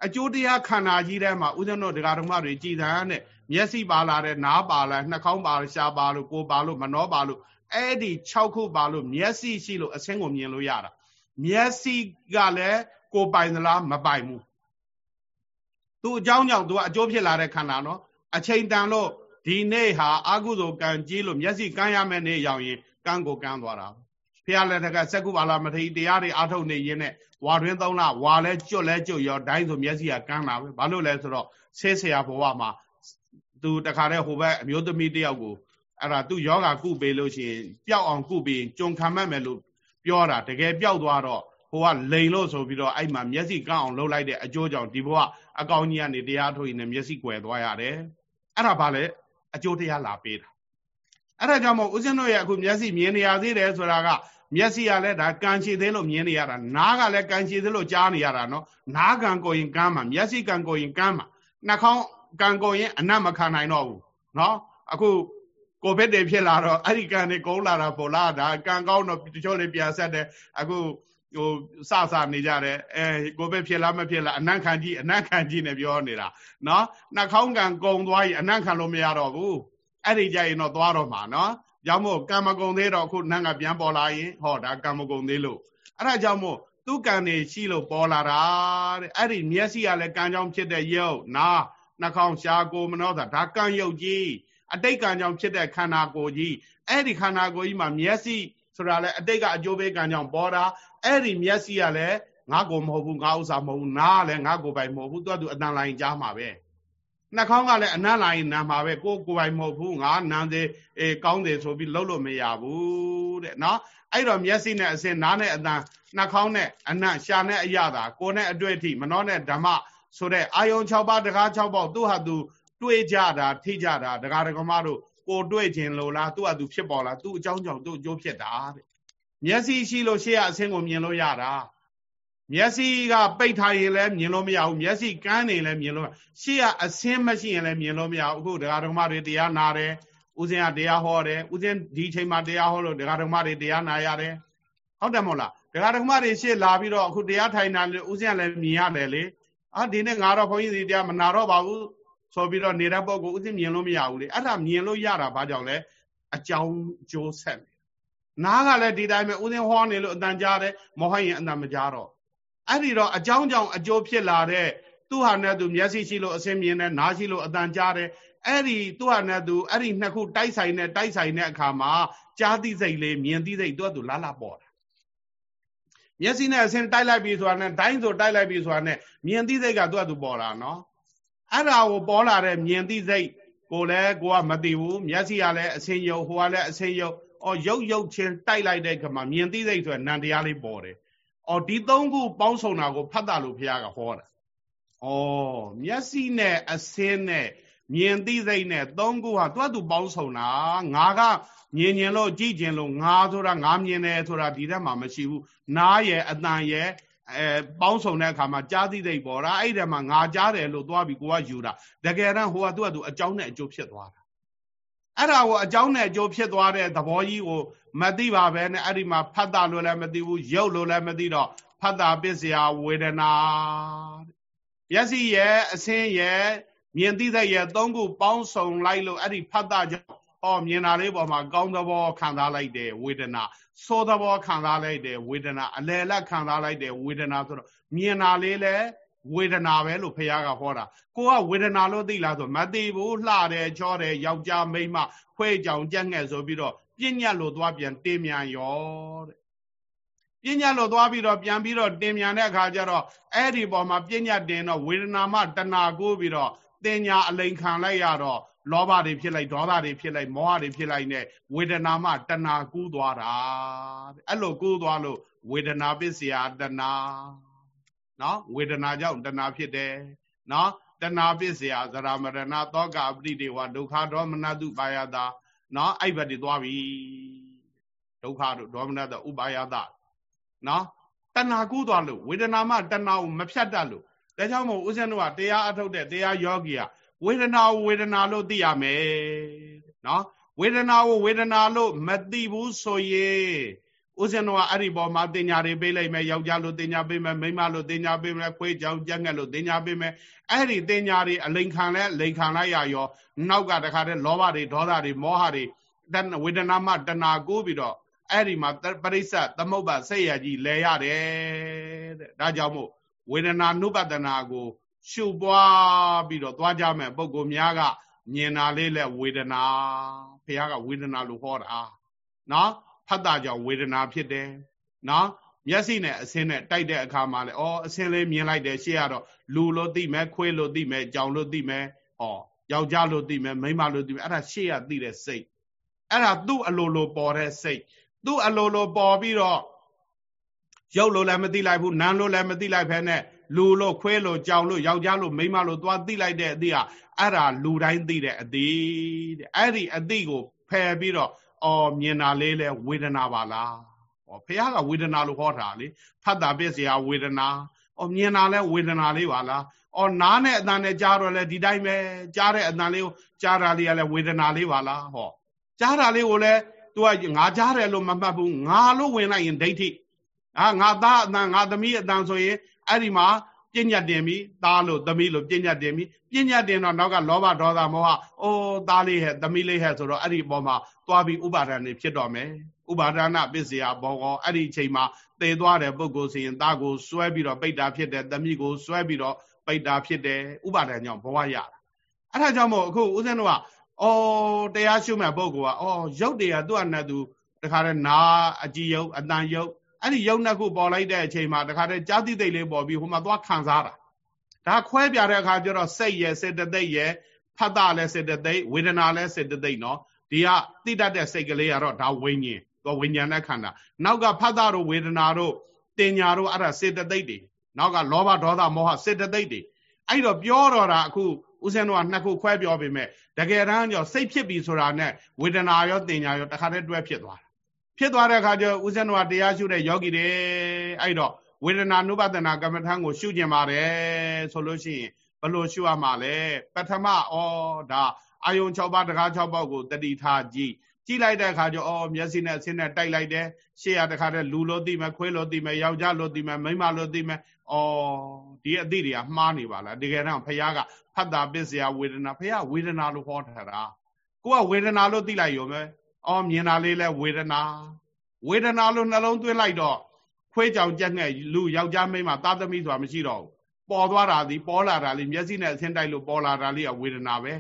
အကျိုးတရားခန္ဓာကြီးထဲမှာဥဒ္ဒနောဒကာဓမ္မတွေကြည်သန်းတဲ့မျက်စိပါလာတဲ့နားပါလာနှာခေါင်းပါရှားပါလို့ကိုယ်ပါလို့မနှောပါလို့အဲ့ဒီ6ခုပါလို့မျက်စိရှိလို့အဆင်းကိုမြင်လို့ရတာမျက်စိကလည်းကိုပိုင်သလားမပိုင်ဘူးသူအကြောင်းကြောင့်သူကအကျိုးဖြစ်လာတဲ့ခန္ဓာနော် အချိန်တန်လို့ဒီနေ့ဟာအာကုသိုလ်ကံကြီးလို့မျက်စိကန်းရမယ့်နေ့ရောက်ရင်ကန်းကိုကန်းသွားတာဖះလက်ထက်ကစက္ကုပါလာမထေတရားတွေအားထုတ်နေရင်းနဲ့ဝါတွင်သုံးလဝါလဲကျွတ်လဲကျွတ်ရောဒိုင်းဆိုမျက်စိကကန်းလာပဲဘာလို့လဲဆိုတော့ဆဲဆရာဘဝမှာသူတခါတည်းဟိုဘက်အမျိုးသမီးတယောက်ကိုအဲ့ဒါသူယောဂကုပေးလို့ရှိရင်ပျောက်အောင်ကုပေးကြုံခံမဲ့မယ်လို့ပြောတာတကယ်ပျောက်သွားတော့ဟိုကလိန်လို့ဆိုပြီးတော့အဲ့မှာမျက်စိကန်းအောင်လှုပ်လိုက်တဲ့အကျိုးကြောင့်ဒီဘဝအကောင်ကြီးကနေတရားထုတ်ရင်မျက်စိကွယ်သွားရတယ် အဲ့ဒါဘာလဲအကျိုးတရားလာပေးတာအဲ့ဒါကြောင့်မို့ဦးဇင်းတို့ရဲ့အခုမျက်စိမြင်နေရသေးတယ်ဆိုတာကမျက်စိကလည်းဒါကံရှိသေးလို့မြင်နေရတာနားကလည်းကံရှိသေးလို့ကြားနေရတာနော်နားကံကိုရင်ကမ်းမှာမျက်စိကံကိုရင်ကမ်းမှာနှာခေါင်းကံကိုရင်အနတ်မခံနိုင်တော့ဘူးနော်အခုကိုဗစ်တွေဖြစ်လာတော့အဲ့ဒီကံတွေကုန်းလာတာပေါ့လားဒါကံကောင်းတော့တချို့လေးပြန်ဆက်တယ်အခု ဟိုစစနေကြတယ်အဲကိုဗစ်ဖြစ်လားမဖြစ်လားအနတ်ခံကြီးအနတ်ခံကြီးနဲ့ပြောနေတာနော်နှာခေါင်းကံကုံသွားရင်အနတ်ခံလို့မရတော့ဘူးအဲ့ဒီကြရင်တော့သွားတော့မှာနော်ကြောင့်မို့ကံမကုံသေးတော့ခုနတ်ကပြန်ပေါ်လာရင်ဟောဒါကံမကုံသေးလို့အဲ့ဒါကြောင့်မို့သူကံနေရှိလို့ပေါ်လာတာတဲ့အဲ့ဒီမျက်စိကလည်းကံကြောင့်ဖြစ်တဲ့ရုပ်နာနှာခေါင်းရှားကိုမနောသာဒါကံရုပ်ကြီးအတိတ်ကံကြောင့်ဖြစ်တဲ့ခန္ဓာကိုယ်ကြီးအဲ့ဒီခန္ဓာကိုယ်ကြီးမှာမျက်စိ ဆိုတာလည်းအတိတ်ကအကျိုးပေးကံကြောင့်ပေါ်တာအဲ့ဒီမျက်စိကလည်းငါကိုမဟုတ်ဘူးငါဥစ္စာမဟုတ်ဘူးနားလည်းငါကိုပိုင်မဟုတ်ဘူးသူကသူအတန်လိုင်းကြားမှာပဲနှာခေါင်းကလည်းအနံ့လိုင်းနာမှာပဲကိုကိုပိုင်မဟုတ်ဘူးငါနန်းသေးအေးကောင်းတယ်ဆိုပြီးလှုပ်လို့မရဘူးတဲ့နော်အဲ့တော့မျက်စိနဲ့အစင်နားနဲ့အတန်နှာခေါင်းနဲ့အနံ့ရှာနဲ့အရသာကိုယ်နဲ့အတွေ့အထိမနှောနဲ့ဓမ္မဆိုတဲ့အာယုံ6ပါးတကား6ပေါက်သူ့ဟာသူ တွေးကြတာထိကြတာဒကာဒကမတို့ ကိုတွေ့ခြင်းလို့လားသူ့ဟာသူဖြစ်ပေါ်လာသူ့အကြောင်းကြောင့်သူ့အကျိုးဖြစ်တာတဲ့မျက်စိရှိလို့ရှေ့ကအဆင်းကိုမြင်လို့ရတာမျက်စိကပိတ်ထားရင်လည်းမြင်လို့မရဘူးမျက်စိကန်းနေလည်းမြင်လို့ရှေ့ကအဆင်းမရှိရင်လည်းမြင်လို့မရဘူးအခုဒကာဒကမတွေတရားနာတယ်ဦးဇင်းကတရားဟောတယ်ဦးဇင်းဒီချိန်မှာတရားဟောလို့ဒကာဒကမတွေတရားနာရတယ်ဟုတ်တယ်မဟုတ်လားဒကာဒကမတွေရှေ့လာပြီးတော့အခုတရားထိုင်တာလေဦးဇင်းကလည်းမြင်ရတယ်လေအာဒီနေ့ငါတော့ဘုန်းကြီးဒီတရားမနာတော့ပါဘူး ဆိုပြီးတော့နေတဲ့ပုဂ္ဂိုလ်ဥစဉ်မြင်လို့မရဘူးလေအဲ့ဒါမြင်လို့ရတာဘာကြောင့်လဲအကြောင်းကျိုးဆက်နေနားကလည်းဒီတိုင်းပဲဥစဉ်ဟောနေလို့အတန်ကြားတယ်မဟုတ်ရင်အတန်မကြားတော့အဲ့ဒီတော့အကြောင်းကြောင့်အကျိုးဖြစ်လာတဲ့သူဟာနဲ့သူမျက်စိရှိလို့အစင်မြင်တယ်နားရှိလို့အတန်ကြားတယ်အဲ့ဒီသူဟာနဲ့သူအဲ့ဒီနှစ်ခုတိုက်ဆိုင်နဲ့တိုက်ဆိုင်တဲ့အခါမှာကြားသိစိတ်လေးမြင်သိစိတ်သူကသူလာလာပေါ်တာမျက်စိနဲ့အစင်တိုက်လိုက်ပြီဆိုတာနဲ့ဒိုင်းဆိုတိုက်လိုက်ပြီဆိုတာနဲ့မြင်သိစိတ်ကသူကသူပေါ်တာနော် အဲ့ဒါကိုပေါ်လာတဲ့မြင်သိစိတ်ကိုလည်းကိုကမသိဘူးမျက်စိကလည်းအစင်ယုတ်ဟိုကလည်းအစင်ယုတ်အော်ရုပ်ရုပ်ချင်းတိုက်လိုက်တဲ့ခါမှာမြင်သိစိတ်ဆိုတဲ့နံတရားလေးပေါ်တယ်အော်ဒီသုံးခုပေါင်းစုံတာကိုဖတ်တာလို့ဘုရားကဟောတာဩမျက်စိနဲ့အစင်းနဲ့မြင်သိစိတ်နဲ့သုံးခုဟာသူ့အတူပေါင်းစုံတာငါကမြင်ကျင်လို့ကြည့်ကျင်လို့ငါဆိုတာငါမြင်တယ်ဆိုတာဒီထက်မှမရှိဘူးနားရဲ့အတန်ရဲ့ အဲပေါင်းစုံတဲ့အခါမှာကြားသိသိပေါ်တာအဲ့ဒီမှာငါကြားတယ်လို့သွားပြီးကိုကယူတာတကယ်တမ်းဟိုကသူ့အတူအကြောင်းနဲ့အကျိုးဖြစ်သွားတာအဲ့ဒါကိုအကြောင်းနဲ့အကျိုးဖြစ်သွားတဲ့သဘောကြီးကိုမသိပါပဲနဲ့အဲ့ဒီမှာဖတ်တာလို့လည်းမသိဘူးရုပ်လို့လည်းမသိတော့ဖတ်တာပစ္စယဝေဒနာမျက်စိရဲ့အဆင်းရဲ့မြင်သိတဲ့ရဲ့သုံးခုပေါင်းစုံလိုက်လို့အဲ့ဒီဖတ်တာကြောင့် ဟောမြင်တာလေးပေါ်မှာကောင်းသဘောခံစားလိုက်တယ်ဝေဒနာသိုးသဘောခံစားလိုက်တယ်ဝေဒနာအလယ်လက်ခံစားလိုက်တယ်ဝေဒနာဆိုတော့မြင်တာလေးလဲဝေဒနာပဲလို့ဖះကဟောတာကိုကဝေဒနာလို့သိလားဆိုမသိဘူးလှတယ်ချောတယ်ယောက်ျားမိန်းမခွဲကြောင်ကြက်ငှက်ဆိုပြီးတော့ပြညတ်လို့သွားပြန်တင်းမြန်ရောတဲ့ပညာလို့သွားပြီးတော့ပြန်ပြီးတော့တင်မြန်တဲ့အခါကျတော့အဲ့ဒီပေါ်မှာပညာတင်တော့ဝေဒနာမှတဏှာကိုပြီးတော့တင်ညာအလိန်ခံလိုက်ရတော့ လောဘတွေဖြစ်လိုက်ဒေါသတွေဖြစ်လိုက်မောဟတွေဖြစ်လိုက်နဲ့ဝေဒနာမှတဏှာကူးသွားတာအဲ့လိုကူးသွားလို့ဝေဒနာပစ္စယတဏှာနော်ဝေဒနာကြောင့်တဏှာဖြစ်တယ်နော်တဏှာပစ္စယဇရာမရဏသောကပရိဒေဝဒုက္ခဒေါမနတုပါယတာနော်အဲ့ဘက်တွေသွားပြီဒုက္ခတို့ဒေါမနတဥပါယတာနော်တဏှာကူးသွားလို့ဝေဒနာမှတဏှာကိုမဖြတ်တတ်လို့ဒါကြောင့်မို့ဦးဇင်းတို့ကတရားအထုတ်တဲ့တရားယောဂီက ဝေဒနာကိုဝေဒနာလို့သိရမယ်နော်ဝေဒနာကိုဝေဒနာလို့မသိဘူးဆိုရင်ဦးဇင်းတော်ကအဲ့ဒီပေါ်မှာတင်ညာတွေပေးလိုက်မယ်ယောက်ျားလို့တင်ညာပေးမယ်မိန်းမလို့တင်ညာပေးမယ်ခွေးကြောင်ကြက်ငှက်လို့တင်ညာပေးမယ်အဲ့ဒီတင်ညာတွေအလိန်ခံလဲလိန်ခံလိုက်ရရော နောက်ကတခါတည်းလောဘတွေဒေါသတွေမောဟတွေဝေဒနာမှတဏှာကိုပြီးတော့အဲ့ဒီမှာပရိစ္ဆသမုပ္ပါစိတ်ရကြီးလဲရတယ်တဲ့ဒါကြောင့်မို့ဝေဒနာနုပတနာကို ရှုပွားပြီးတော့သွားကြမဲ့ပုံကိုများကမြင်တာလေးလဲဝေဒနာဘုရားကဝေဒနာလို့ဟောတာနော်ဖတ်တာကြောင့်ဝေဒနာဖြစ်တယ်နော်မျက်စိနဲ့အစင်းနဲ့တိုက်တဲ့အခါမှာလဲဩအစင်းလေးမြင်လိုက်တယ်ရှေ့ကတော့လူလို့သိမယ်ခွေးလို့သိမယ်ကြောင်လို့သိမယ်ဟောယောက်ျားလို့သိမယ်မိန်းမလို့သိမယ်အဲ့ဒါရှေ့ကသိတဲ့စိတ်အဲ့ဒါသူ့အလိုလိုပေါ်တဲ့စိတ်သူ့အလိုလိုပေါ်ပြီးတော့ရုပ်လို့လည်းမသိလိုက်ဘူးနာမ်လို့လည်းမသိလိုက်ဖဲနဲ့ လူလို့ခွဲလို့ကြောင်လို့ယောက်ျားလို့မိန်းမလို့သွားသိလိုက်တဲ့အသည့်ဟာအဲ့ဒါလူတိုင်းသိတဲ့အသည့်တဲ့အဲ့ဒီအသည့်ကိုဖယ်ပြီးတော့အော်မြင်တာလေးလဲဝေဒနာပါလားဟောဖះကဝေဒနာလို့ဟောတာလေဖတ်တာပစ္စယဝေဒနာအော်မြင်တာလဲဝေဒနာလေးပါလားအော်နားနဲ့အတန်နဲ့ကြားတော့လဲဒီတိုင်းပဲကြားတဲ့အတန်လေးကိုကြားတာလေးကလည်းဝေဒနာလေးပါလားဟောကြားတာလေးကိုလည်း तू ကငါကြားတယ်လို့မမှတ်ဘူးငါလို့ဝင်လိုက်ရင်ဒိဋ္ဌိအာငါသားအတန်ငါသမီးအတန်ဆိုရင် အဲ့ဒီမှာပညာတင်ပြီသားလို့သမီးလို့ပညာတင်ပြီပညာတင်တော့နောက်ကလောဘဒေါသမောဟအိုးသားလေးဟဲ့သမီးလေးဟဲ့ဆိုတော့အဲ့ဒီပေါ်မှာသွားပြီးဥပါဒဏ်နေဖြစ်တော့မယ်ဥဥပါဒနာပစ္စယဘောကောအဲ့ဒီအချိန်မှာသေသွားတဲ့ပုဂ္ဂိုလ်ဆိုရင်သားကိုစွဲပြီးတော့ပိတ်တာဖြစ်တယ်သမီးကိုစွဲပြီးတော့ပိတ်တာဖြစ်တယ်ဥပါဒဏ်ကြောင့်ဘဝရတာအဲ့ဒါကြောင့်မို့အခုဦးဇင်းတို့ကအော်တရားရှုမဲ့ပုဂ္ဂိုလ်ကအော်ရုပ်တွေကသူ့အနတ်သူတခါတည်းနာအကြည်ယုတ်အတန်ယုတ် အဲ့ဒီယုတ်နှစ်ခုပေါ်လိုက်တဲ့အချိန်မှာတခါတည်းကြာတိသိလေးပေါ်ပြီးဟိုမှာသွားခံစားတာဒါခွဲပြတဲ့အခါကျတော့စိတ်ရဲ့စေတသိက်ရဲ့ဖတ်တာလည်းစေတသိက်ဝေဒနာလည်းစေတသိက်နော်ဒီကတိတတ်တဲ့စိတ်ကလေးကတော့ဒါဝိညာဉ်တော့ဝိညာဉ်နဲ့ခန္ဓာနောက်ကဖတ်တာတို့ဝေဒနာတို့တင်ညာတို့အဲ့ဒါစေတသိက်တွေနောက်ကလောဘဒေါသမောဟစေတသိက်တွေအဲ့တော့ပြောတော့တာအခုဦးဇင်းတို့ကနှစ်ခုခွဲပြောပေမဲ့တကယ်တမ်းကျော်စိတ်ဖြစ်ပြီဆိုတာနဲ့ဝေဒနာရောတင်ညာရောတခါတည်းတွဲဖြစ်သွားတာ ဖြစ်သွားတဲ့အခါကျဦးဇင်းတို့ကတရားရှုတဲ့ယောဂီတွေအဲ့တော့ဝေဒနာနုပဒနာကမ္မထံကိုရှုကျင်ပါတယ်ဆိုလို့ရှိရင်ဘလို့ရှုရမှာလဲပထမဩဒါအာယုံ6ပါးတကား6ပါးကိုတတိထားကြည့်ကြည့်လိုက်တဲ့အခါကျအော်မျက်စိနဲ့အဆင်းနဲ့တိုက်လိုက်တယ်ရှေ့ရတခါတည်းလူလို့သိမယ်ခွေးလို့သိမယ်ယောက်ျားလို့သိမယ်မိန်းမလို့သိမယ်အော်ဒီအသည့်တွေကမှားနေပါလားတကယ်တော့ဖះကဖတ်တာပစ္စယဝေဒနာဖះဝေဒနာလို့ဟောထားတာကိုကဝေဒနာလို့သိလိုက်ရောမယ် အော်မြင်တာလေးလဲဝေဒနာဝေဒနာလို့နှလုံးသွင်းလိုက်တော့ခွေးကြောင်ကြက်ငှက်လူယောက်ျားမိန်းမသားသမီးဆိုတာမရှိတော့ဘူးပေါ်သွားတာဒီပေါ်လာတာလေးမျက်စိနဲ့အဆင်းတိုက်လို့ပေါ်လာတာလေးကဝေဒနာပဲ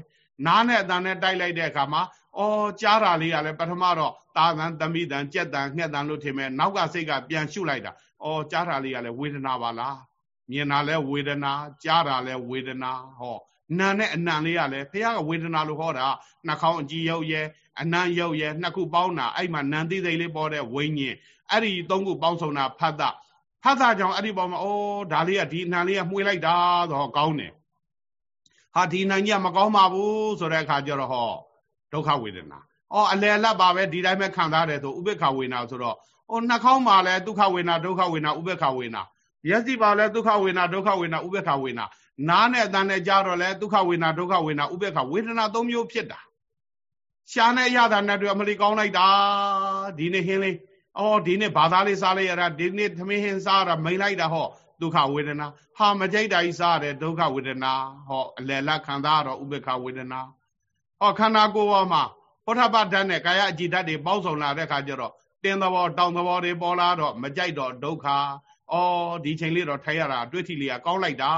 နားနဲ့အတန်နဲ့တိုက်လိုက်တဲ့အခါမှာအော်ကြားတာလေးကလည်းပထမတော့တာသံသမီးတန်ကြက်တန်ငှက်တန်လို့ထင်မဲ့နောက်ကစိတ်ကပြန်ရှုလိုက်တာအော်ကြားတာလေးကလည်းဝေဒနာပါလားမြင်တာလည်းဝေဒနာကြားတာလည်းဝေဒနာဟောနာနဲ့အနံလေးကလည်းဘုရားကဝေဒနာလို့ဟောတာနှာခေါင်းအကြည့်ရုပ်ရဲ့ အနံရုပ်ရဲ့နှစ်ခုပေါင်းတာအဲ့မှာနံသိသိလေးပေါ်တဲ့ဝိညာဉ်အဲ့ဒီသုံးခုပေါင်းစုံတာဖတ်တာဖတ်တာကြောင့်အဲ့ဒီပေါ်မှာအိုးဒါလေးကဒီအနံလေးကမှွေလိုက်တာဆိုတော့ကောင်းတယ်ဟာဒီနိုင်ကြီးကမကောင်းပါဘူးဆိုတဲ့အခါကျတော့ဟောဒုက္ခဝေဒနာအော်အလယ်လတ်ပါပဲဒီတိုင်းပဲခံစားတယ်ဆိုဥပေက္ခဝေဒနာဆိုတော့ဟိုနှာခေါင်းမှာလည်းဒုက္ခဝေဒနာဒုက္ခဝေဒနာဥပေက္ခဝေဒနာမျက်စိပါလဲဒုက္ခဝေဒနာဒုက္ခဝေဒနာဥပေက္ခဝေဒနာနားနဲ့အတန်နဲ့ကြားတော့လဲဒုက္ခဝေဒနာဒုက္ခဝေဒနာဥပေက္ခဝေဒနာ၃မျိုးဖြစ်တာ ရှားနဲ့ရတာနဲ့တွေ့အမလီကောင်းလိုက်တာဒီနေ့ဟင်းလေးအော်ဒီနေ့ဘာသာလေးစားလိုက်ရတာဒီနေ့သမင်းဟင်းစားရတာမိန်လိုက်တာဟောဒုက္ခဝေဒနာဟာမကြိုက်တာကြီးစားရတယ်ဒုက္ခဝေဒနာဟောအလယ်လက်ခံစားရတော့ဥပေက္ခဝေဒနာဟောခန္ဓာကိုယ်ပေါ်မှာပုထပဓာတ်နဲ့ကာယအကြည်ဓာတ်တွေပေါင်းစုံလာတဲ့ခါကျတော့တင်းသဘောတောင်သဘောတွေပေါ်လာတော့မကြိုက်တော့ဒုက္ခအော်ဒီချိန်လေးတော့ထိုင်ရတာအတွေ့အထိလေးကကောင်းလိုက်တာ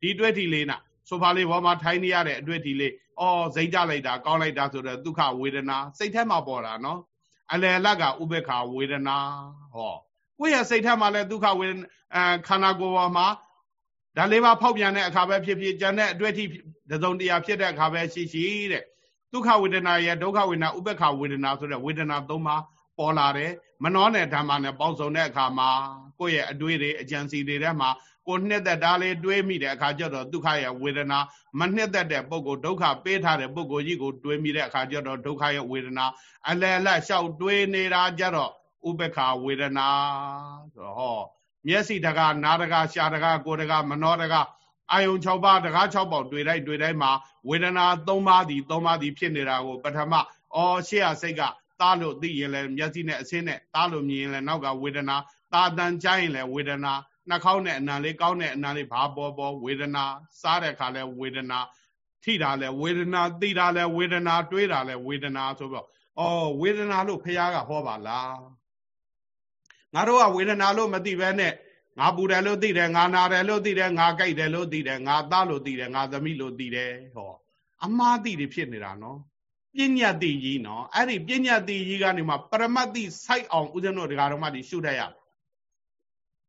ဒီတွေ့အထိလေးနာ ဆိုဖာလေးဘောမှာထိုင်နေရတဲ့အတွေ့အထိလေးအော်စိတ်ကြလိုက်တာကောင်းလိုက်တာဆိုတော့ဒုက္ခဝေဒနာစိတ်ထဲမှာပေါ်တာနော်အလယ်လက်ကဥပေက္ခဝေဒနာဟောကိုယ့်ရဲ့စိတ်ထဲမှာလည်းဒုက္ခဝေဒနာအဲခန္ဓာကိုယ်ပေါ်မှာဒါလေးပါဖောက်ပြန်တဲ့အခါပဲဖြစ်ဖြစ်ကြံတဲ့အတွေ့အထိတစုံတရာဖြစ်တဲ့အခါပဲရှိရှိတဲ့ဒုက္ခဝေဒနာရဲ့ဒုက္ခဝေဒနာဥပေက္ခဝေဒနာဆိုတဲ့ဝေဒနာသုံးပါးပေါ်လာတယ်မနှောနဲ့ဓမ္မနဲ့ပေါင်းစုံတဲ့အခါမှာကိုယ့်ရဲ့အတွေ့တွေအကြံစီတွေထဲမှာ ကိုနှစ်သက်တာလေးတွေးမိတဲ့အခါကျတော့ဒုက္ခရဲ့ဝေဒနာမနှစ်သက်တဲ့ပုဂ္ဂိုလ်ဒုက္ခပေးထားတဲ့ပုဂ္ဂိုလ်ကြီးကိုတွေးမိတဲ့အခါကျတော့ဒုက္ခရဲ့ဝေဒနာအလယ်အလတ်လျှောက်တွေးနေတာကြတော့ဥပ္ပခဝေဒနာဆိုတော့ဟောမျက်စိတကားနားတကားရှားတကားကိုယ်တကားမနှောတကားအာယုံ6ပါးတကား6ပေါက်တွေ့တိုင်းတွေ့တိုင်းမှာဝေဒနာ3ပါးဒီ3ပါးဒီဖြစ်နေတာကိုပထမအော်ရှေ့ရစိတ်ကသားလို့သိရင်လည်းမျက်စိနဲ့အဆင်းနဲ့သားလို့မြင်ရင်လည်းနောက်ကဝေဒနာသာတန်ကြိုင်းလည်းဝေဒနာ နှာခေါင်းနဲ့အနံလေးကောင်းတဲ့အနံလေးဘာပေါ်ပေါ်ဝေဒနာစားတဲ့ခါလဲဝေဒနာထိတာလဲဝေဒနာသိတာလဲဝေဒနာတွေးတာလဲဝေဒနာဆိုပြီးတော့ဩဝေဒနာလို့ဖះကဟောပါလားငါတို့ကဝေဒနာလို့မသိဘဲနဲ့ငါပူတယ်လို့သိတယ်ငါနာတယ်လို့သိတယ်ငါကြိုက်တယ်လို့သိတယ်ငါသားလို့သိတယ်ငါသမီးလို့သိတယ်ဟောအမှားသိတွေဖြစ်နေတာနော်ပညာတိကြီးနော်အဲ့ဒီပညာတိကြီးကနေမှပရမတ်တိစိုက်အောင်ဦးဇင်းတို့ဒကာတော်မတွေရှုတတ်ရ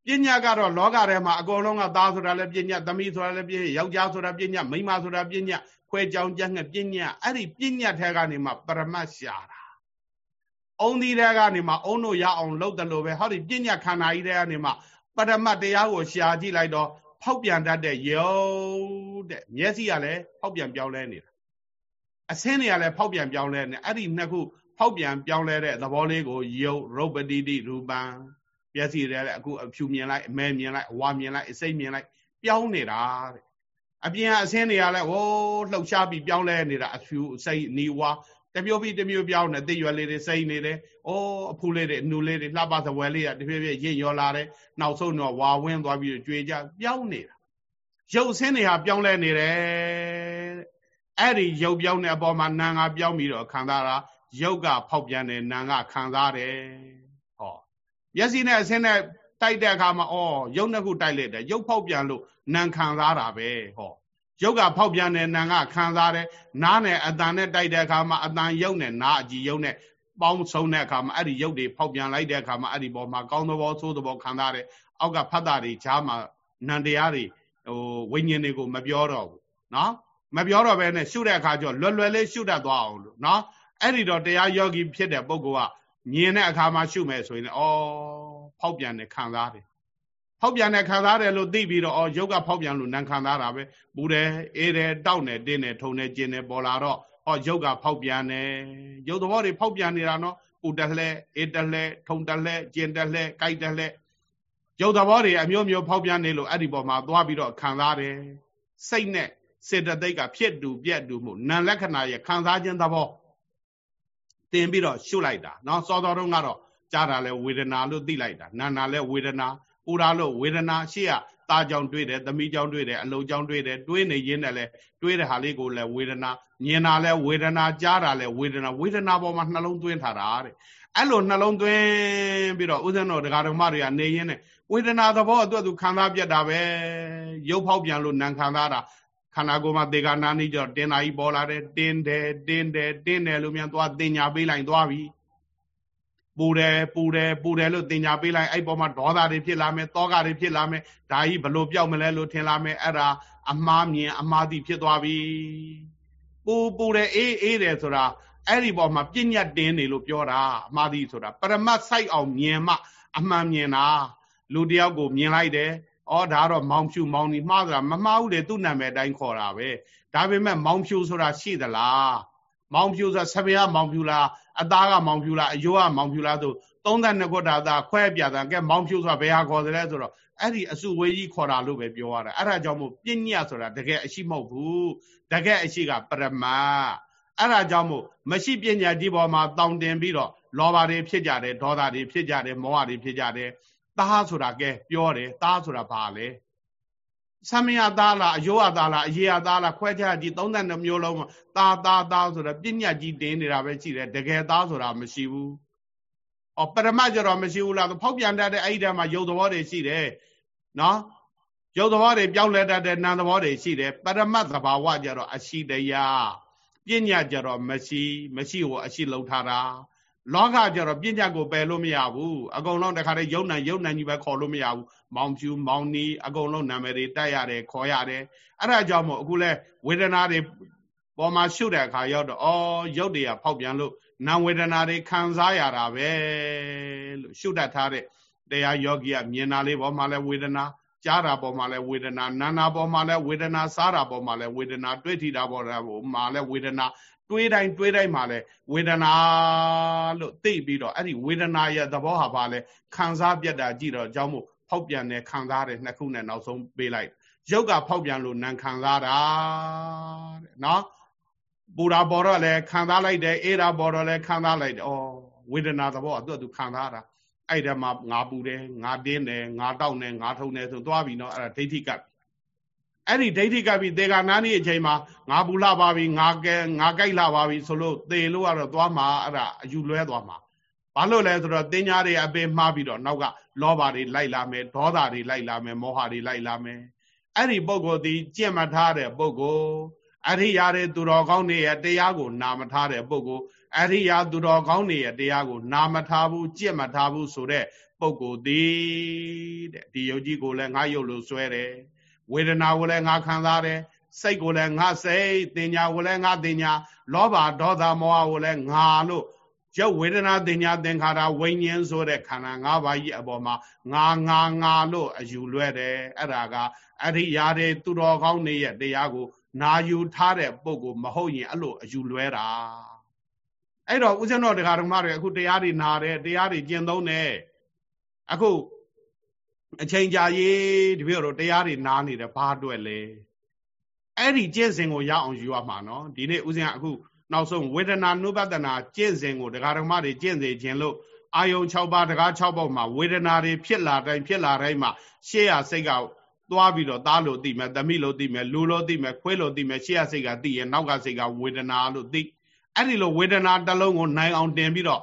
ပညာကတော့လောကထဲမှာအကုန်လုံးကသားဆိုတာလည်းပညာသမီးဆိုတာလည်းပညာယောက်ျားဆိုတာပညာမိန်းမဆိုတာပညာခွဲကြောင်ကြက်ငှက်ပညာအဲ့ဒီပညာထဲကနေမှပရမတ်ရှာတာအုံဒီထဲကနေမှအုံတို့ရအောင်လုပ်တယ်လို့ပဲဟောဒီပညာခန္ဓာကြီးထဲကနေမှပရမတ်တရားကိုရှာကြည့်လိုက်တော့ဖောက်ပြန်တတ်တဲ့ယုတ်တဲ့မျက်စိကလည်းဖောက်ပြန်ပြောင်းလဲနေတာအဆင်းတွေကလည်းဖောက်ပြန်ပြောင်းလဲနေအဲ့ဒီနှစ်ခုဖောက်ပြန်ပြောင်းလဲတဲ့သဘောလေးကိုယုတ်ရုပ်ပတိတိရူပံ မျက်စိတွေလည်းအခုအဖြူမြင်လိုက်အမဲမြင်လိုက်အဝါမြင်လိုက်အစိမ့်မြင်လိုက်ပြောင်းနေတာတဲ့အပြင်ကအဆင်းတွေကလည်းဟိုးလှုပ်ရှားပြီးပြောင်းလဲနေတာအဖြူအစိမ့်နီဝါတမျိုးပြီးတမျိုးပြောင်းနေသိရွယ်လေးတွေစိမ့်နေတယ်။အိုးအဖူးလေးတွေအနူလေးတွေလှပသဝယ်လေးကတဖြည်းဖြည်းရင့်ရော်လာတယ်။နောက်ဆုံးတော့ဝါဝင်းသွားပြီးကြွေကြပြောင်းနေတာ။ရုပ်ဆင်းတွေဟာပြောင်းလဲနေတယ်။အဲ့ဒီရုပ်ပြောင်းတဲ့အပေါ်မှာနာငါပြောင်းပြီးတော့ခံစားတာရုပ်ကဖောက်ပြန်တယ်နာကခံစားတယ်ဟော မျက်စိနဲ့အဆင်းနဲ့တိုက်တဲ့အခါမှာဩရုပ်နှစ်ခုတိုက်လိုက်တယ်ရုပ်ဖောက်ပြန်လို့နာခံစားတာပဲဟောရုပ်ကဖောက်ပြန်တယ်နာကခံစားတယ်နားနဲ့အတန်နဲ့တိုက်တဲ့အခါမှာအတန်ရုပ်နဲ့နားအကြည့်ရုပ်နဲ့ပေါင်းဆုံးတဲ့အခါမှာအဲ့ဒီရုပ်တွေဖောက်ပြန်လိုက်တဲ့အခါမှာအဲ့ဒီပေါ်မှာကောင်းသဘောဆိုးသဘောခံစားတယ်အောက်ကဖတ်တာတွေဈာမှာနန္တရားတွေဟိုဝိညာဉ်တွေကိုမပြောတော့ဘူးနော်မပြောတော့ဘဲနဲ့ရှုတဲ့အခါကျလွယ်လွယ်လေးရှုတတ်သွားအောင်လို့နော်အဲ့ဒီတော့တရားယောဂီဖြစ်တဲ့ပုဂ္ဂိုလ်က မြင်တဲ့အခါမှာရှုမယ်ဆိုရင်ဩဖောက်ပြန်တဲ့ခံစားတယ်ဖောက်ပြန်တဲ့ခံစားတယ်လို့သိပြီးတော့ဩယုတ်ကဖောက်ပြန်လို့နံခံစားတာပဲပူတယ်အေးတယ်တောက်တယ်တင်းတယ်ထုံတယ်ကျင်တယ်ပေါ်လာတော့ဩယုတ်ကဖောက်ပြန်တယ်ယုတ်သဘောတွေဖောက်ပြန်နေတာနော်ပူတက်လှဲအေးတက်လှဲထုံတက်လှဲကျင်တက်လှဲကြိုက်တက်လှဲယုတ်သဘောတွေအမျိုးမျိုးဖောက်ပြန်နေလို့အဲ့ဒီပေါ်မှာသွားပြီးတော့ခံစားတယ်စိတ်နဲ့စေတသိက်ကဖြစ်တူပြက်တူမှုနာလက္ခဏာရဲ့ခံစားခြင်းသဘော တင်ပြီးတော့ရှုလိုက်တာနော်စောစောတုန်းကတော့ကြားတာလဲဝေဒနာလို့သိလိုက်တာနာနာလဲဝေဒနာပူတာလို့ဝေဒနာရှေ့ကตาကြောင်တွေးတယ်သမီးကြောင်တွေးတယ်အလုံးကြောင်တွေးတယ်တွေးနေရင်းနဲ့လဲတွေးတဲ့ဟာလေးကိုလဲဝေဒနာမြင်တာလဲဝေဒနာကြားတာလဲဝေဒနာဝေဒနာပေါ်မှာနှလုံးသွင်းထားတာတဲ့အဲ့လိုနှလုံးသွင်းပြီးတော့ဥစဉ်တော်ဒကာဓမ္မတွေကနေရင်းနဲ့ဝေဒနာသဘောအတွက်သူခံစားပြတ်တာပဲရုပ်ဖောက်ပြန်လို့နံခံစားတာ ခန္ဓာကိုယ်မှာသေကနာနေကြတင်လာကြီးပေါ်လာတယ်တင်းတယ်တင်းတယ်တင်းတယ်လို့မြန်သွားတင်ညာပေးလိုက်သွားပြီပူတယ်ပူတယ်ပူတယ်လို့တင်ညာပေးလိုက်အဲ့ပေါ်မှာဒေါသတွေဖြစ်လာမယ်တောကတွေဖြစ်လာမယ်ဒါကြီးဘလို့ပြောက်မလဲလို့ထင်လာမယ်အဲ့ဒါအမှားမြင်အမှားသိဖြစ်သွားပြီပူပူတယ်အေးအေးတယ်ဆိုတာအဲ့ဒီပေါ်မှာပြညတ်တင်းနေလို့ပြောတာအမှားသိဆိုတာပရမတ်ဆိုင်အောင်မြင်မှ အမှန်မြင်တာလူတယောက်ကိုမြင်လိုက်တယ် ဩဒါတော့မောင်ဖြူမောင်နီမှားသလားမမှားဘူးလေသူ့နာမည်အတိုင်းခေါ်တာပဲဒါပေမဲ့မောင်ဖြူဆိုတာရှိသလားမောင်ဖြူဆိုတာဆပရမောင်ဖြူလားအသားကမောင်ဖြူလားအယိုးကမောင်ဖြူလားဆို32ခုတာသာခွဲပြတာကဲမောင်ဖြူဆိုတာဘယ်ဟာခေါ်တယ်ဆိုတော့အဲ့ဒီအစုဝေးကြီးခေါ်တာလို့ပဲပြောရတာအဲ့ဒါကြောင့်မို့ပြညတ်ဆိုတာတကယ်အရှိမဟုတ်ဘူးတကယ်အရှိကပရမတ်အဲ့ဒါကြောင့်မို့မရှိပညာဒီပေါ်မှာတောင်းတင်ပြီးတော့လောဘတွေဖြစ်ကြတယ်ဒေါသတွေဖြစ်ကြတယ်မောဟတွေဖြစ်ကြတယ် သားဆိုတာကဲပြောတယ်သားဆိုတာဘာလဲသမယသားလားအယောအသားလားအယေအသားလားခွဲခြားကြည့်32မျိုးလုံးသားသားသားဆိုတာပြညတ်ကြီးတင်းနေတာပဲရှိတယ်တကယ်သားဆိုတာမရှိဘူး။အော်ပရမတ်ကြတော့မရှိဘူးလားဖောက်ပြန်တတ်တဲ့အဲ့ဒီတည်းမှာယုတ်သဘောတွေရှိတယ်နော်ယုတ်သဘောတွေပြောင်းလဲတတ်တဲ့နာမ်သဘောတွေရှိတယ်ပရမတ်သဘာဝကြတော့အရှိတရားပြညတ်ကြတော့မရှိ မရှိကိုအရှိလုံးထားတာ လောကကြတော့ပညာကိုပယ်လို့မရဘူးအကုန်လုံးတခါတည်းယုံနံယုံနံကြီးပဲခေါ်လို့မရဘူးမောင်ဖြူမောင်နီအကုန်လုံးနာမည်တွေတိုက်ရတယ်ခေါ်ရတယ်အဲ့ဒါကြောင့်မို့အခုလဲဝေဒနာတွေပေါ်မှာရှုတဲ့အခါရောက်တော့အော်ရုပ်တွေကဖောက်ပြန်လို့နာဝေဒနာတွေခံစားရတာပဲလို့ရှုတတ်ထားတဲ့တရားယောဂီကမြင်တာလေးပေါ်မှာလဲဝေဒနာကြားတာပေါ်မှာလဲဝေဒနာနာနာပေါ်မှာလဲဝေဒနာစားတာပေါ်မှာလဲဝေဒနာတွေ့ထိတာပေါ်မှာလဲဝေဒနာ တွေးတိုင်းတွေးတိုင်းမှာလဲဝေဒနာလို့သိပြီးတော့အဲ့ဒီဝေဒနာရဲ့သဘောဟာဘာလဲခံစားပြတ်တာကြည့်တော့အကြောင်းမို့ဖောက်ပြန်တယ်ခံစားတယ်နှစ်ခုနဲ့နောက်ဆုံးပေးလိုက်ရုပ်ကဖောက်ပြန်လို့နံခံစားတာတဲ့နော်ပူတာပေါ်တော့လဲခံစားလိုက်တယ်အေးတာပေါ်တော့လဲခံစားလိုက်တယ်ဩဝေဒနာသဘောကသူ့အတူခံစားတာအဲ့ဒါမှငါပူတယ်ငါတင်းတယ်ငါတောက်တယ်ငါထုံတယ်ဆိုသွားပြီနော်အဲ့ဒါဒိဋ္ဌိက အဲ့ဒီဒိဋ္ဌိကပြီးသေကနာနီအချိန်မှာငါပူလာပါပြီငါကဲငါကြိုက်လာပါပြီဆိုလို့သေလို့ကတော့သွားမှာအဲ့ဒါအယူလွဲသွားမှာဘာလို့လဲဆိုတော့တင်ညာတွေအပေမှားပြီးတော့နောက်ကလောဘတွေလိုက်လာမယ်ဒေါသတွေလိုက်လာမယ်မောဟတွေလိုက်လာမယ်အဲ့ဒီပုဂ္ဂိုလ်ဒီကြင့်မထားတဲ့ပုဂ္ဂိုလ်အရိယာတွေသူတော်ကောင်းတွေရဲ့တရားကို နာမထားတဲ့ပုဂ္ဂိုလ်အရိယာသူတော်ကောင်းတွေရဲ့တရားကို နာမထားဘူးကြင့်မထားဘူးဆိုတဲ့ပုဂ္ဂိုလ်ဒီတဲ့ဒီယုတ်ကြီးကိုလည်းငါယုတ်လို့ဆွဲတယ် ဝေဒနာကိုလည်းငါခံစားတယ်စိတ်ကိုလည်းငါစိတ်တင်ညာကိုလည်းငါတင်ညာလောဘဒေါသမောဟကိုလည်းငါလို့ရုပ်ဝေဒနာတင်ညာသင်္ခါရဝိညာဉ်ဆိုတဲ့ခန္ဓာ၅ပါးကြီးအပေါ်မှာငါငါငါလို့အယူလွဲတယ်အဲ့ဒါကအရိယာတွေသူတော်ကောင်းတွေရဲ့တရားကိုနာယူထားတဲ့ပုံကိုမဟုတ်ရင်အဲ့လိုအယူလွဲတာအဲ့တော့ဦးဇင်းတော်တရားဓမ္မတွေအခုတရားတွေနာတယ်တရားတွေကျင့်သုံးတယ်အခု အချိန်ကြာရေးတပည့်တော်တရားတွေနားနေတယ်ဘာအတွက်လဲအဲ့ဒီကျင့်စဉ်ကိုရအောင်ယူရမှာနော်ဒီနေ့ဦးဇင်းကအခုနောက်ဆုံးဝေဒနာနုပဒနာကျင့်စဉ်ကိုတရားဓမ္မတွေကျင့်စေခြင်းလို့အာယုံ6ပါးတရား6ပေါက်မှာဝေဒနာတွေဖြစ်လာတိုင်းဖြစ်လာတိုင်းမှာရှေ့ရစိတ်ကသွားပြီးတော့သားလို့သိမယ်သမီးလို့သိမယ်လူလို့သိမယ်ခွေးလို့သိမယ်ရှေ့ရစိတ်ကသိရင်နောက်ကစိတ်ကဝေဒနာလို့သိအဲ့ဒီလိုဝေဒနာတစ်လုံးကိုနိုင်အောင်တင်ပြီးတော့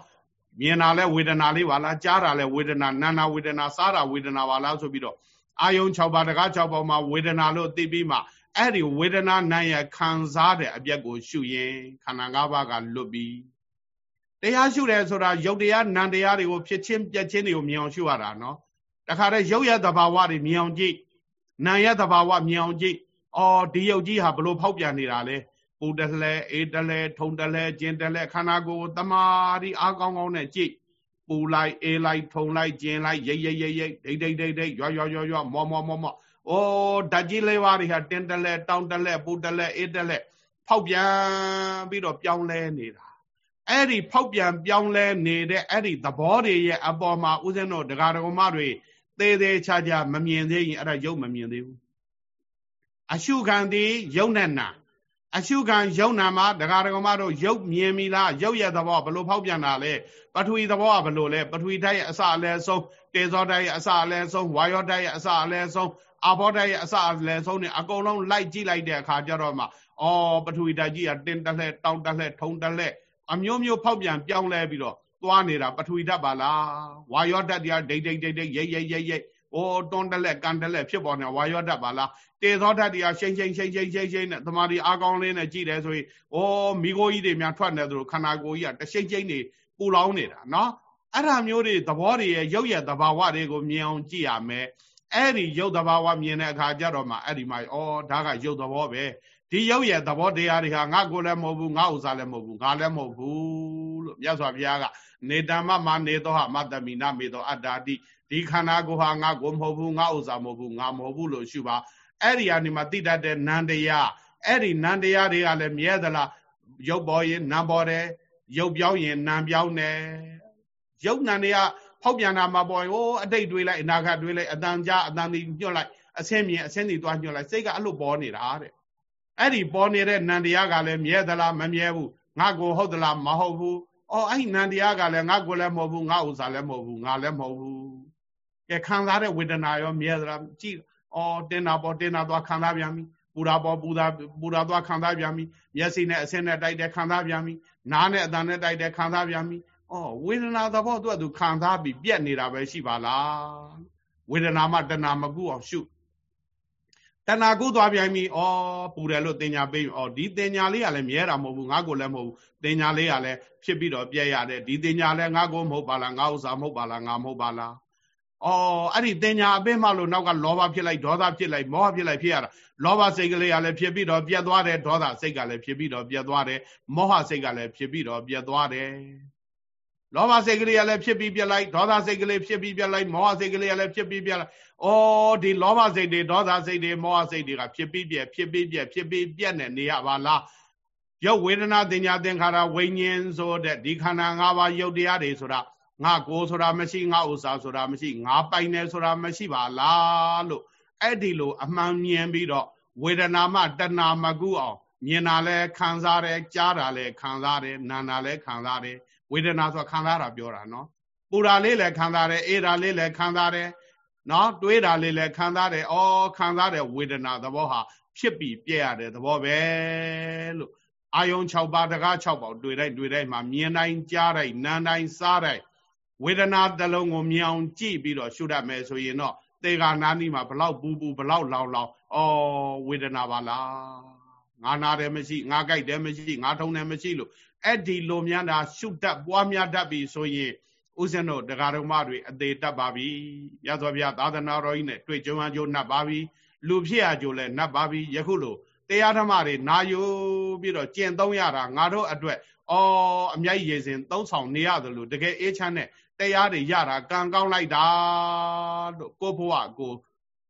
မြင်တာလဲဝေဒနာလေးပါလားကြားတာလဲဝေဒနာနာနာဝေဒနာစားတာဝေဒနာပါလားဆိုပြီးတော့အာယုံ6ပါးတကား6ပါးမှာဝေဒနာလို့သိပြီးမှအဲ့ဒီဝေဒနာနိုင်ရခံစားတဲ့အပြက်ကိုရှုရင်ခန္ဓာ၅ပါးကလွတ်ပြီးတရားရှုတယ်ဆိုတာယုတ်တရားနံတရားတွေကိုဖြစ်ချင်းပြက်ချင်းတွေကိုမြင်အောင်ရှုရတာနော်တခါတည်းရုပ်ရသဘာဝတွေမြင်အောင်ကြည့်နာရသဘာဝမြင်အောင်ကြည့်အော်ဒီယုတ်ကြီးဟာဘလို့ဖောက်ပြန်နေတာလဲ ပူတလဲအေးတလဲထုံတလဲကျင်တလဲခန္ဓာကိုယ်တမာဒီအားကောင်းကောင်းနဲ့ကြည့်ပူလိုက်အေးလိုက်ထုံလိုက်ကျင်လိုက်ရိတ်ရိတ်ရိတ်ရိတ်ဒိတ်ဒိတ်ဒိတ်ဒိတ်ရွရွရွရွမောမောမောမောအိုးဓာကြီးလေးပါးတွေဟာတင်းတလဲတောင်းတလဲပူတလဲအေးတလဲဖောက်ပြန်ပြီးတော့ပြောင်းလဲနေတာအဲ့ဒီဖောက်ပြန်ပြောင်းလဲနေတဲ့အဲ့ဒီသဘောတွေရဲ့အပေါ်မှာဥစဉ်တို့ဒကာဒကမတွေသေးသေးချာချာမမြင်သေးရင်အဲ့ဒါရုပ်မမြင်သေးဘူးအရှုခံသည်ယုံနဲ့နာ အရှုခံယုံနာမှာဒကာဒကမတို့ရုပ်မြင်ပြီလားရုပ်ရဲ့သဘောဘလို့ဖောက်ပြန်တာလဲပထဝီသဘောကဘလို့လဲပထဝီဓာတ်ရဲ့အစအလဲဆုံးတေဇောဓာတ်ရဲ့အစအလဲဆုံးဝါယောဓာတ်ရဲ့အစအလဲဆုံးအာဘောဓာတ်ရဲ့အစအလဲဆုံးနဲ့အကုန်လုံးလိုက်ကြည့်လိုက်တဲ့အခါကျတော့မှအော်ပထဝီဓာတ်ကြီးကတင်းတက်လှဲတောင်းတက်လှဲထုံတက်လှဲအမျိုးမျိုးဖောက်ပြန်ပြောင်းလဲပြီးတော့သွားနေတာပထဝီဓာတ်ပါလားဝါယောဓာတ်တရားဒိတ်ဒိတ်ဒိတ်ဒိတ်ရိတ်ရိတ်ရိတ်ရိတ် အိုးတွန်းတက်လက်ကန်တက်လက်ဖြစ်ပေါ်နေဝါယောဓာတ်ပါလားတေသောဓာတ်တရားရှိန်ရှိန်ရှိန်ရှိန်ရှိန်ရှိန်နဲ့တမာဒီအားကောင်းလေးနဲ့ကြည့်တယ်ဆိုရင်အိုးမိโกကြီးတွေများထွက်နေသလိုခန္ဓာကိုယ်ကြီးကတရှိန်ရှိန်နေပူလောင်နေတာနော်အဲ့ဒါမျိုးတွေသဘောတွေရဲ့ရုပ်ရဲ့သဘာဝတွေကိုမြင်အောင်ကြည့်ရမယ်အဲ့ဒီရုပ်သဘာဝမြင်တဲ့အခါကျတော့မှအဲ့ဒီမှာဩဒါကရုပ်သဘောပဲဒီရုပ်ရဲ့သဘောတရားတွေဟာငါကိုယ်လည်းမဟုတ်ဘူးငါဥစ္စာလည်းမဟုတ်ဘူးငါလည်းမဟုတ်ဘူးလို့မြတ်စွာဘုရားကနေတမမနေသောဟမတမိနာမေသောအတ္တာတိ ဒီခန္ဓာကိုယ်ဟာငါကိုမဟုတ်ဘူးငါဥစ္စာမဟုတ်ဘူးငါမဟုတ်ဘူးလို့ရှုပါအဲ့ဒီကနေမှသိတတ်တဲ့နန္တရားအဲ့ဒီနန္တရားတွေကလည်းမြဲသလားရုပ်ပေါ်ရင်နံပေါ်တယ်ရုပ်ပြောင်းရင်နံပြောင်းတယ်ရုပ်နံတွေကဖောက်ပြန်တာမှာပေါ်ရင်ဟိုအတိတ်တွေးလိုက်အနာဂတ်တွေးလိုက်အတန်ကြားအတန်ဒီညွှတ်လိုက်အဆင်းမြင်အဆင်းဒီသွားညွှတ်လိုက်စိတ်ကအဲ့လိုပေါ်နေတာတဲ့အဲ့ဒီပေါ်နေတဲ့နန္တရားကလည်းမြဲသလားမမြဲဘူးငါကိုဟုတ်သလားမဟုတ်ဘူးအော်အဲ့ဒီနန္တရားကလည်းငါကိုလည်းမဟုတ်ဘူးငါဥစ္စာလည်းမဟုတ်ဘူးငါလည်းမဟုတ်ဘူး ကဲခံစားတဲ့ဝေဒနာရောမြဲသလားကြည့်အော်တင်တာပေါ်တင်တာသွားခံစားပြန်ပြီပူတာပေါ်ပူတာပူတာသွားခံစားပြန်ပြီမျက်စိနဲ့အဆင်းနဲ့တိုက်တဲ့ခံစားပြန်ပြီနားနဲ့အသံနဲ့တိုက်တဲ့ခံစားပြန်ပြီအော်ဝေဒနာသဘောသူကသူခံစားပြီးပြက်နေတာပဲရှိပါလားဝေဒနာမှတဏမကုအောင်ရှုတဏှာကုသွားပြန်ပြီဩပူတယ်လို့တင်ညာပေးဩဒီတင်ညာလေးကလည်းမြဲတာမဟုတ်ဘူးငါကိုလည်းမဟုတ်ဘူးတင်ညာလေးကလည်းဖြစ်ပြီးတော့ပြက်ရတယ်ဒီတင်ညာလည်းငါကိုမဟုတ်ပါလားငါဥစ္စာမဟုတ်ပါလားငါမဟုတ်ပါလား အော်အဲ့ဒီတင်ညာအပင်းမှလို့နောက်ကလောဘဖြစ်လိုက်ဒေါသဖြစ်လိုက်မောဟဖြစ်လိုက်ဖြစ်ရတာလောဘစိတ်ကလေးကလည်းဖြစ်ပြီးတော့ပြက်သွားတယ်ဒေါသစိတ်ကလည်းဖြစ်ပြီးတော့ပြက်သွားတယ်မောဟစိတ်ကလည်းဖြစ်ပြီးတော့ပြက်သွားတယ်လောဘစိတ်ကလေးကလည်းဖြစ်ပြီးပြက်လိုက်ဒေါသစိတ်ကလေးဖြစ်ပြီးပြက်လိုက်မောဟစိတ်ကလေးကလည်းဖြစ်ပြီးပြက်လိုက်အော်ဒီလောဘစိတ်တွေဒေါသစိတ်တွေမောဟစိတ်တွေကဖြစ်ပြီးပြက်ဖြစ်ပြီးပြက်ဖြစ်ပြီးပြက်နေနေရပါလားရုပ်ဝေဒနာတင်ညာသင်္ခါရဝိညာဉ်ဆိုတဲ့ဒီခန္ဓာ၅ပါးရုပ်တရားတွေဆိုတာ ငါကိုဆိုတာမရှိငါဥစ္စာဆိုတာမရှိငါပိုင်နေဆိုတာမရှိပါလားလို့အဲ့ဒီလိုအမှန်မြင်ပြီးတော့ဝေဒနာမှတဏမကုအောင်မြင်တာလဲခံစားတယ်ကြားတာလဲခံစားတယ်နာတာလဲခံစားတယ်ဝေဒနာဆိုခံစားတာပြောတာနော်ပူတာလေးလည်းခံစားတယ်အေးတာလေးလည်းခံစားတယ်နော်တွေးတာလေးလည်းခံစားတယ်ဩခံစားတယ်ဝေဒနာသဘောဟာဖြစ်ပြီးပြည့်ရတဲ့သဘောပဲလို့အာယုံ6ပါးတကား6ပါးတွေ့တိုင်းတွေ့တိုင်းမှာမြင်တိုင်းကြားတိုင်းနားတိုင်းစားတိုင်း ဝေဒနာတစ်လုံးကိုမြင်အောင်ကြည့်ပြီးတော့ရှုတတ်မယ်ဆိုရင်တော့သေဃာနာနီမှာဘလောက်ပူပူဘလောက်လောင်လောင်ဩဝေဒနာပါလားငါနာတယ်မရှိငါကြိုက်တယ်မရှိငါထုံတယ်မရှိလို့အဲ့ဒီလိုများတာရှုတတ်ပွားများတတ်ပြီဆိုရင်ဥစဉ်တို့တရားတော်မတွေအသေးတတ်ပါပြီရသော်ဗျာသာသနာတော်ကြီးနဲ့တွေ့ကြုံအကျိုးနှပ်ပါပြီလူဖြစ်အကျိုးလည်းနှပ်ပါပြီယခုလိုတရားဓမ္မတွေနာယူပြီးတော့ကျင့်သုံးရတာငါတို့အတွက်အော်အမြိုက်ရေစဉ်သုံးဆောင်နေရတယ်လို့တကယ်အေးချမ်းတဲ့ တရားတွေရတာကံကောင်းလိုက်တာလို့ကိုဘဝကို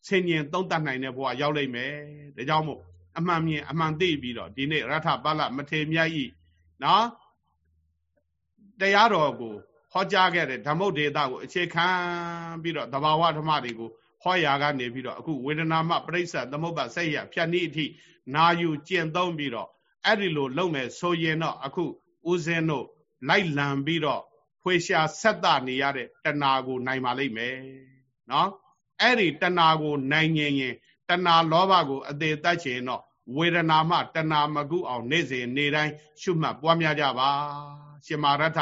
ဆင်ញင်သုံးတတ်နိုင်တဲ့ဘဝရောက်လိမ့်မယ်ဒါကြောင့်မို့အမှန်မြင်အမှန်သိပြီးတော့ဒီနေ့ရထပါဠမထေမြတ်ဤနော်တရားတော်ကိုဟောကြားခဲ့တဲ့ဓမ္မုဒေတာကိုအခြေခံပြီးတော့သဘာဝဓမ္မတွေကိုဟောရာကနေပြီးတော့အခုဝေဒနာမှပြိဿသမုပ္ပါဆက်ရဖြတ်နည်းအထိနာယူကျင့်သုံးပြီးတော့အဲ့ဒီလိုလုပ်မယ်ဆိုရင်တော့အခုဦးဇင်းတို့လိုက်လံပြီးတော့ ဖွေရှာဆက်တနေရတဲ့တဏှာကိုနိုင်ပါလိမ့်မယ်နော်အဲ့ဒီတဏှာကိုနိုင်ရင်ရင်တဏှာလောဘကိုအသေးတတ်ချင်တော့ဝေဒနာမှတဏမကုအောင်နေ့စဉ်နေ့တိုင်းရှုမှတ်ပွားများကြပါရှင်မာရထ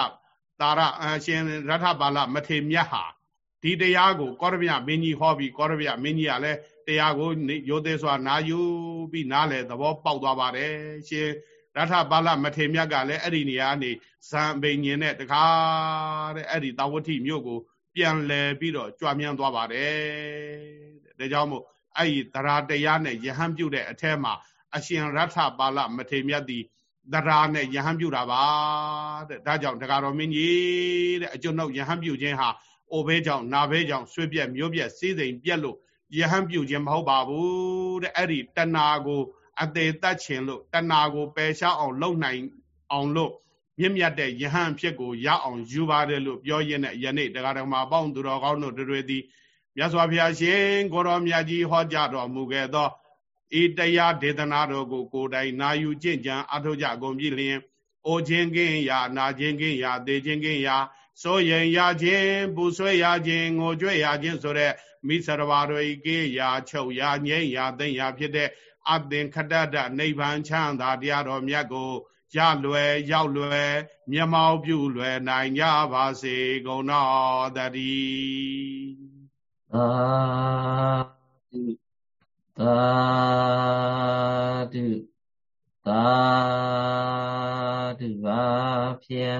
တာရအရှင်ရထပါဠမထေမြတ်ဟာဒီတရားကိုကောရဗျမင်းကြီးဟောပြီးကောရဗျမင်းကြီးကလည်းတရားကိုရိုသေစွာနာယူပြီးနားလေသဘောပေါက်သွားပါတယ်ရှင် ရထပါဠမထေမြတ်ကလည်းအဲ့ဒီနေရာနေဇံဘိညင်နဲ့တခါတဲ့အဲ့ဒီတာဝတိမြို့ကို ပြန်လဲပြီးတော့ကြွမြန်းသွားပါတယ်တဲ့ဒါကြောင့်မို့အဲ့ဒီတရားတရားနဲ့ယဟန်ပြုတဲ့အထက်မှာအရှင်ရထပါဠမထေမြတ်သည်တရားနဲ့ယဟန်ပြုတာပါတဲ့ဒါကြောင့်တရားတော်မင်းကြီးတဲ့အကျွတ်နှုတ်ယဟန်ပြုခြင်းဟာအိုဘဲကြောင့်နာဘဲကြောင့်ဆွေးပြက်မျိုးပြက်စေးစိမ်ပြက်လို့ယဟန်ပြုခြင်းမဟုတ်ပါဘူးတဲ့အဲ့ဒီတဏှာကို အသေးတတ်ခြင်းလို့တဏှာကိုပယ်ရှားအောင်လုပ်နိုင်အောင်လို့မြင့်မြတ်တဲ့ယဟန်ဖြစ်ကိုရအောင်ယူပါတယ်လို့ပြောရင်းနဲ့ယနေ့တရားတော်မှာပေါင်းသူတော်ကောင်းတို့တွေသည်မြတ်စွာဘုရားရှင်ကိုရောမြတ်ကြီးဟောကြားတော်မူခဲ့သောဤတရားဒေသနာတော်ကိုကိုယ်တိုင်နာယူကျင့်ကြံအထောက်ကြကုန်ပြီလျင်အိုခြင်းကင်းရာနာခြင်းကင်းရာသေခြင်းကင်းရာစိုးရင်ရခြင်းပူဆွဲရခြင်းငိုကြွရခြင်းဆိုတဲ့မိစရဘာတို့ဤကေရာချုပ်ရာငြိမ့်ရာသိမ့်ရာဖြစ်တဲ့ အသင်္ခတတနိဗ္ဗာန်ချမ်းသာတရားတော်မြတ်ကိုရလွယ်ရောက်လွယ်မျက်မှောက်ပြုလွယ်နိုင်ကြပါစေကုန်တော်တည်းသာဓုသာဓုသာဓုပါဗျာ